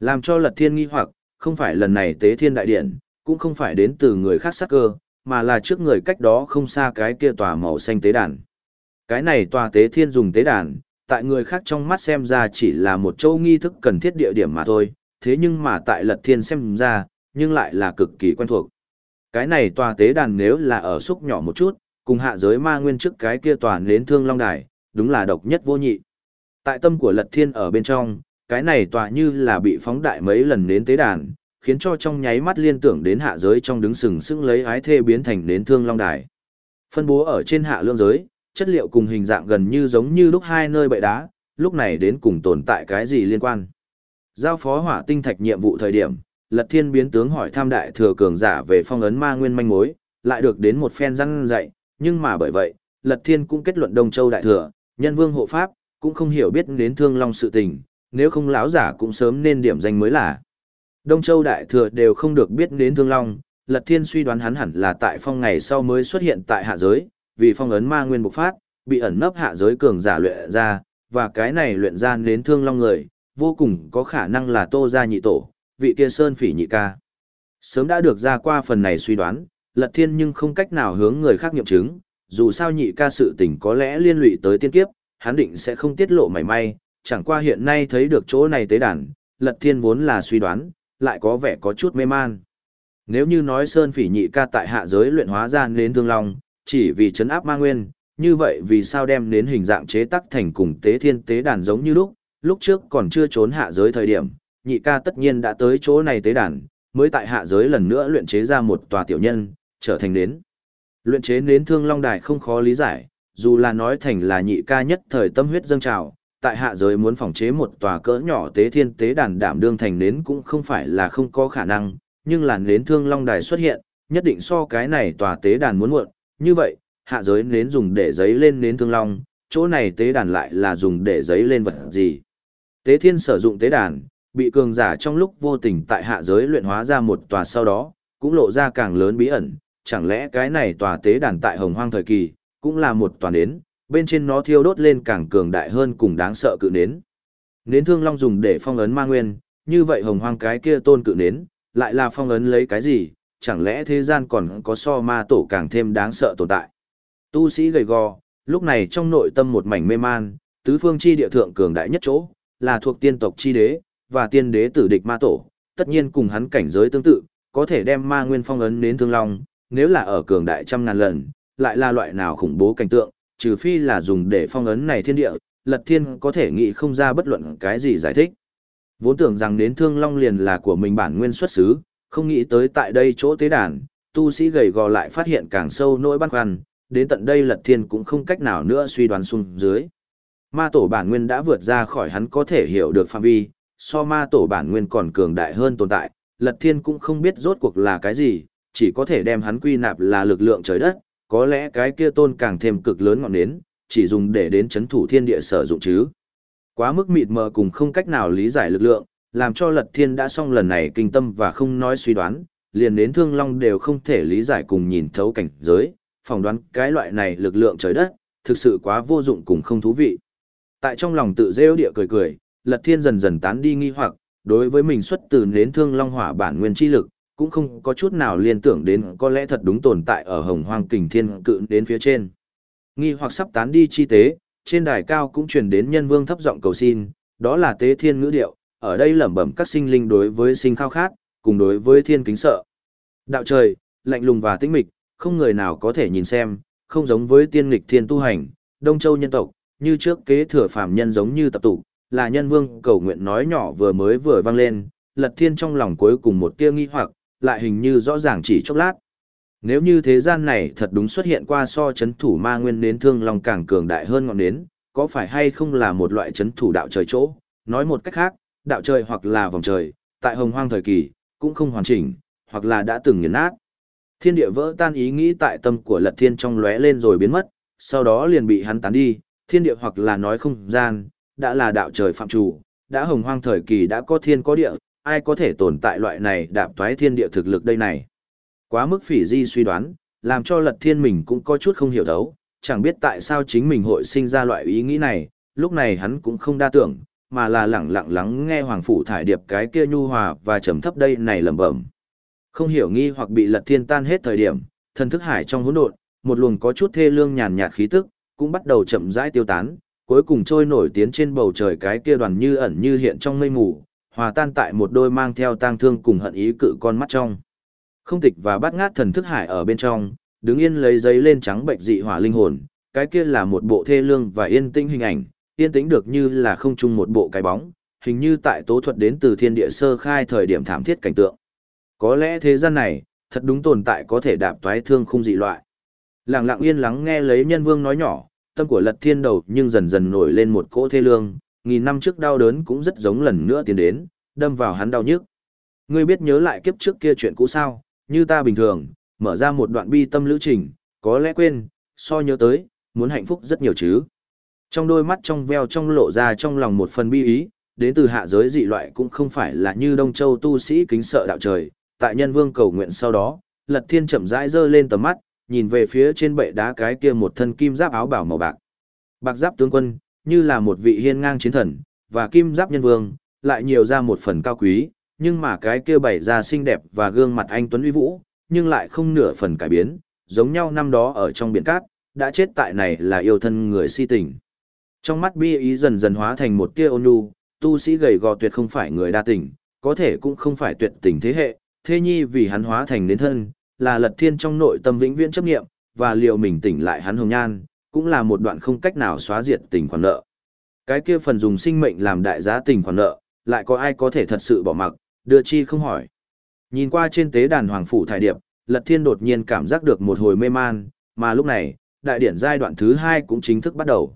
Làm cho lật thiên nghi hoặc, không phải lần này tế thiên đại điện, cũng không phải đến từ người khác sắc cơ, mà là trước người cách đó không xa cái kia tòa màu xanh tế đàn. Cái này tòa tế thiên dùng tế đàn, tại người khác trong mắt xem ra chỉ là một châu nghi thức cần thiết địa điểm mà thôi, thế nhưng mà tại lật thiên xem ra, nhưng lại là cực kỳ quen thuộc. Cái này tòa tế đàn nếu là ở xúc nhỏ một chút, cùng hạ giới ma nguyên trước cái kia tòa nến thương long đài, đúng là độc nhất vô nhị. Tại tâm của lật thiên ở bên trong, cái này tòa như là bị phóng đại mấy lần nến tế đàn, khiến cho trong nháy mắt liên tưởng đến hạ giới trong đứng sừng sững lấy ái thê biến thành nến thương long đài. Phân bố ở trên hạ lương giới, chất liệu cùng hình dạng gần như giống như lúc hai nơi bậy đá, lúc này đến cùng tồn tại cái gì liên quan. Giao phó hỏa tinh thạch nhiệm vụ thời điểm, Lật Thiên biến tướng hỏi tham đại thừa cường giả về phong ấn ma nguyên manh mối, lại được đến một phen răng dạy, nhưng mà bởi vậy, Lật Thiên cũng kết luận Đông Châu đại thừa, nhân vương hộ pháp, cũng không hiểu biết đến thương long sự tình, nếu không lão giả cũng sớm nên điểm danh mới là. Đông Châu đại thừa đều không được biết đến thương long, Lật Thiên suy đoán hắn hẳn là tại phong ngày sau mới xuất hiện tại hạ giới, vì phong ấn ma nguyên bộc phát, bị ẩn nấp hạ giới cường giả luyện ra, và cái này luyện ra đến thương long người, vô cùng có khả năng là Tô gia nhị tổ, vị kia sơn phỉ nhị ca. Sớm đã được ra qua phần này suy đoán, Lật Thiên nhưng không cách nào hướng người khác nghiệm chứng, dù sao nhị ca sự tình có lẽ liên lụy tới tiên kiếp, hắn định sẽ không tiết lộ mảy may, chẳng qua hiện nay thấy được chỗ này tế đàn, Lật Thiên vốn là suy đoán, lại có vẻ có chút mê man. Nếu như nói Sơn Phỉ nhị ca tại hạ giới luyện hóa ra nến thương long, chỉ vì chấn áp ma nguyên, như vậy vì sao đem đến hình dạng chế tác thành cùng tế thiên tế đàn giống như lúc, lúc trước còn chưa trốn hạ giới thời điểm, nhị ca tất nhiên đã tới chỗ này tế đàn, mới tại hạ giới lần nữa luyện chế ra một tòa tiểu nhân, trở thành nến. Luyện chế nến thương long đài không khó lý giải, dù là nói thành là nhị ca nhất thời tâm huyết dâng trào, tại hạ giới muốn phòng chế một tòa cỡ nhỏ tế thiên tế đàn đảm đương thành nến cũng không phải là không có khả năng, nhưng là nến thương long đài xuất hiện, nhất định so cái này tòa tế đàn muốn muộn, như vậy, hạ giới nến dùng để giấy lên nến thương long, chỗ này tế đàn lại là dùng để giấy lên vật gì. Tế thiên sử dụng tế đàn, bị cường giả trong lúc vô tình tại hạ giới luyện hóa ra một tòa sau đó, cũng lộ ra càng lớn bí ẩn, chẳng lẽ cái này tòa tế đàn tại hồng hoang thời kỳ, cũng là một tòa nến, bên trên nó thiêu đốt lên càng cường đại hơn cùng đáng sợ cự nến. Nến thương long dùng để phong ấn ma nguyên, như vậy hồng hoang cái kia tôn cự nến, lại là phong ấn lấy cái gì, chẳng lẽ thế gian còn có so ma tổ càng thêm đáng sợ tồn tại. Tu sĩ gầy gò, lúc này trong nội tâm một mảnh mê man, tứ phương chi địa thượng cường đại nhất chỗ, là thuộc tiên tộc chi đế, và tiên đế tử địch ma tổ, tất nhiên cùng hắn cảnh giới tương tự, có thể đem ma nguyên phong ấn đến thương long, nếu là ở cường đại trăm ngàn lần, lại là loại nào khủng bố cảnh tượng, trừ phi là dùng để phong ấn này thiên địa, lật thiên có thể nghĩ không ra bất luận cái gì giải thích. Vốn tưởng rằng đến thương long liền là của mình bản nguyên xuất xứ, không nghĩ tới tại đây chỗ tế đàn, tu sĩ gầy gò lại phát hiện càng sâu nỗi băn khoăn, đến tận đây lật thiên cũng không cách nào nữa suy đoán xuống dưới. Ma tổ bản nguyên đã vượt ra khỏi hắn có thể hiểu được phạm vi, so ma tổ bản nguyên còn cường đại hơn tồn tại, lật thiên cũng không biết rốt cuộc là cái gì, chỉ có thể đem hắn quy nạp là lực lượng trời đất, có lẽ cái kia tôn càng thêm cực lớn ngọn nến, chỉ dùng để đến chấn thủ thiên địa sử dụng chứ. Quá mức mịt mờ cùng không cách nào lý giải lực lượng, làm cho lật thiên đã xong lần này kinh tâm và không nói suy đoán, liền đến thương long đều không thể lý giải cùng nhìn thấu cảnh giới, phỏng đoán cái loại này lực lượng trời đất, thực sự quá vô dụng cùng không thú vị. Tại trong lòng tự rêu địa cười cười, lật thiên dần dần tán đi nghi hoặc, đối với mình xuất từ nến thương long hỏa bản nguyên chi lực, cũng không có chút nào liên tưởng đến có lẽ thật đúng tồn tại ở hồng hoang kình thiên cự đến phía trên. Nghi hoặc sắp tán đi chi tế, trên đài cao cũng truyền đến nhân vương thấp giọng cầu xin, đó là tế thiên ngữ điệu, ở đây lẩm bẩm các sinh linh đối với sinh khao khát, cùng đối với thiên kính sợ. Đạo trời, lạnh lùng và tĩnh mịch, không người nào có thể nhìn xem, không giống với tiên nghịch thiên tu hành, Đông Châu nhân tộc, như trước kế thừa phàm nhân giống như tập tụ, là nhân vương cầu nguyện nói nhỏ vừa mới vừa vang lên, lật thiên trong lòng cuối cùng một tia nghi hoặc, lại hình như rõ ràng chỉ chốc lát. Nếu như thế gian này thật đúng xuất hiện qua so chấn thủ ma nguyên nến thương lòng càng cường đại hơn ngọn nến, có phải hay không là một loại chấn thủ đạo trời chỗ? Nói một cách khác, đạo trời hoặc là vòng trời, tại hồng hoang thời kỳ, cũng không hoàn chỉnh, hoặc là đã từng nghiền nát. Thiên địa vỡ tan ý nghĩ tại tâm của Lật Thiên trong lóe lên rồi biến mất, sau đó liền bị hắn tán đi, thiên địa hoặc là nói không gian, đã là đạo trời phạm chủ, đã hồng hoang thời kỳ đã có thiên có địa, ai có thể tồn tại loại này đạp toái thiên địa thực lực đây này. Quá mức phỉ di suy đoán, làm cho lật thiên mình cũng có chút không hiểu đấu, chẳng biết tại sao chính mình hội sinh ra loại ý nghĩ này, lúc này hắn cũng không đa tưởng, mà là lẳng lặng lắng nghe hoàng phủ thải điệp cái kia nhu hòa và trầm thấp đây này lẩm bẩm. Không hiểu nghi hoặc bị lật thiên tan hết thời điểm, thần thức hải trong hỗn độn, một luồng có chút thê lương nhàn nhạt khí tức, cũng bắt đầu chậm rãi tiêu tán, cuối cùng trôi nổi tiến trên bầu trời cái kia đoàn như ẩn như hiện trong mây mù, hòa tan tại một đôi mang theo tang thương cùng hận ý cự con mắt trong. Không tịch và bắt ngát thần thức hải ở bên trong, đứng yên lấy giấy lên trắng bệnh dị hỏa linh hồn, cái kia là một bộ thê lương và yên tĩnh hình ảnh, yên tĩnh được như là không chung một bộ cái bóng, hình như tại tố thuật đến từ thiên địa sơ khai thời điểm thảm thiết cảnh tượng. Có lẽ thế gian này, thật đúng tồn tại có thể đạp toái thương không dị loại. Lặng lặng yên lắng nghe lấy nhân vương nói nhỏ, tâm của lật thiên đầu nhưng dần dần nổi lên một cỗ thê lương, nghìn năm trước đau đớn cũng rất giống lần nữa tiến đến, đâm vào hắn đau nhức. Ngươi biết nhớ lại kiếp trước kia chuyện cũ sao, như ta bình thường, mở ra một đoạn bi tâm lữ trình, có lẽ quên, so nhớ tới, muốn hạnh phúc rất nhiều chứ. Trong đôi mắt trong veo trong lộ ra trong lòng một phần bi ý, đến từ hạ giới dị loại cũng không phải là như Đông Châu tu sĩ kính sợ đạo trời, tại nhân vương cầu nguyện sau đó, Lật Thiên chậm rãi giơ lên tầm mắt, nhìn về phía trên bệ đá cái kia một thân kim giáp áo bảo màu bạc. Bạc giáp tướng quân, như là một vị hiên ngang chiến thần, và kim giáp nhân vương, lại nhiều ra một phần cao quý, nhưng mà cái kia bày ra xinh đẹp và gương mặt anh Tuấn uy vũ, nhưng lại không nửa phần cải biến, giống nhau năm đó ở trong biển cát, đã chết tại này là yêu thân người si tình. Trong mắt bi ý dần dần hóa thành một tia ôn nhu, tu sĩ gầy gò tuyệt không phải người đa tình, có thể cũng không phải tuyệt tình thế hệ, thế nhi vì hắn hóa thành đến thân, là lật thiên trong nội tâm vĩnh viễn chấp nghiệm, và liệu mình tỉnh lại hắn hồng nhan, cũng là một đoạn không cách nào xóa diệt tình khoản nợ. Cái kia phần dùng sinh mệnh làm đại giá tình khoản nợ, lại có ai có thể thật sự bỏ mặc, đưa chi không hỏi. Nhìn qua trên tế đàn hoàng phủ thải điệp, lật thiên đột nhiên cảm giác được một hồi mê man, mà lúc này, đại điển giai đoạn thứ hai cũng chính thức bắt đầu.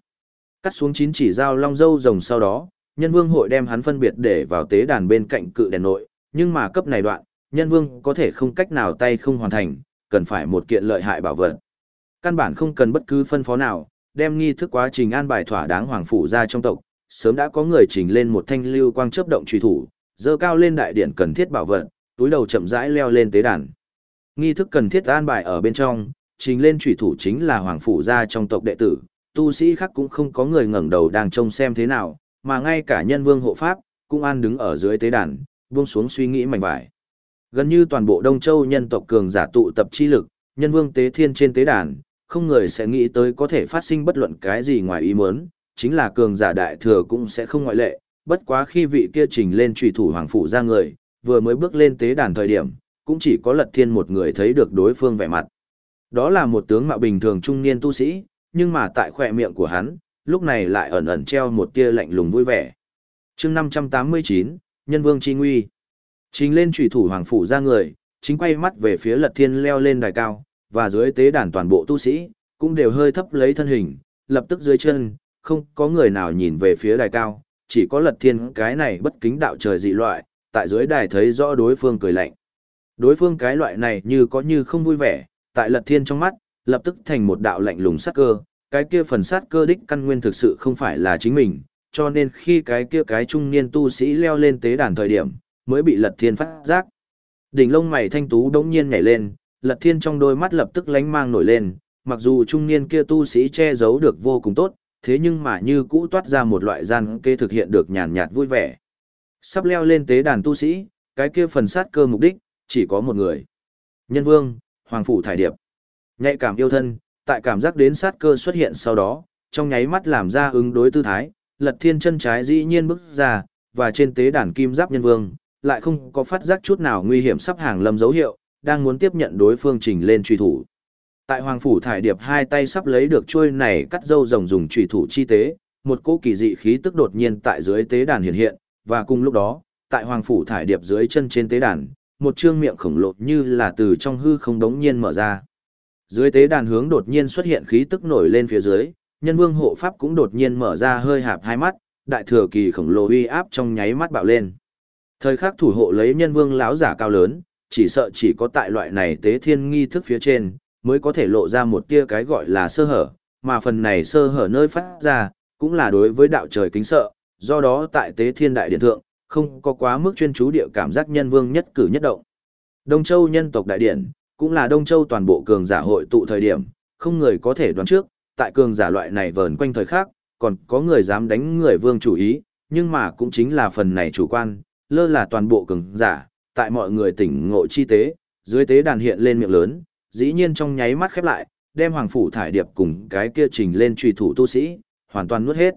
Cắt xuống chín chỉ dao long dâu rồng sau đó, nhân vương hội đem hắn phân biệt để vào tế đàn bên cạnh cự đèn nội, nhưng mà cấp này đoạn, nhân vương có thể không cách nào tay không hoàn thành, cần phải một kiện lợi hại bảo vật. Căn bản không cần bất cứ phân phó nào, đem nghi thức quá trình an bài thỏa đáng hoàng phủ ra trong tộc, sớm đã có người trình lên một thanh lưu quang chớp động truy thủ, dơ cao lên đại điện cần thiết bảo vật, túi đầu chậm rãi leo lên tế đàn. Nghi thức cần thiết an bài ở bên trong, trình lên truy thủ chính là hoàng phủ ra trong tộc đệ tử, tu sĩ khác cũng không có người ngẩng đầu đang trông xem thế nào, mà ngay cả nhân vương hộ pháp, cũng an đứng ở dưới tế đàn, buông xuống suy nghĩ mảnh vải. Gần như toàn bộ Đông Châu nhân tộc cường giả tụ tập chi lực, nhân vương tế thiên trên tế đàn, không người sẽ nghĩ tới có thể phát sinh bất luận cái gì ngoài ý muốn, chính là cường giả đại thừa cũng sẽ không ngoại lệ, bất quá khi vị kia trình lên trùy thủ hoàng phủ ra người, vừa mới bước lên tế đàn thời điểm, cũng chỉ có lật thiên một người thấy được đối phương vẻ mặt. Đó là một tướng mạo bình thường trung niên tu sĩ, nhưng mà tại khỏe miệng của hắn, lúc này lại ẩn ẩn treo một tia lạnh lùng vui vẻ. chương 589, Nhân Vương Chi Nguy. Trình lên trùy thủ hoàng phủ ra người, chính quay mắt về phía lật thiên leo lên đài cao, và dưới tế đàn toàn bộ tu sĩ, cũng đều hơi thấp lấy thân hình, lập tức dưới chân, không có người nào nhìn về phía đài cao, chỉ có lật thiên cái này bất kính đạo trời dị loại, tại dưới đài thấy rõ đối phương cười lạnh. Đối phương cái loại này như có như không vui vẻ, tại lật thiên trong mắt, lập tức thành một đạo lạnh lùng sát cơ, cái kia phần sát cơ đích căn nguyên thực sự không phải là chính mình, cho nên khi cái kia cái trung niên tu sĩ leo lên tế đàn thời điểm, mới bị lật thiên phát giác. Đỉnh lông mày thanh tú đống nhiên nhảy lên, lật thiên trong đôi mắt lập tức lánh mang nổi lên, mặc dù trung niên kia tu sĩ che giấu được vô cùng tốt, thế nhưng mà như cũ toát ra một loại gian kê thực hiện được nhàn nhạt vui vẻ. Sắp leo lên tế đàn tu sĩ, cái kia phần sát cơ mục đích, chỉ có một người. Nhân vương, Hoàng Phủ Thải Điệp. Nhạy cảm yêu thân, tại cảm giác đến sát cơ xuất hiện sau đó, trong nháy mắt làm ra ứng đối tư thái, lật thiên chân trái dĩ nhiên bước ra, và trên tế đàn kim giáp nhân vương, lại không có phát giác chút nào nguy hiểm sắp hàng lâm dấu hiệu, đang muốn tiếp nhận đối phương trình lên truy thủ. Tại Hoàng Phủ Thải Điệp hai tay sắp lấy được chuôi này cắt dâu rồng dùng truy thủ chi tế, một cỗ kỳ dị khí tức đột nhiên tại dưới tế đàn hiện hiện, và cùng lúc đó, tại Hoàng Phủ Thải Điệp dưới chân trên tế đàn, một trương miệng khổng lồ như là từ trong hư không đống nhiên mở ra. Dưới tế đàn hướng đột nhiên xuất hiện khí tức nổi lên phía dưới, nhân vương hộ pháp cũng đột nhiên mở ra hơi hạp hai mắt, đại thừa kỳ khổng lồ uy áp trong nháy mắt bạo lên. Thời khắc thủ hộ lấy nhân vương lão giả cao lớn, chỉ sợ chỉ có tại loại này tế thiên nghi thức phía trên, mới có thể lộ ra một tia cái gọi là sơ hở, mà phần này sơ hở nơi phát ra, cũng là đối với đạo trời kính sợ, do đó tại tế thiên đại điện thượng, không có quá mức chuyên chú địa cảm giác nhân vương nhất cử nhất động. Đông Châu nhân tộc đại điện, cũng là Đông Châu toàn bộ cường giả hội tụ thời điểm, không người có thể đoán trước, tại cường giả loại này vờn quanh thời khác, còn có người dám đánh người vương chủ ý, nhưng mà cũng chính là phần này chủ quan, lơ là toàn bộ cường giả, tại mọi người tỉnh ngộ chi tế, dưới tế đàn hiện lên miệng lớn, dĩ nhiên trong nháy mắt khép lại, đem hoàng phủ thải điệp cùng cái kia trình lên truy thủ tu sĩ, hoàn toàn nuốt hết.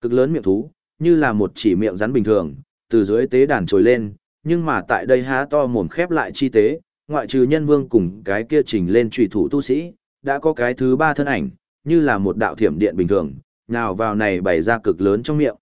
Cực lớn miệng thú, như là một chỉ miệng rắn bình thường, từ dưới tế đàn trồi lên, nhưng mà tại đây há to mồm khép lại chi tế, ngoại trừ nhân vương cùng cái kia trình lên truy thủ tu sĩ, đã có cái thứ ba thân ảnh, như là một đạo thiểm điện bình thường, nào vào này bày ra cực lớn trong miệng.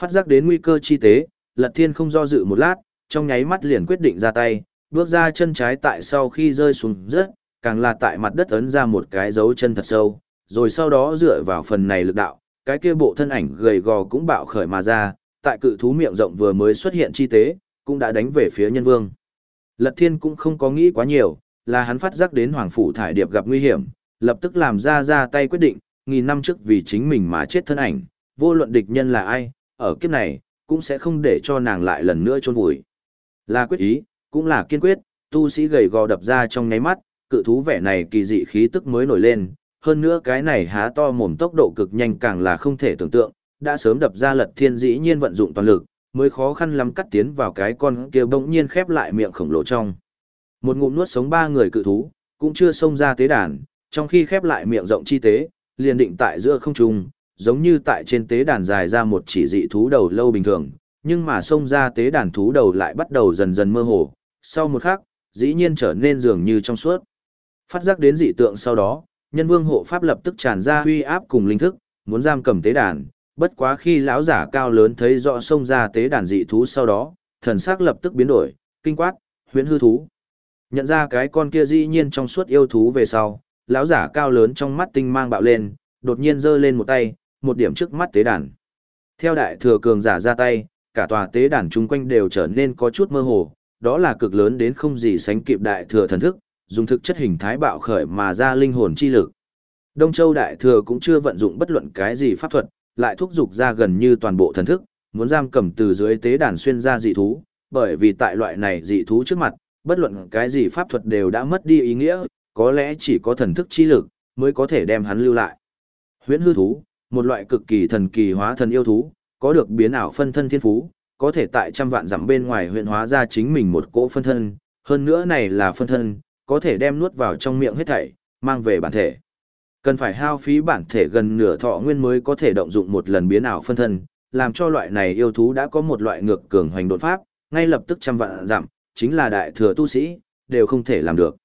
Phát giác đến nguy cơ chi tế, Lật Thiên không do dự một lát, trong nháy mắt liền quyết định ra tay, bước ra chân trái tại sau khi rơi xuống rớt, càng là tại mặt đất ấn ra một cái dấu chân thật sâu, rồi sau đó dựa vào phần này lực đạo, cái kia bộ thân ảnh gầy gò cũng bạo khởi mà ra, tại cự thú miệng rộng vừa mới xuất hiện chi tế, cũng đã đánh về phía nhân vương. Lật Thiên cũng không có nghĩ quá nhiều, là hắn phát giác đến Hoàng Phủ Thải Điệp gặp nguy hiểm, lập tức làm ra ra tay quyết định, nghìn năm trước vì chính mình mà chết thân ảnh, vô luận địch nhân là ai, ở kiếp này, cũng sẽ không để cho nàng lại lần nữa trôn vùi. Là quyết ý, cũng là kiên quyết, tu sĩ gầy gò đập ra trong nháy mắt, cự thú vẻ này kỳ dị khí tức mới nổi lên, hơn nữa cái này há to mồm tốc độ cực nhanh càng là không thể tưởng tượng, đã sớm đập ra lật thiên dĩ nhiên vận dụng toàn lực, mới khó khăn lắm cắt tiến vào cái con kia bỗng nhiên khép lại miệng khổng lồ trong. Một ngụm nuốt sống ba người cự thú, cũng chưa xông ra tế đàn, trong khi khép lại miệng rộng chi tế, liền định tại giữa không trung, giống như tại trên tế đàn dài ra một chỉ dị thú đầu lâu bình thường, nhưng mà xông ra tế đàn thú đầu lại bắt đầu dần dần mơ hồ, sau một khắc, dĩ nhiên trở nên dường như trong suốt. Phát giác đến dị tượng sau đó, nhân vương hộ pháp lập tức tràn ra huy áp cùng linh thức, muốn giam cầm tế đàn, bất quá khi lão giả cao lớn thấy rõ xông ra tế đàn dị thú sau đó, thần sắc lập tức biến đổi, kinh quát, huyễn hư thú. Nhận ra cái con kia dĩ nhiên trong suốt yêu thú về sau, lão giả cao lớn trong mắt tinh mang bạo lên, đột nhiên giơ lên một tay, một điểm trước mắt tế đàn. Theo đại thừa cường giả ra tay, cả tòa tế đàn chung quanh đều trở nên có chút mơ hồ, đó là cực lớn đến không gì sánh kịp đại thừa thần thức, dùng thực chất hình thái bạo khởi mà ra linh hồn chi lực. Đông Châu đại thừa cũng chưa vận dụng bất luận cái gì pháp thuật, lại thúc dục ra gần như toàn bộ thần thức, muốn giam cầm từ dưới tế đàn xuyên ra dị thú, bởi vì tại loại này dị thú trước mặt, bất luận cái gì pháp thuật đều đã mất đi ý nghĩa, có lẽ chỉ có thần thức chi lực mới có thể đem hắn lưu lại. Huyễn hư thú, một loại cực kỳ thần kỳ hóa thần yêu thú, có được biến ảo phân thân thiên phú, có thể tại trăm vạn dặm bên ngoài huyện hóa ra chính mình một cỗ phân thân, hơn nữa này là phân thân, có thể đem nuốt vào trong miệng hết thảy, mang về bản thể. Cần phải hao phí bản thể gần nửa thọ nguyên mới có thể động dụng một lần biến ảo phân thân, làm cho loại này yêu thú đã có một loại ngược cường hoành đột pháp, ngay lập tức trăm vạn dặm, chính là đại thừa tu sĩ, đều không thể làm được.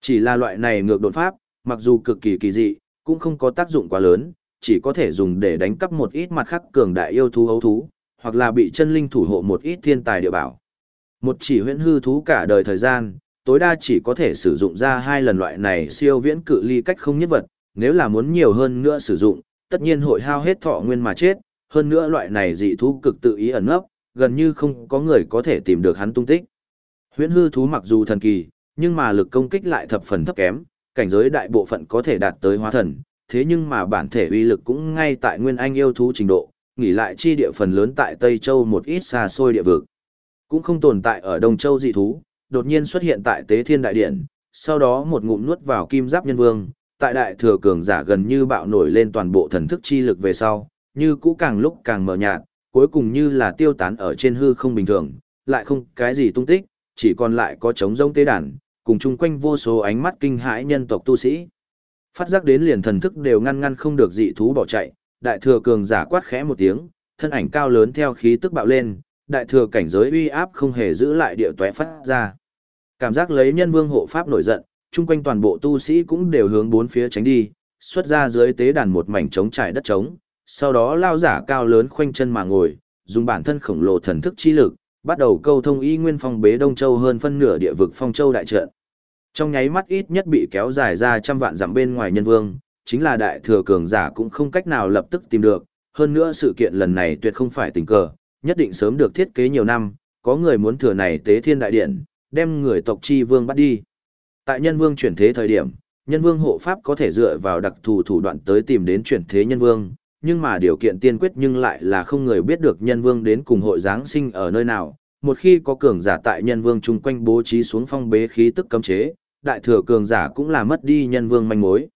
Chỉ là loại này ngược đột pháp, mặc dù cực kỳ kỳ dị, cũng không có tác dụng quá lớn, chỉ có thể dùng để đánh cắp một ít mặt khắc cường đại yêu thú ấu thú, hoặc là bị chân linh thủ hộ một ít thiên tài địa bảo. Một chỉ huyễn hư thú cả đời thời gian, tối đa chỉ có thể sử dụng ra hai lần loại này siêu viễn cự ly cách không nhất vật, nếu là muốn nhiều hơn nữa sử dụng, tất nhiên hội hao hết thọ nguyên mà chết, hơn nữa loại này dị thú cực tự ý ẩn nấp, gần như không có người có thể tìm được hắn tung tích. Huyễn hư thú mặc dù thần kỳ, nhưng mà lực công kích lại thập phần thấp kém, cảnh giới đại bộ phận có thể đạt tới hóa thần, thế nhưng mà bản thể uy lực cũng ngay tại nguyên anh yêu thú trình độ, nghỉ lại chi địa phần lớn tại Tây Châu một ít xa xôi địa vực. Cũng không tồn tại ở Đông Châu dị thú, đột nhiên xuất hiện tại Tế Thiên Đại Điện, sau đó một ngụm nuốt vào kim giáp nhân vương, tại đại thừa cường giả gần như bạo nổi lên toàn bộ thần thức chi lực về sau, như cũ càng lúc càng mờ nhạt, cuối cùng như là tiêu tán ở trên hư không bình thường, lại không cái gì tung tích, chỉ còn lại có trống rông tế đàn, cùng chung quanh vô số ánh mắt kinh hãi nhân tộc tu sĩ. Phát giác đến liền thần thức đều ngăn ngăn không được dị thú bỏ chạy, đại thừa cường giả quát khẽ một tiếng, thân ảnh cao lớn theo khí tức bạo lên, đại thừa cảnh giới uy áp không hề giữ lại địa toé phát ra. Cảm giác lấy nhân vương hộ pháp nổi giận, chung quanh toàn bộ tu sĩ cũng đều hướng bốn phía tránh đi, xuất ra dưới tế đàn một mảnh trống trải đất trống, sau đó lao giả cao lớn khoanh chân mà ngồi, dùng bản thân khổng lồ thần thức chi lực, bắt đầu câu thông y nguyên phong bế Đông Châu hơn phân nửa địa vực phong châu đại trận. Trong nháy mắt ít nhất bị kéo dài ra trăm vạn dặm bên ngoài nhân vương, chính là đại thừa cường giả cũng không cách nào lập tức tìm được, hơn nữa sự kiện lần này tuyệt không phải tình cờ, nhất định sớm được thiết kế nhiều năm, có người muốn thừa này tế thiên đại điện, đem người tộc chi vương bắt đi. Tại nhân vương chuyển thế thời điểm, nhân vương hộ pháp có thể dựa vào đặc thù thủ đoạn tới tìm đến chuyển thế nhân vương, nhưng mà điều kiện tiên quyết nhưng lại là không người biết được nhân vương đến cùng hội giáng sinh ở nơi nào. Một khi có cường giả tại nhân vương chung quanh bố trí xuống phong bế khí tức cấm chế, đại thừa cường giả cũng là mất đi nhân vương manh mối.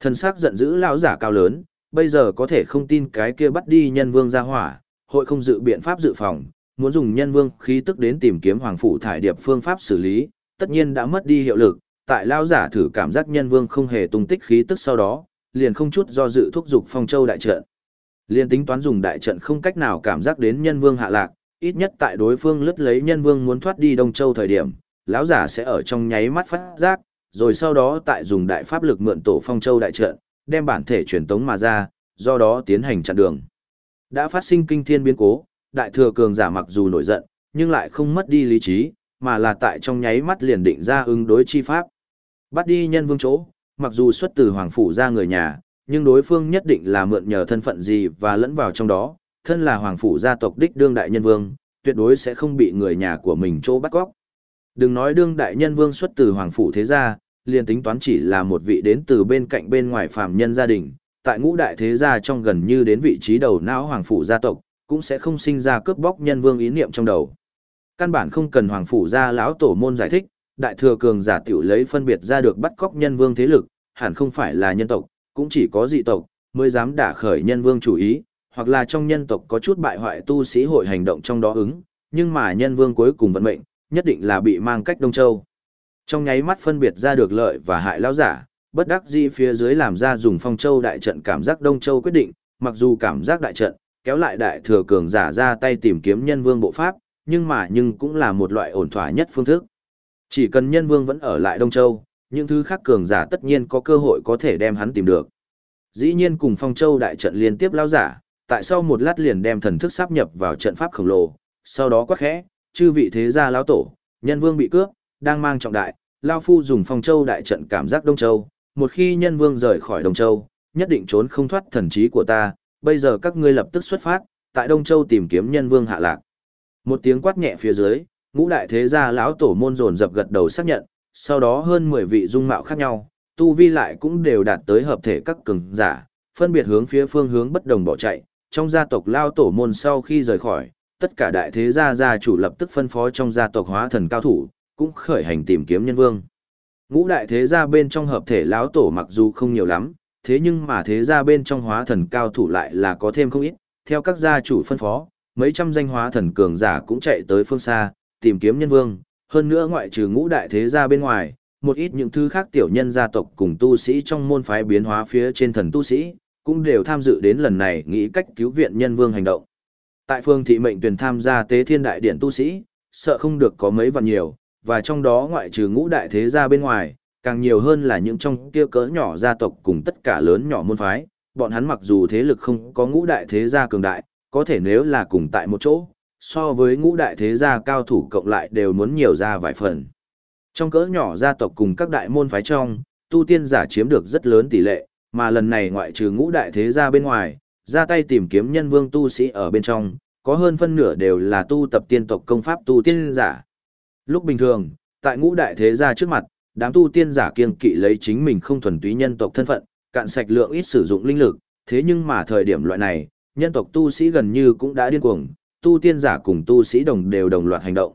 Thần sắc giận dữ lão giả cao lớn, bây giờ có thể không tin cái kia bắt đi nhân vương ra hỏa, hội không dự biện pháp dự phòng, muốn dùng nhân vương khí tức đến tìm kiếm hoàng phủ thải điệp phương pháp xử lý, tất nhiên đã mất đi hiệu lực, tại lão giả thử cảm giác nhân vương không hề tung tích khí tức sau đó, liền không chút do dự thúc dục phong châu đại trận. Liền tính toán dùng đại trận không cách nào cảm giác đến nhân vương hạ lạc, ít nhất tại đối phương lướt lấy nhân vương muốn thoát đi Đông Châu thời điểm, lão giả sẽ ở trong nháy mắt phát giác, rồi sau đó tại dùng đại pháp lực mượn tổ phong châu đại trận, đem bản thể truyền tống mà ra, do đó tiến hành chặn đường. Đã phát sinh kinh thiên biến cố, đại thừa cường giả mặc dù nổi giận, nhưng lại không mất đi lý trí, mà là tại trong nháy mắt liền định ra ứng đối chi pháp. Bắt đi nhân vương chỗ, mặc dù xuất từ hoàng phủ ra người nhà, nhưng đối phương nhất định là mượn nhờ thân phận gì và lẫn vào trong đó, thân là hoàng phủ gia tộc đích đương đại nhân vương, tuyệt đối sẽ không bị người nhà của mình chỗ bắt cóc. Đừng nói đương đại nhân vương xuất từ hoàng phủ thế gia, liền tính toán chỉ là một vị đến từ bên cạnh bên ngoài phàm nhân gia đình, tại ngũ đại thế gia trong gần như đến vị trí đầu não hoàng phủ gia tộc, cũng sẽ không sinh ra cướp bóc nhân vương ý niệm trong đầu. Căn bản không cần hoàng phủ gia lão tổ môn giải thích, đại thừa cường giả tiểu lấy phân biệt ra được bắt cóc nhân vương thế lực, hẳn không phải là nhân tộc, cũng chỉ có dị tộc, mới dám đả khởi nhân vương chủ ý, hoặc là trong nhân tộc có chút bại hoại tu sĩ hội hành động trong đó ứng, nhưng mà nhân vương cuối cùng vận mệnh, nhất định là bị mang cách Đông Châu. Trong nháy mắt phân biệt ra được lợi và hại lão giả, bất đắc dĩ phía dưới làm ra dùng phong châu đại trận cảm giác Đông Châu quyết định, mặc dù cảm giác đại trận, kéo lại đại thừa cường giả ra tay tìm kiếm nhân vương bộ pháp, nhưng mà nhưng cũng là một loại ổn thỏa nhất phương thức. Chỉ cần nhân vương vẫn ở lại Đông Châu, những thứ khác cường giả tất nhiên có cơ hội có thể đem hắn tìm được. Dĩ nhiên cùng phong châu đại trận liên tiếp lao giả, tại sau một lát liền đem thần thức sáp nhập vào trận pháp khổng lồ, sau đó quát khẽ, chư vị thế gia lão tổ, nhân vương bị cướp, đang mang trọng đại, lao phu dùng phong châu đại trận cảm giác Đông Châu, một khi nhân vương rời khỏi Đông Châu, nhất định trốn không thoát thần trí của ta, bây giờ các ngươi lập tức xuất phát, tại Đông Châu tìm kiếm nhân vương hạ lạc. Một tiếng quát nhẹ phía dưới, ngũ đại thế gia lão tổ môn dồn dập gật đầu xác nhận, sau đó hơn 10 vị dung mạo khác nhau, tu vi lại cũng đều đạt tới hợp thể các cường giả, phân biệt hướng phía phương hướng bất đồng bỏ chạy, trong gia tộc lao tổ môn sau khi rời khỏi, tất cả đại thế gia gia chủ lập tức phân phó trong gia tộc hóa thần cao thủ, cũng khởi hành tìm kiếm nhân vương. Ngũ đại thế gia bên trong hợp thể lão tổ mặc dù không nhiều lắm, thế nhưng mà thế gia bên trong hóa thần cao thủ lại là có thêm không ít, theo các gia chủ phân phó, mấy trăm danh hóa thần cường giả cũng chạy tới phương xa, tìm kiếm nhân vương, hơn nữa ngoại trừ ngũ đại thế gia bên ngoài, một ít những thứ khác tiểu nhân gia tộc cùng tu sĩ trong môn phái biến hóa phía trên thần tu sĩ, cũng đều tham dự đến lần này nghĩ cách cứu viện nhân vương hành động. Tại phương thị mệnh tuyển tham gia tế thiên đại điển tu sĩ, sợ không được có mấy vạn nhiều, và trong đó ngoại trừ ngũ đại thế gia bên ngoài, càng nhiều hơn là những trong kia cỡ nhỏ gia tộc cùng tất cả lớn nhỏ môn phái, bọn hắn mặc dù thế lực không có ngũ đại thế gia cường đại, có thể nếu là cùng tại một chỗ, so với ngũ đại thế gia cao thủ cộng lại đều muốn nhiều ra vài phần. Trong cỡ nhỏ gia tộc cùng các đại môn phái trong, tu tiên giả chiếm được rất lớn tỷ lệ, mà lần này ngoại trừ ngũ đại thế gia bên ngoài, ra tay tìm kiếm nhân vương tu sĩ ở bên trong, có hơn phân nửa đều là tu tập tiên tộc công pháp tu tiên giả. Lúc bình thường, tại ngũ đại thế gia trước mặt, đám tu tiên giả kiêng kỵ lấy chính mình không thuần túy nhân tộc thân phận, cạn sạch lượng ít sử dụng linh lực, thế nhưng mà thời điểm loại này, nhân tộc tu sĩ gần như cũng đã điên cuồng, tu tiên giả cùng tu sĩ đồng đều đồng loạt hành động.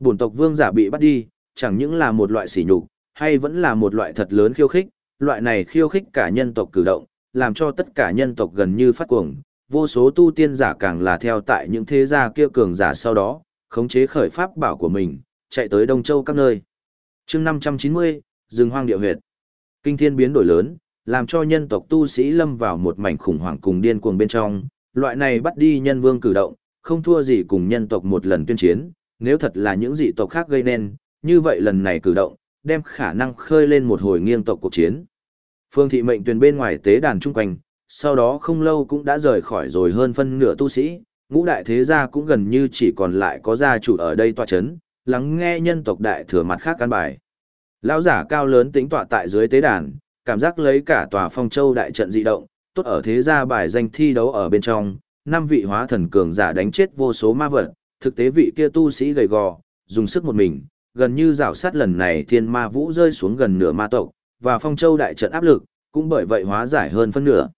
Bổn tộc vương giả bị bắt đi, chẳng những là một loại sỉ nhục, hay vẫn là một loại thật lớn khiêu khích, loại này khiêu khích cả nhân tộc cử động, làm cho tất cả nhân tộc gần như phát cuồng, vô số tu tiên giả càng là theo tại những thế gia kia cường giả sau đó, khống chế khởi pháp bảo của mình, chạy tới Đông Châu các nơi. chương 590, rừng hoang địa huyệt. Kinh thiên biến đổi lớn, làm cho nhân tộc tu sĩ lâm vào một mảnh khủng hoảng cùng điên cuồng bên trong, loại này bắt đi nhân vương cử động, không thua gì cùng nhân tộc một lần tuyên chiến, nếu thật là những dị tộc khác gây nên, như vậy lần này cử động, đem khả năng khơi lên một hồi nghiêng tộc cuộc chiến. Phương thị mệnh tuyển bên ngoài tế đàn trung quanh, sau đó không lâu cũng đã rời khỏi rồi hơn phân nửa tu sĩ, ngũ đại thế gia cũng gần như chỉ còn lại có gia chủ ở đây tọa chấn, lắng nghe nhân tộc đại thừa mặt khác căn bài. Lão giả cao lớn tính tọa tại dưới tế đàn, cảm giác lấy cả tòa phong châu đại trận dị động, tốt ở thế gia bài danh thi đấu ở bên trong, năm vị hóa thần cường giả đánh chết vô số ma vật, thực tế vị kia tu sĩ gầy gò, dùng sức một mình, gần như rào sát lần này thiên ma vũ rơi xuống gần nửa ma tộc, và phong châu đại trận áp lực, cũng bởi vậy hóa giải hơn phân nửa.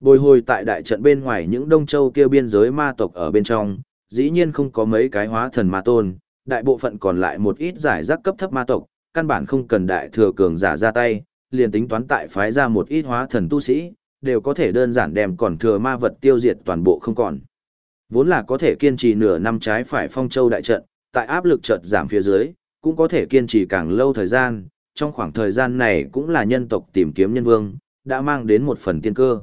Bồi hồi tại đại trận bên ngoài những đông châu kia biên giới ma tộc ở bên trong, dĩ nhiên không có mấy cái hóa thần ma tôn, đại bộ phận còn lại một ít giải rác cấp thấp ma tộc, căn bản không cần đại thừa cường giả ra tay, liền tính toán tại phái ra một ít hóa thần tu sĩ, đều có thể đơn giản đem còn thừa ma vật tiêu diệt toàn bộ không còn. Vốn là có thể kiên trì nửa năm trái phải phong châu đại trận, tại áp lực chợt giảm phía dưới, cũng có thể kiên trì càng lâu thời gian, trong khoảng thời gian này cũng là nhân tộc tìm kiếm nhân vương, đã mang đến một phần tiên cơ.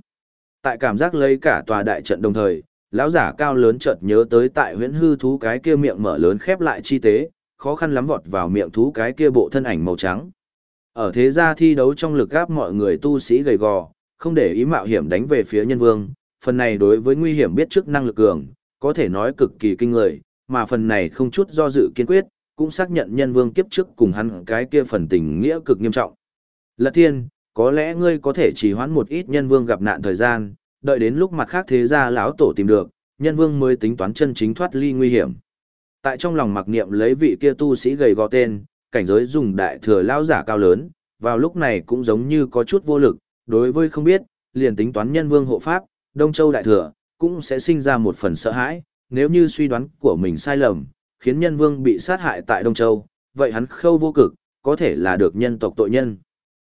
Tại cảm giác lấy cả tòa đại trận đồng thời, lão giả cao lớn chợt nhớ tới tại huyễn hư thú cái kia miệng mở lớn khép lại chi tế, khó khăn lắm vọt vào miệng thú cái kia bộ thân ảnh màu trắng. Ở thế gia thi đấu trong lực gáp mọi người tu sĩ gầy gò, không để ý mạo hiểm đánh về phía nhân vương, phần này đối với nguy hiểm biết trước năng lực cường, có thể nói cực kỳ kinh người, mà phần này không chút do dự kiên quyết, cũng xác nhận nhân vương kiếp trước cùng hắn cái kia phần tình nghĩa cực nghiêm trọng. Lật thiên, có lẽ ngươi có thể chỉ hoãn một ít nhân vương gặp nạn thời gian, đợi đến lúc mặt khác thế gia lão tổ tìm được, nhân vương mới tính toán chân chính thoát ly nguy hiểm. Tại trong lòng mặc niệm lấy vị kia tu sĩ gầy gò tên, cảnh giới dùng đại thừa lão giả cao lớn, vào lúc này cũng giống như có chút vô lực, đối với không biết, liền tính toán nhân vương hộ pháp, Đông Châu đại thừa, cũng sẽ sinh ra một phần sợ hãi, nếu như suy đoán của mình sai lầm, khiến nhân vương bị sát hại tại Đông Châu, vậy hắn khâu vô cực, có thể là được nhân tộc tội nhân.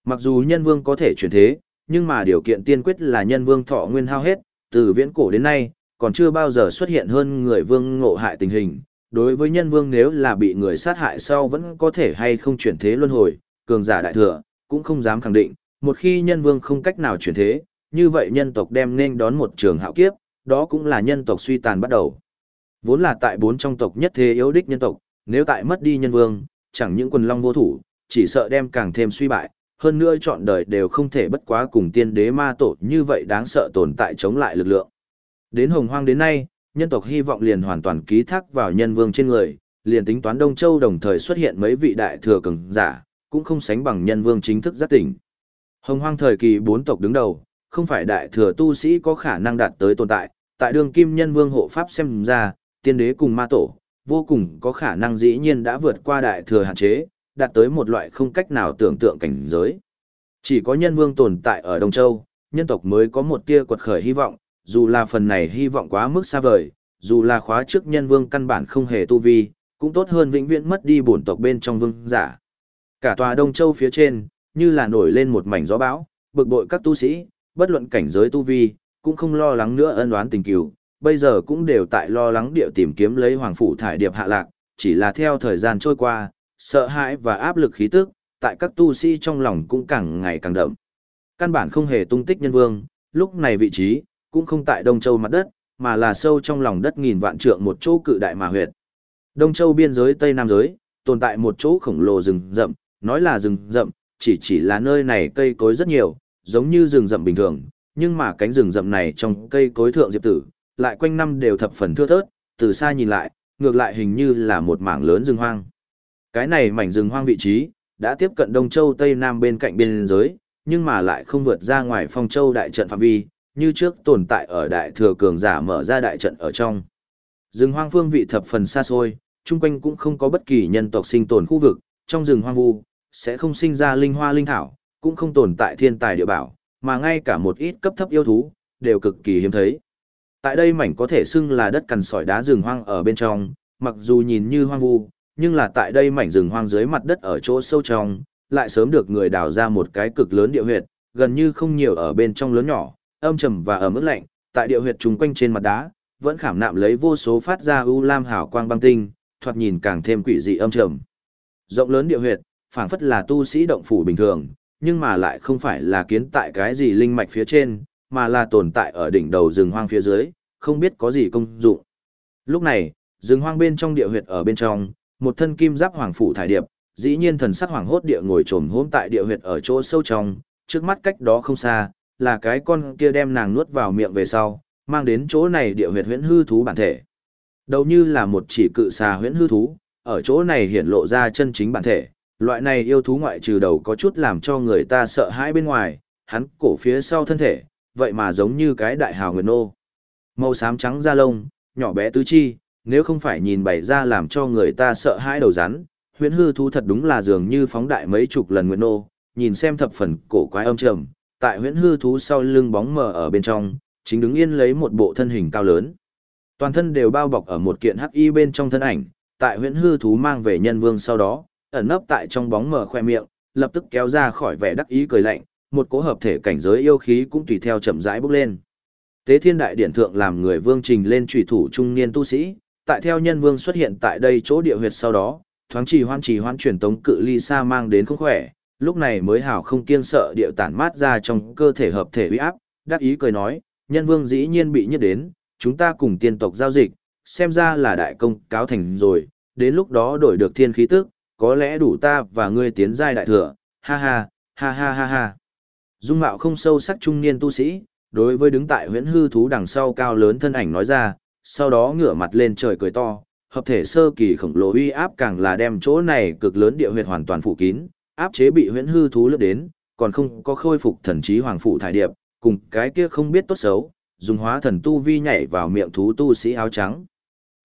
Mặc dù nhân vương có thể chuyển thế, nhưng mà điều kiện tiên quyết là nhân vương thọ nguyên hao hết, từ viễn cổ đến nay, còn chưa bao giờ xuất hiện hơn người vương ngộ hại tình hình. Đối với nhân vương nếu là bị người sát hại sau vẫn có thể hay không chuyển thế luân hồi, cường giả đại thừa, cũng không dám khẳng định, một khi nhân vương không cách nào chuyển thế, như vậy nhân tộc đem nên đón một trường hạo kiếp, đó cũng là nhân tộc suy tàn bắt đầu. Vốn là tại bốn trong tộc nhất thế yếu đích nhân tộc, nếu tại mất đi nhân vương, chẳng những quần long vô thủ, chỉ sợ đem càng thêm suy bại, hơn nữa chọn đời đều không thể bất quá cùng tiên đế ma tổ như vậy đáng sợ tồn tại chống lại lực lượng. Đến hồng hoang đến nay, nhân tộc hy vọng liền hoàn toàn ký thác vào nhân vương trên người, liền tính toán Đông Châu đồng thời xuất hiện mấy vị đại thừa cường giả, cũng không sánh bằng nhân vương chính thức giác tỉnh. Hồng hoang thời kỳ bốn tộc đứng đầu, không phải đại thừa tu sĩ có khả năng đạt tới tồn tại, tại đường kim nhân vương hộ pháp xem ra, tiên đế cùng ma tổ, vô cùng có khả năng dĩ nhiên đã vượt qua đại thừa hạn chế, đạt tới một loại không cách nào tưởng tượng cảnh giới. Chỉ có nhân vương tồn tại ở Đông Châu, nhân tộc mới có một tia quật khởi hy vọng, dù là phần này hy vọng quá mức xa vời, dù là khóa trước nhân vương căn bản không hề tu vi, cũng tốt hơn vĩnh viễn mất đi bổn tộc bên trong vương giả. Cả tòa Đông Châu phía trên, như là nổi lên một mảnh gió bão, bực bội các tu sĩ, bất luận cảnh giới tu vi, cũng không lo lắng nữa ân oán tình cừu, bây giờ cũng đều tại lo lắng điệu tìm kiếm lấy hoàng phủ thải điệp hạ lạc, chỉ là theo thời gian trôi qua, sợ hãi và áp lực khí tức, tại các tu sĩ trong lòng cũng càng ngày càng đậm. Căn bản không hề tung tích nhân vương, lúc này vị trí, cũng không tại Đông Châu mặt đất, mà là sâu trong lòng đất nghìn vạn trượng một chỗ cự đại mà huyệt. Đông Châu biên giới Tây Nam giới, tồn tại một chỗ khổng lồ rừng rậm, nói là rừng rậm, chỉ chỉ là nơi này cây cối rất nhiều, giống như rừng rậm bình thường, nhưng mà cánh rừng rậm này trong cây cối thượng diệp tử, lại quanh năm đều thập phần thưa thớt, từ xa nhìn lại, ngược lại hình như là một mảng lớn rừng hoang. Cái này mảnh rừng hoang vị trí, đã tiếp cận Đông Châu Tây Nam bên cạnh biên giới, nhưng mà lại không vượt ra ngoài phong châu đại trận phạm vi, như trước tồn tại ở đại thừa cường giả mở ra đại trận ở trong. Rừng hoang phương vị thập phần xa xôi, chung quanh cũng không có bất kỳ nhân tộc sinh tồn khu vực, trong rừng hoang vu, sẽ không sinh ra linh hoa linh thảo, cũng không tồn tại thiên tài địa bảo, mà ngay cả một ít cấp thấp yêu thú, đều cực kỳ hiếm thấy. Tại đây mảnh có thể xưng là đất cằn sỏi đá rừng hoang ở bên trong, mặc dù nhìn như hoang vu, nhưng là tại đây mảnh rừng hoang dưới mặt đất ở chỗ sâu trong, lại sớm được người đào ra một cái cực lớn địa huyệt, gần như không nhiều ở bên trong lớn nhỏ, âm trầm và ở mức lạnh, tại địa huyệt chúng quanh trên mặt đá, vẫn khảm nạm lấy vô số phát ra u lam hào quang băng tinh, thoạt nhìn càng thêm quỷ dị âm trầm. Rộng lớn địa huyệt, phảng phất là tu sĩ động phủ bình thường, nhưng mà lại không phải là kiến tại cái gì linh mạch phía trên, mà là tồn tại ở đỉnh đầu rừng hoang phía dưới, không biết có gì công dụng. Lúc này, rừng hoang bên trong địa huyệt ở bên trong, một thân kim giáp hoàng phủ thải điệp, dĩ nhiên thần sắc hoàng hốt địa ngồi trồm hôm tại địa huyệt ở chỗ sâu trong, trước mắt cách đó không xa, là cái con kia đem nàng nuốt vào miệng về sau, mang đến chỗ này địa huyệt huyễn hư thú bản thể. Đầu như là một chỉ cự xà huyễn hư thú, ở chỗ này hiển lộ ra chân chính bản thể, loại này yêu thú ngoại trừ đầu có chút làm cho người ta sợ hãi bên ngoài, hắn cổ phía sau thân thể, vậy mà giống như cái đại hào nguyệt nô. Màu xám trắng da lông, nhỏ bé tứ chi, nếu không phải nhìn bày ra làm cho người ta sợ hãi đầu rắn, huyễn hư thú thật đúng là dường như phóng đại mấy chục lần nguyện nô, nhìn xem thập phần cổ quái âm trầm, tại huyễn hư thú sau lưng bóng mờ ở bên trong, chính đứng yên lấy một bộ thân hình cao lớn. Toàn thân đều bao bọc ở một kiện hắc y bên trong thân ảnh, tại huyễn hư thú mang về nhân vương sau đó, ẩn nấp tại trong bóng mờ khoe miệng, lập tức kéo ra khỏi vẻ đắc ý cười lạnh, một cỗ hợp thể cảnh giới yêu khí cũng tùy theo chậm rãi bốc lên. Tế Thiên Đại Điển thượng làm người vương trình lên trùy thủ trung niên tu sĩ, tại theo nhân vương xuất hiện tại đây chỗ địa huyệt sau đó, thoáng trì hoan trì hoan truyền tống cự ly xa mang đến không khỏe, lúc này mới hào không kiên sợ điệu tản mát ra trong cơ thể hợp thể uy áp, đắc ý cười nói, nhân vương dĩ nhiên bị nhất đến, chúng ta cùng tiên tộc giao dịch, xem ra là đại công cáo thành rồi, đến lúc đó đổi được thiên khí tức, có lẽ đủ ta và ngươi tiến giai đại thừa, ha ha, ha ha ha ha. Dung mạo không sâu sắc trung niên tu sĩ, đối với đứng tại huyễn hư thú đằng sau cao lớn thân ảnh nói ra, sau đó ngửa mặt lên trời cười to, hợp thể sơ kỳ khổng lồ uy áp càng là đem chỗ này cực lớn địa huyệt hoàn toàn phủ kín, áp chế bị huyễn hư thú lướt đến, còn không có khôi phục thần trí hoàng phủ thải điệp, cùng cái kia không biết tốt xấu, dùng hóa thần tu vi nhảy vào miệng thú tu sĩ áo trắng.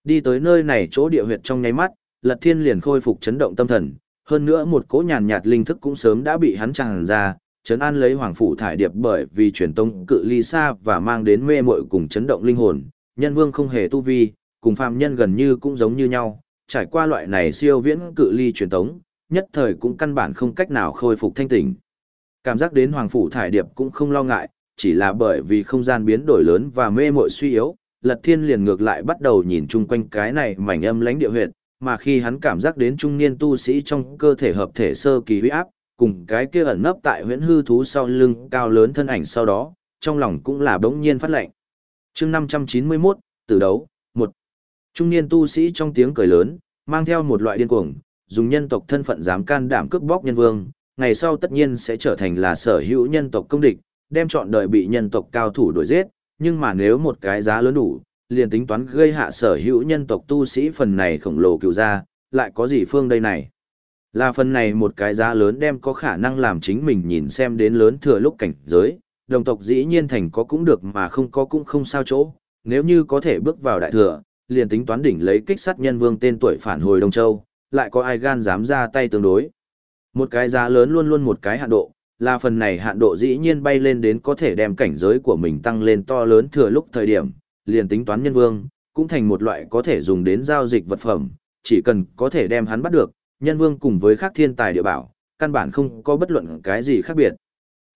Đi tới nơi này chỗ địa huyệt trong nháy mắt, Lật Thiên liền khôi phục chấn động tâm thần, hơn nữa một cỗ nhàn nhạt linh thức cũng sớm đã bị hắn tràn ra, chấn an lấy hoàng phủ thải điệp bởi vì truyền tông cự ly xa và mang đến mê muội cùng chấn động linh hồn, nhân vương không hề tu vi, cùng phàm nhân gần như cũng giống như nhau, trải qua loại này siêu viễn cự ly truyền tống, nhất thời cũng căn bản không cách nào khôi phục thanh tỉnh. Cảm giác đến hoàng phủ thải điệp cũng không lo ngại, chỉ là bởi vì không gian biến đổi lớn và mê muội suy yếu, Lật Thiên liền ngược lại bắt đầu nhìn chung quanh cái này mảnh âm lãnh địa huyệt, mà khi hắn cảm giác đến trung niên tu sĩ trong cơ thể hợp thể sơ kỳ huy áp, cùng cái kia ẩn nấp tại huyễn hư thú sau lưng cao lớn thân ảnh sau đó, trong lòng cũng là bỗng nhiên phát lệnh. chương 591, tử đấu, một Trung niên tu sĩ trong tiếng cười lớn, mang theo một loại điên cuồng, dùng nhân tộc thân phận dám can đảm cướp bóc nhân vương, ngày sau tất nhiên sẽ trở thành là sở hữu nhân tộc công địch, đem chọn đời bị nhân tộc cao thủ đuổi giết, nhưng mà nếu một cái giá lớn đủ, liền tính toán gây hạ sở hữu nhân tộc tu sĩ phần này khổng lồ cựu ra, lại có gì phương đây này. Là phần này một cái giá lớn đem có khả năng làm chính mình nhìn xem đến lớn thừa lúc cảnh giới, đồng tộc dĩ nhiên thành có cũng được mà không có cũng không sao chỗ, nếu như có thể bước vào đại thừa, liền tính toán đỉnh lấy kích sát nhân vương tên tuổi phản hồi Đông Châu, lại có ai gan dám ra tay tương đối. Một cái giá lớn luôn luôn một cái hạn độ, là phần này hạn độ dĩ nhiên bay lên đến có thể đem cảnh giới của mình tăng lên to lớn thừa lúc thời điểm, liền tính toán nhân vương, cũng thành một loại có thể dùng đến giao dịch vật phẩm, chỉ cần có thể đem hắn bắt được, nhân vương cùng với các thiên tài địa bảo, căn bản không có bất luận cái gì khác biệt.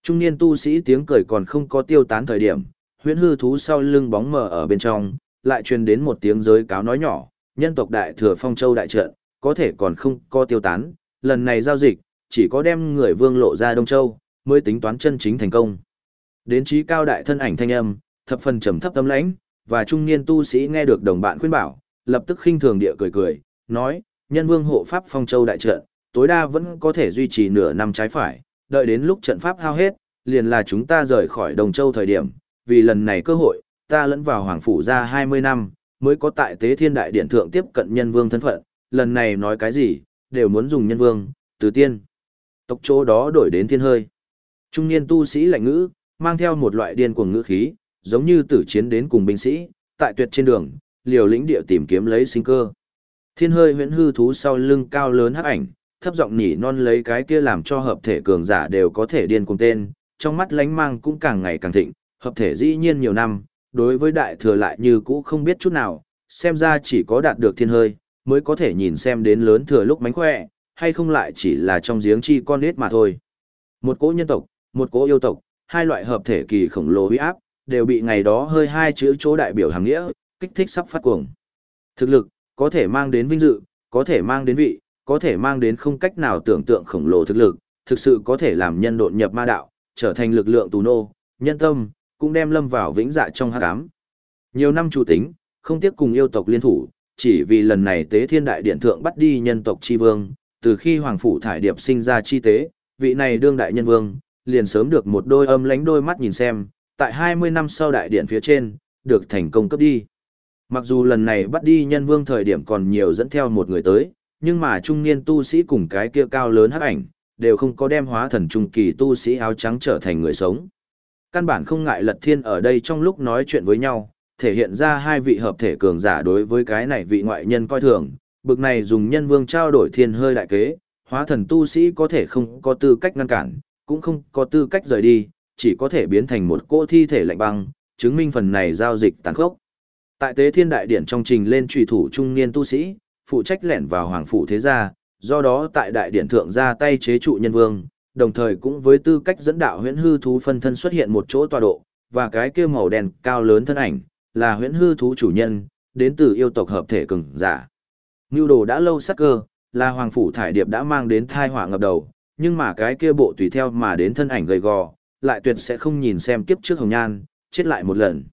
Trung niên tu sĩ tiếng cười còn không có tiêu tán thời điểm, huyễn hư thú sau lưng bóng mờ ở bên trong, lại truyền đến một tiếng giới cáo nói nhỏ, nhân tộc đại thừa phong châu đại trận, có thể còn không có tiêu tán, lần này giao dịch, chỉ có đem người vương lộ ra Đông Châu, mới tính toán chân chính thành công. Đến trí cao đại thân ảnh thanh âm, thập phần trầm thấp tâm lãnh, và trung niên tu sĩ nghe được đồng bạn khuyên bảo, lập tức khinh thường địa cười cười, nói, nhân vương hộ pháp phong châu đại trận, tối đa vẫn có thể duy trì nửa năm trái phải, đợi đến lúc trận pháp hao hết, liền là chúng ta rời khỏi Đồng Châu thời điểm, vì lần này cơ hội, ta lẫn vào hoàng phủ ra 20 năm, mới có tại tế thiên đại điện thượng tiếp cận nhân vương thân phận, lần này nói cái gì, đều muốn dùng nhân vương, từ tiên. Tộc chỗ đó đổi đến thiên hơi. Trung niên tu sĩ lạnh ngữ, mang theo một loại điên cuồng ngữ khí, giống như tử chiến đến cùng binh sĩ, tại tuyệt trên đường, liều lĩnh địa tìm kiếm lấy sinh cơ. Thiên hơi huyễn hư thú sau lưng cao lớn hắc ảnh, thấp giọng nhỉ non lấy cái kia làm cho hợp thể cường giả đều có thể điên cùng tên, trong mắt lánh mang cũng càng ngày càng thịnh, hợp thể dĩ nhiên nhiều năm, đối với đại thừa lại như cũ không biết chút nào, xem ra chỉ có đạt được thiên hơi, mới có thể nhìn xem đến lớn thừa lúc mánh khỏe, hay không lại chỉ là trong giếng chi con nết mà thôi. Một cỗ nhân tộc, một cỗ yêu tộc, hai loại hợp thể kỳ khổng lồ huy áp, đều bị ngày đó hơi hai chữ chỗ đại biểu hàng nghĩa, kích thích sắp phát cuồng. Thực lực, có thể mang đến vinh dự, có thể mang đến vị, có thể mang đến không cách nào tưởng tượng khổng lồ thực lực, thực sự có thể làm nhân độn nhập ma đạo, trở thành lực lượng tù nô, nhân tâm, cũng đem lâm vào vĩnh dạ trong hắc ám. Nhiều năm chủ tính, không tiếc cùng yêu tộc liên thủ, chỉ vì lần này tế thiên đại điện thượng bắt đi nhân tộc chi vương, từ khi hoàng phủ thải điệp sinh ra chi tế, vị này đương đại nhân vương, liền sớm được một đôi âm lánh đôi mắt nhìn xem, tại 20 năm sau đại điện phía trên, được thành công cấp đi. Mặc dù lần này bắt đi nhân vương thời điểm còn nhiều dẫn theo một người tới, nhưng mà trung niên tu sĩ cùng cái kia cao lớn hắc ảnh, đều không có đem hóa thần trung kỳ tu sĩ áo trắng trở thành người sống. Căn bản không ngại lật thiên ở đây trong lúc nói chuyện với nhau, thể hiện ra hai vị hợp thể cường giả đối với cái này vị ngoại nhân coi thường, Bực này dùng nhân vương trao đổi thiên hơi đại kế, hóa thần tu sĩ có thể không có tư cách ngăn cản, cũng không có tư cách rời đi, chỉ có thể biến thành một cỗ thi thể lạnh băng, chứng minh phần này giao dịch tàn khốc. Tại Tế Thiên Đại Điện trong trình lên trùy thủ trung niên tu sĩ, phụ trách lẻn vào hoàng phủ thế gia, do đó tại đại điện thượng ra tay chế trụ nhân vương, đồng thời cũng với tư cách dẫn đạo huyễn hư thú phân thân xuất hiện một chỗ tọa độ, và cái kia màu đen cao lớn thân ảnh, là huyễn hư thú chủ nhân, đến từ yêu tộc hợp thể cường giả. Nưu đồ đã lâu sắc cơ, là hoàng phủ thải điệp đã mang đến thai họa ngập đầu, nhưng mà cái kia bộ tùy theo mà đến thân ảnh gầy gò, lại tuyệt sẽ không nhìn xem kiếp trước hồng nhan, chết lại một lần.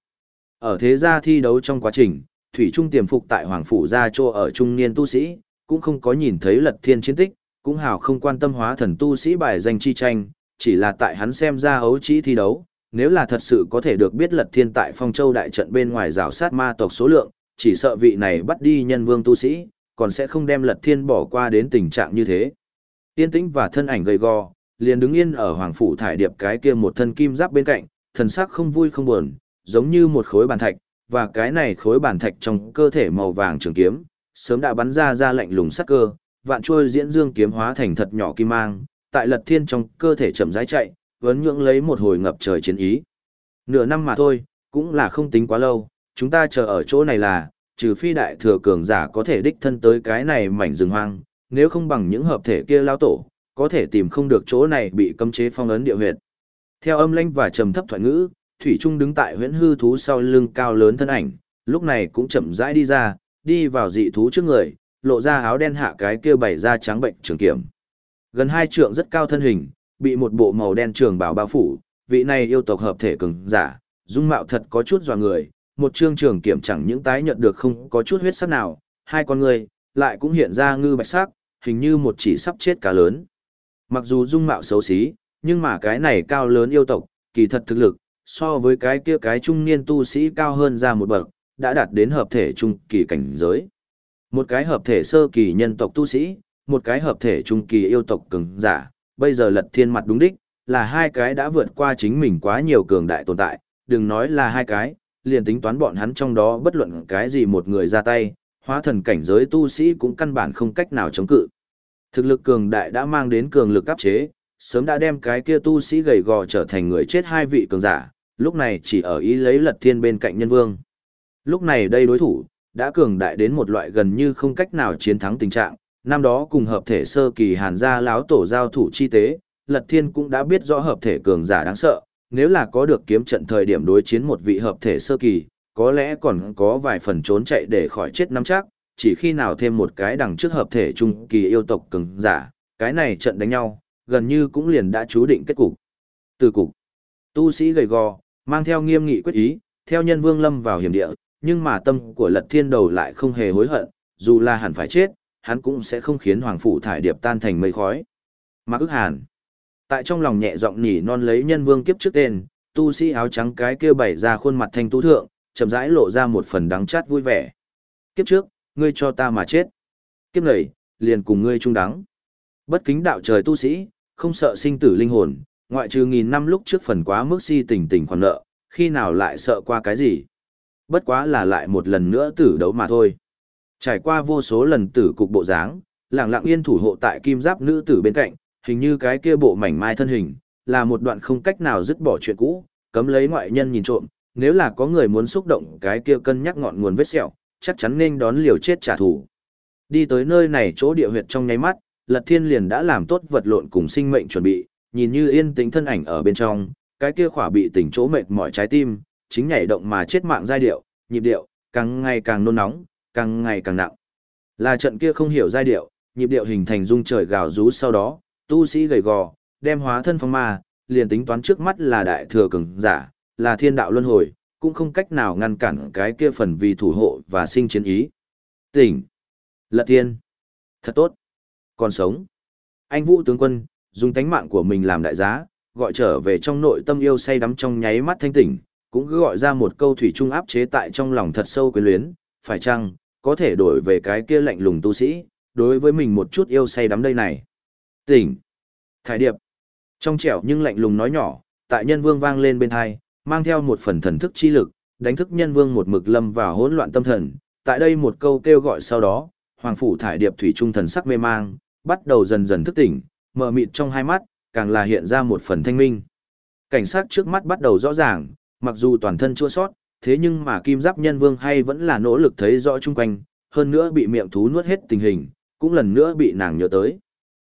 Ở thế gia thi đấu trong quá trình, Thủy Trung tiềm phục tại Hoàng Phủ gia Chô ở trung niên tu sĩ, cũng không có nhìn thấy lật thiên chiến tích, cũng hào không quan tâm hóa thần tu sĩ bài danh chi tranh, chỉ là tại hắn xem ra ấu trí thi đấu, nếu là thật sự có thể được biết lật thiên tại phong châu đại trận bên ngoài rào sát ma tộc số lượng, chỉ sợ vị này bắt đi nhân vương tu sĩ, còn sẽ không đem lật thiên bỏ qua đến tình trạng như thế. Tiên tĩnh và thân ảnh gầy gò, liền đứng yên ở hoàng phủ thải điệp cái kia một thân kim giáp bên cạnh, thần sắc không vui không buồn, giống như một khối bàn thạch, và cái này khối bàn thạch trong cơ thể màu vàng trường kiếm, sớm đã bắn ra ra lạnh lùng sắc cơ, vạn trôi diễn dương kiếm hóa thành thật nhỏ kim mang, tại lật thiên trong cơ thể chậm rãi chạy, vẫn nhượng lấy một hồi ngập trời chiến ý. Nửa năm mà thôi, cũng là không tính quá lâu, chúng ta chờ ở chỗ này là, trừ phi đại thừa cường giả có thể đích thân tới cái này mảnh rừng hoang, nếu không bằng những hợp thể kia lao tổ, có thể tìm không được chỗ này bị cấm chế phong ấn địa huyệt. Theo âm lãnh và trầm thấp thoại ngữ, Thủy Trung đứng tại huyễn hư thú sau lưng cao lớn thân ảnh, lúc này cũng chậm rãi đi ra, đi vào dị thú trước người, lộ ra áo đen hạ cái kia bày ra trắng bệnh trường kiểm. Gần hai trượng rất cao thân hình, bị một bộ màu đen trường bảo bao phủ, vị này yêu tộc hợp thể cường giả, dung mạo thật có chút dọa người, một trương trường kiểm chẳng những tái nhận được không có chút huyết sắc nào, hai con người lại cũng hiện ra ngư bạch sắc, hình như một chỉ sắp chết cá lớn. Mặc dù dung mạo xấu xí, nhưng mà cái này cao lớn yêu tộc, kỳ thật thực lực, so với cái kia cái trung niên tu sĩ cao hơn ra một bậc, đã đạt đến hợp thể trung kỳ cảnh giới. Một cái hợp thể sơ kỳ nhân tộc tu sĩ, một cái hợp thể trung kỳ yêu tộc cường giả, bây giờ lật thiên mặt đúng đích, là hai cái đã vượt qua chính mình quá nhiều cường đại tồn tại, đừng nói là hai cái, liền tính toán bọn hắn trong đó bất luận cái gì một người ra tay, hóa thần cảnh giới tu sĩ cũng căn bản không cách nào chống cự. Thực lực cường đại đã mang đến cường lực áp chế, sớm đã đem cái kia tu sĩ gầy gò trở thành người chết hai vị cường giả, lúc này chỉ ở ý lấy lật thiên bên cạnh nhân vương. Lúc này đây đối thủ, đã cường đại đến một loại gần như không cách nào chiến thắng tình trạng, năm đó cùng hợp thể sơ kỳ hàn gia láo tổ giao thủ chi tế, lật thiên cũng đã biết rõ hợp thể cường giả đáng sợ, nếu là có được kiếm trận thời điểm đối chiến một vị hợp thể sơ kỳ, có lẽ còn có vài phần trốn chạy để khỏi chết nắm chắc, chỉ khi nào thêm một cái đằng trước hợp thể trung kỳ yêu tộc cường giả, cái này trận đánh nhau, gần như cũng liền đã chú định kết cục. Từ cục, tu sĩ gầy gò, mang theo nghiêm nghị quyết ý, theo nhân vương lâm vào hiểm địa, nhưng mà tâm của lật thiên đầu lại không hề hối hận, dù là hẳn phải chết, hắn cũng sẽ không khiến hoàng phủ thải điệp tan thành mây khói. Mạc ức hàn, tại trong lòng nhẹ giọng nhỉ non lấy nhân vương kiếp trước tên, tu sĩ áo trắng cái kia bày ra khuôn mặt thanh tu thượng, chậm rãi lộ ra một phần đắng chát vui vẻ. Kiếp trước, ngươi cho ta mà chết. Kiếp này, liền cùng ngươi chung đắng. Bất kính đạo trời tu sĩ, không sợ sinh tử linh hồn, ngoại trừ nghìn năm lúc trước phần quá mức si tình tình khoản nợ, khi nào lại sợ qua cái gì. Bất quá là lại một lần nữa tử đấu mà thôi. Trải qua vô số lần tử cục bộ dáng, lặng lặng yên thủ hộ tại kim giáp nữ tử bên cạnh, hình như cái kia bộ mảnh mai thân hình, là một đoạn không cách nào dứt bỏ chuyện cũ, cấm lấy ngoại nhân nhìn trộm, nếu là có người muốn xúc động cái kia cân nhắc ngọn nguồn vết sẹo, chắc chắn nên đón liều chết trả thù. Đi tới nơi này chỗ địa huyệt trong nháy mắt, Lật Thiên liền đã làm tốt vật lộn cùng sinh mệnh chuẩn bị, nhìn như yên tĩnh thân ảnh ở bên trong, cái kia khỏa bị tỉnh chỗ mệt mỏi trái tim, chính nhảy động mà chết mạng giai điệu, nhịp điệu, càng ngày càng nôn nóng, càng ngày càng nặng. Là trận kia không hiểu giai điệu, nhịp điệu hình thành dung trời gào rú sau đó, tu sĩ gầy gò, đem hóa thân phong ma, liền tính toán trước mắt là đại thừa cường giả, là thiên đạo luân hồi, cũng không cách nào ngăn cản cái kia phần vì thủ hộ và sinh chiến ý. Tỉnh. Lật thiên. Thật tốt. Còn sống. Anh Vũ tướng quân, dùng tánh mạng của mình làm đại giá, gọi trở về trong nội tâm yêu say đắm trong nháy mắt thanh tỉnh, cũng cứ gọi ra một câu thủy trung áp chế tại trong lòng thật sâu quyến luyến, phải chăng, có thể đổi về cái kia lạnh lùng tu sĩ, đối với mình một chút yêu say đắm đây này. Tỉnh. Thái điệp. Trong trẻo nhưng lạnh lùng nói nhỏ, tại nhân vương vang lên bên hai, mang theo một phần thần thức chi lực, đánh thức nhân vương một mực lâm vào hỗn loạn tâm thần. Tại đây một câu kêu gọi sau đó, Hoàng phủ thải điệp thủy trung thần sắc mê mang, bắt đầu dần dần thức tỉnh, mờ mịt trong hai mắt, càng là hiện ra một phần thanh minh. Cảnh sát trước mắt bắt đầu rõ ràng, mặc dù toàn thân chua sót, thế nhưng mà kim giáp nhân vương hay vẫn là nỗ lực thấy rõ chung quanh, hơn nữa bị miệng thú nuốt hết tình hình, cũng lần nữa bị nàng nhớ tới.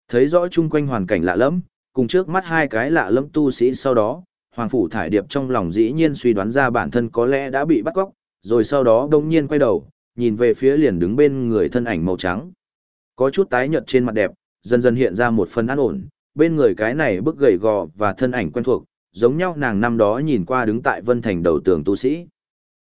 Thấy rõ chung quanh hoàn cảnh lạ lẫm, cùng trước mắt hai cái lạ lẫm tu sĩ sau đó, Hoàng Phủ Thải Điệp trong lòng dĩ nhiên suy đoán ra bản thân có lẽ đã bị bắt cóc, rồi sau đó đông nhiên quay đầu, nhìn về phía liền đứng bên người thân ảnh màu trắng. Có chút tái nhợt trên mặt đẹp, dần dần hiện ra một phần an ổn, bên người cái này bức gầy gò và thân ảnh quen thuộc, giống nhau nàng năm đó nhìn qua đứng tại Vân Thành đầu tường tu sĩ.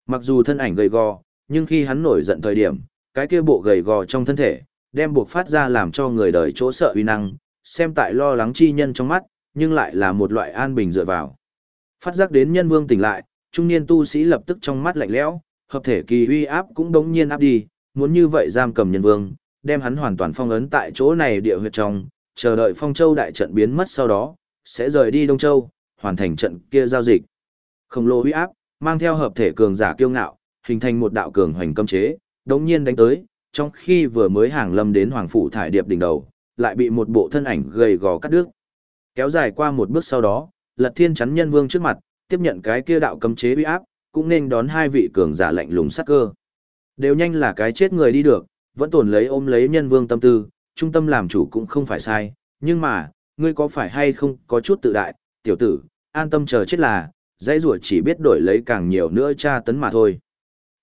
Mặc dù thân ảnh gầy gò, nhưng khi hắn nổi giận thời điểm, cái kia bộ gầy gò trong thân thể, đem buộc phát ra làm cho người đời chỗ sợ uy năng, xem tại lo lắng chi nhân trong mắt, nhưng lại là một loại an bình dựa vào. Phát giác đến nhân vương tỉnh lại, trung niên tu sĩ lập tức trong mắt lạnh lẽo, hợp thể kỳ uy áp cũng đống nhiên áp đi, muốn như vậy giam cầm nhân vương, đem hắn hoàn toàn phong ấn tại chỗ này địa huyệt trong, chờ đợi phong châu đại trận biến mất sau đó, sẽ rời đi Đông Châu, hoàn thành trận kia giao dịch. Khổng lồ uy áp, mang theo hợp thể cường giả kiêu ngạo, hình thành một đạo cường hoành cấm chế, đống nhiên đánh tới, trong khi vừa mới hàng lâm đến hoàng phủ thải điệp đỉnh đầu, lại bị một bộ thân ảnh gầy gò cắt đứt. Kéo dài qua một bước sau đó, Lật Thiên chắn nhân vương trước mặt, tiếp nhận cái kia đạo cấm chế uy áp, cũng nên đón hai vị cường giả lạnh lùng sắc cơ. Đều nhanh là cái chết người đi được, vẫn tồn lấy ôm lấy nhân vương tâm tư, trung tâm làm chủ cũng không phải sai, nhưng mà, ngươi có phải hay không có chút tự đại, tiểu tử, an tâm chờ chết là, dãy rùa chỉ biết đổi lấy càng nhiều nữa tra tấn mà thôi.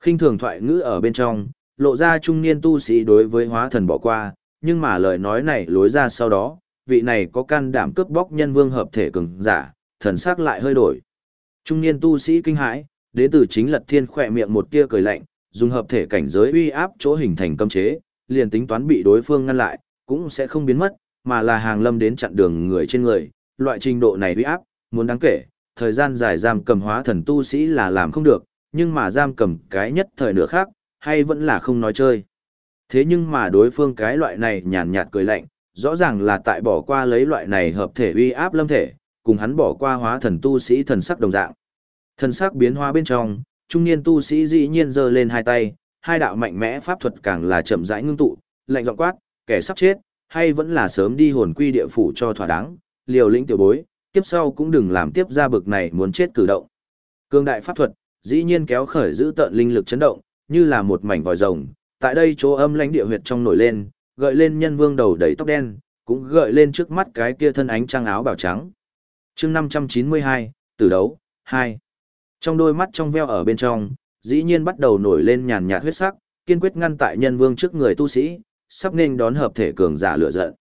khinh thường thoại ngữ ở bên trong, lộ ra trung niên tu sĩ đối với hóa thần bỏ qua, nhưng mà lời nói này lối ra sau đó, vị này có can đảm cướp bóc nhân vương hợp thể cường giả, thần sắc lại hơi đổi. Trung niên tu sĩ kinh hãi, đến từ chính lật thiên khỏe miệng một tia cười lạnh, dùng hợp thể cảnh giới uy áp chỗ hình thành cấm chế, liền tính toán bị đối phương ngăn lại, cũng sẽ không biến mất, mà là hàng lâm đến chặn đường người trên người, loại trình độ này uy áp, muốn đáng kể, thời gian dài giam cầm hóa thần tu sĩ là làm không được, nhưng mà giam cầm cái nhất thời nửa khác, hay vẫn là không nói chơi. Thế nhưng mà đối phương cái loại này nhàn nhạt cười lạnh, rõ ràng là tại bỏ qua lấy loại này hợp thể uy áp lâm thể, cùng hắn bỏ qua hóa thần tu sĩ thần sắc đồng dạng. Thần sắc biến hóa bên trong, trung niên tu sĩ dĩ nhiên giơ lên hai tay, hai đạo mạnh mẽ pháp thuật càng là chậm rãi ngưng tụ, lạnh giọng quát, kẻ sắp chết, hay vẫn là sớm đi hồn quy địa phủ cho thỏa đáng, liều lĩnh tiểu bối, tiếp sau cũng đừng làm tiếp ra bực này muốn chết cử động. Cương đại pháp thuật, dĩ nhiên kéo khởi giữ tận linh lực chấn động, như là một mảnh vòi rồng, tại đây chỗ âm lãnh địa huyệt trong nổi lên, gợi lên nhân vương đầu đầy tóc đen, cũng gợi lên trước mắt cái kia thân ánh trang áo bảo trắng. chương 592, tử đấu, 2. Trong đôi mắt trong veo ở bên trong, dĩ nhiên bắt đầu nổi lên nhàn nhạt huyết sắc, kiên quyết ngăn tại nhân vương trước người tu sĩ, sắp nên đón hợp thể cường giả lửa giận.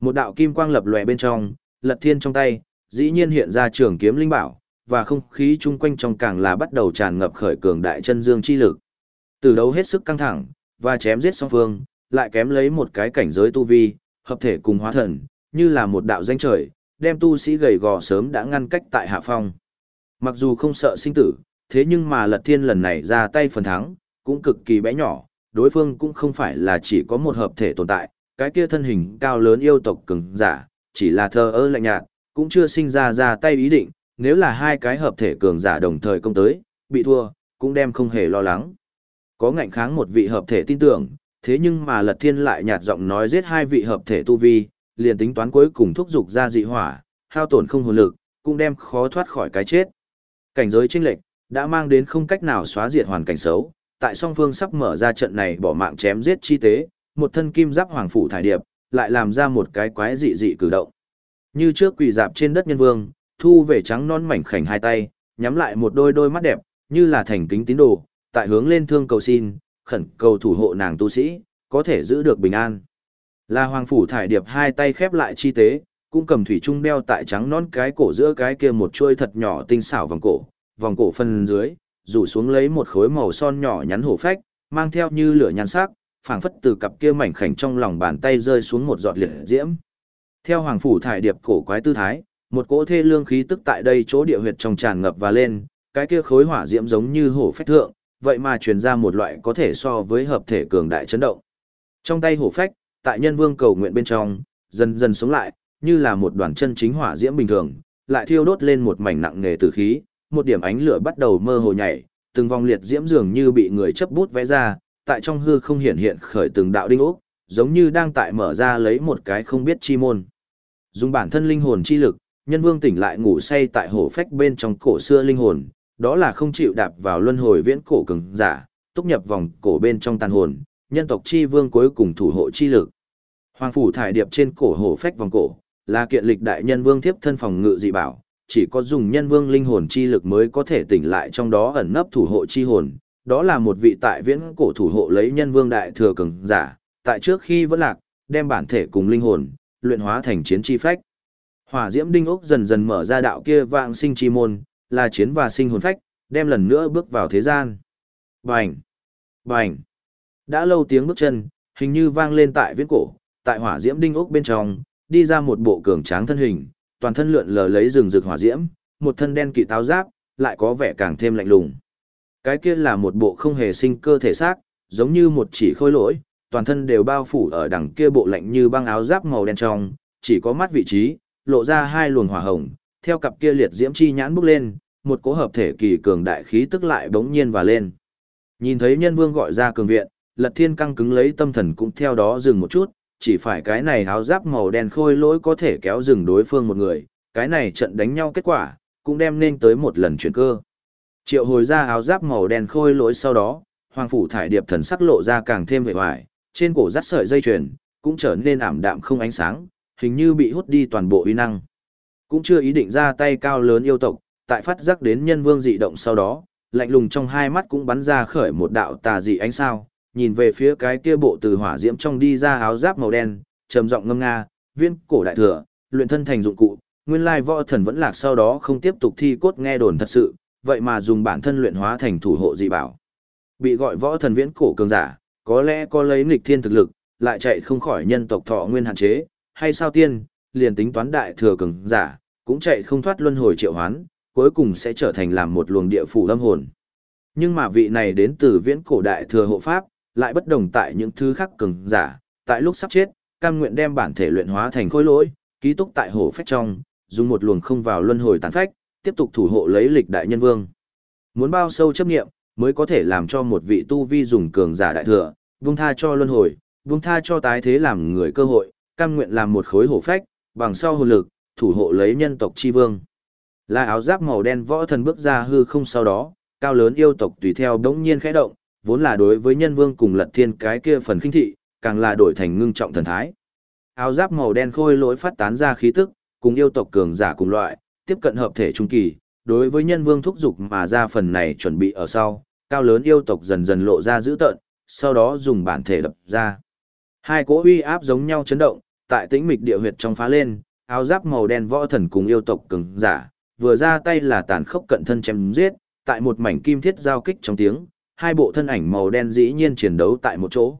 Một đạo kim quang lập lòe bên trong, lật thiên trong tay, dĩ nhiên hiện ra trường kiếm linh bảo, và không khí chung quanh trong càng là bắt đầu tràn ngập khởi cường đại chân dương chi lực. Từ đấu hết sức căng thẳng, và chém giết song phương, lại kém lấy một cái cảnh giới tu vi, hợp thể cùng hóa thần, như là một đạo danh trời, đem tu sĩ gầy gò sớm đã ngăn cách tại hạ phong. Mặc dù không sợ sinh tử, thế nhưng mà lật thiên lần này ra tay phần thắng, cũng cực kỳ bé nhỏ, đối phương cũng không phải là chỉ có một hợp thể tồn tại, cái kia thân hình cao lớn yêu tộc cường giả, chỉ là thơ ơ lạnh nhạt, cũng chưa sinh ra ra tay ý định, nếu là hai cái hợp thể cường giả đồng thời công tới, bị thua, cũng đem không hề lo lắng. Có ngạnh kháng một vị hợp thể tin tưởng, thế nhưng mà Lật Thiên lại nhạt giọng nói giết hai vị hợp thể tu vi, liền tính toán cuối cùng thúc dục ra dị hỏa, hao tổn không hồn lực, cũng đem khó thoát khỏi cái chết. Cảnh giới chênh lệch đã mang đến không cách nào xóa diệt hoàn cảnh xấu, tại song phương sắp mở ra trận này bỏ mạng chém giết chi tế, một thân kim giáp hoàng phủ thải điệp, lại làm ra một cái quái dị dị cử động. Như trước quỳ dạp trên đất nhân vương, thu về trắng non mảnh khảnh hai tay, nhắm lại một đôi đôi mắt đẹp, như là thành kính tín đồ, tại hướng lên thương cầu xin, khẩn cầu thủ hộ nàng tu sĩ, có thể giữ được bình an. Là hoàng phủ thải điệp hai tay khép lại chi tế, cũng cầm thủy trung đeo tại trắng non cái cổ giữa cái kia một chuôi thật nhỏ tinh xảo vòng cổ, vòng cổ phần dưới, rủ xuống lấy một khối màu son nhỏ nhắn hổ phách, mang theo như lửa nhan sắc, phảng phất từ cặp kia mảnh khảnh trong lòng bàn tay rơi xuống một giọt liệt diễm. Theo hoàng phủ thải điệp cổ quái tư thái, một cỗ thê lương khí tức tại đây chỗ địa huyệt trong tràn ngập và lên, cái kia khối hỏa diễm giống như hổ phách thượng, vậy mà truyền ra một loại có thể so với hợp thể cường đại chấn động. Trong tay hổ phách, tại nhân vương cầu nguyện bên trong, dần dần sống lại, như là một đoàn chân chính hỏa diễm bình thường, lại thiêu đốt lên một mảnh nặng nề tử khí, một điểm ánh lửa bắt đầu mơ hồ nhảy, từng vòng liệt diễm dường như bị người chấp bút vẽ ra, tại trong hư không hiện hiện khởi từng đạo đinh ốc, giống như đang tại mở ra lấy một cái không biết chi môn. Dùng bản thân linh hồn chi lực, nhân vương tỉnh lại ngủ say tại hổ phách bên trong cổ xưa linh hồn, đó là không chịu đạp vào luân hồi viễn cổ cường giả, túc nhập vòng cổ bên trong tàn hồn, nhân tộc chi vương cuối cùng thủ hộ chi lực. Hoàng phủ thải điệp trên cổ hổ phách vòng cổ, là kiện lịch đại nhân vương thiếp thân phòng ngự dị bảo, chỉ có dùng nhân vương linh hồn chi lực mới có thể tỉnh lại trong đó ẩn nấp thủ hộ chi hồn. Đó là một vị tại viễn cổ thủ hộ lấy nhân vương đại thừa cường giả, tại trước khi vẫn lạc, đem bản thể cùng linh hồn, luyện hóa thành chiến chi phách. Hỏa diễm đinh ốc dần dần mở ra đạo kia vạn sinh chi môn, là chiến và sinh hồn phách, đem lần nữa bước vào thế gian. Bành! Bành! Đã lâu tiếng bước chân, hình như vang lên tại viễn cổ, tại hỏa diễm đinh ốc bên trong, đi ra một bộ cường tráng thân hình, toàn thân lượn lờ lấy rừng rực hỏa diễm, một thân đen kỵ táo giáp, lại có vẻ càng thêm lạnh lùng. Cái kia là một bộ không hề sinh cơ thể xác, giống như một chỉ khôi lỗi, toàn thân đều bao phủ ở đằng kia bộ lạnh như băng áo giáp màu đen trong, chỉ có mắt vị trí, lộ ra hai luồng hỏa hồng, theo cặp kia liệt diễm chi nhãn bốc lên, một cỗ hợp thể kỳ cường đại khí tức lại bỗng nhiên và lên. Nhìn thấy nhân vương gọi ra cường viện, lật thiên căng cứng lấy tâm thần cũng theo đó dừng một chút, chỉ phải cái này háo giáp màu đen khôi lỗi có thể kéo dừng đối phương một người, cái này trận đánh nhau kết quả, cũng đem nên tới một lần chuyển cơ. Triệu hồi ra áo giáp màu đen khôi lỗi sau đó, hoàng phủ thải điệp thần sắc lộ ra càng thêm vẻ hoài, trên cổ dắt sợi dây chuyền, cũng trở nên ảm đạm không ánh sáng, hình như bị hút đi toàn bộ uy năng. Cũng chưa ý định ra tay cao lớn yêu tộc, tại phát giác đến nhân vương dị động sau đó, lạnh lùng trong hai mắt cũng bắn ra khởi một đạo tà dị ánh sao, nhìn về phía cái kia bộ từ hỏa diễm trong đi ra áo giáp màu đen, trầm giọng ngâm nga, viên cổ đại thừa, luyện thân thành dụng cụ, nguyên lai võ thần vẫn lạc sau đó không tiếp tục thi cốt nghe đồn thật sự, vậy mà dùng bản thân luyện hóa thành thủ hộ dị bảo. Bị gọi võ thần viễn cổ cường giả, có lẽ có lấy nghịch thiên thực lực, lại chạy không khỏi nhân tộc thọ nguyên hạn chế, hay sao tiên, liền tính toán đại thừa cường giả, cũng chạy không thoát luân hồi triệu hoán, cuối cùng sẽ trở thành làm một luồng địa phủ âm hồn. Nhưng mà vị này đến từ viễn cổ đại thừa hộ pháp, lại bất đồng tại những thứ khác cường giả, tại lúc sắp chết, cam nguyện đem bản thể luyện hóa thành khối lỗi, ký túc tại hổ phách trong, dùng một luồng không vào luân hồi tàn phách, tiếp tục thủ hộ lấy lịch đại nhân vương. Muốn bao sâu chấp nghiệm, mới có thể làm cho một vị tu vi dùng cường giả đại thừa, vung tha cho luân hồi, vung tha cho tái thế làm người cơ hội, cam nguyện làm một khối hổ phách, bằng sau hồn lực, thủ hộ lấy nhân tộc chi vương. Là áo giáp màu đen võ thần bước ra hư không sau đó, cao lớn yêu tộc tùy theo đống nhiên khẽ động, vốn là đối với nhân vương cùng lật thiên cái kia phần khinh thị, càng là đổi thành ngưng trọng thần thái. Áo giáp màu đen khôi lỗi phát tán ra khí tức, cùng yêu tộc cường giả cùng loại, tiếp cận hợp thể trung kỳ, đối với nhân vương thúc dục mà ra phần này chuẩn bị ở sau, cao lớn yêu tộc dần dần lộ ra dữ tợn, sau đó dùng bản thể đập ra. Hai cỗ uy áp giống nhau chấn động, tại tĩnh mịch địa huyệt trong phá lên, áo giáp màu đen võ thần cùng yêu tộc cường giả, vừa ra tay là tàn khốc cận thân chém giết, tại một mảnh kim thiết giao kích trong tiếng, hai bộ thân ảnh màu đen dĩ nhiên chiến đấu tại một chỗ.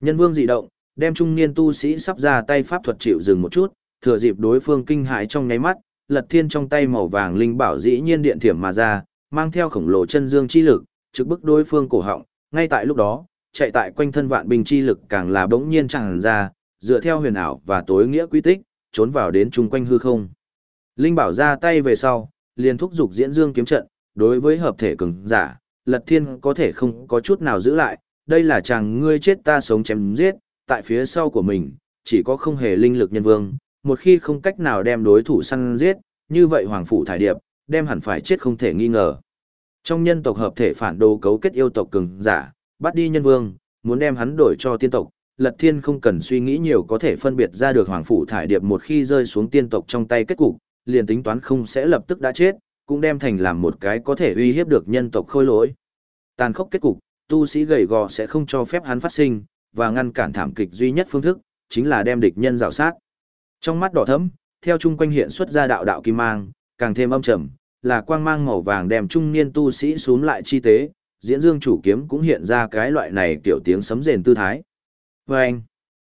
Nhân vương dị động, đem trung niên tu sĩ sắp ra tay pháp thuật chịu dừng một chút, thừa dịp đối phương kinh hãi trong nháy mắt, lật thiên trong tay màu vàng linh bảo dĩ nhiên điện thiểm mà ra, mang theo khổng lồ chân dương chi lực, trực bức đối phương cổ họng, ngay tại lúc đó, chạy tại quanh thân vạn binh chi lực càng là bỗng nhiên tràn ra, dựa theo huyền ảo và tối nghĩa quy tích, trốn vào đến chung quanh hư không. Linh bảo ra tay về sau, liền thúc dục diễn dương kiếm trận, đối với hợp thể cường giả, Lật Thiên có thể không có chút nào giữ lại, đây là chàng ngươi chết ta sống chém giết, tại phía sau của mình, chỉ có không hề linh lực nhân vương, một khi không cách nào đem đối thủ săn giết, như vậy Hoàng Phủ Thải Điệp, đem hẳn phải chết không thể nghi ngờ. Trong nhân tộc hợp thể phản đồ cấu kết yêu tộc cường giả, bắt đi nhân vương, muốn đem hắn đổi cho tiên tộc, Lật Thiên không cần suy nghĩ nhiều có thể phân biệt ra được Hoàng Phủ Thải Điệp một khi rơi xuống tiên tộc trong tay kết cục, liền tính toán không sẽ lập tức đã chết, cũng đem thành làm một cái có thể uy hiếp được nhân tộc khôi lỗi. Tàn khốc kết cục, tu sĩ gầy gò sẽ không cho phép hắn phát sinh, và ngăn cản thảm kịch duy nhất phương thức, chính là đem địch nhân rào sát. Trong mắt đỏ thẫm, theo chung quanh hiện xuất ra đạo đạo kim mang, càng thêm âm trầm, là quang mang màu vàng đem trung niên tu sĩ xuống lại chi tế, diễn dương chủ kiếm cũng hiện ra cái loại này kiểu tiếng sấm rền tư thái. Vâng!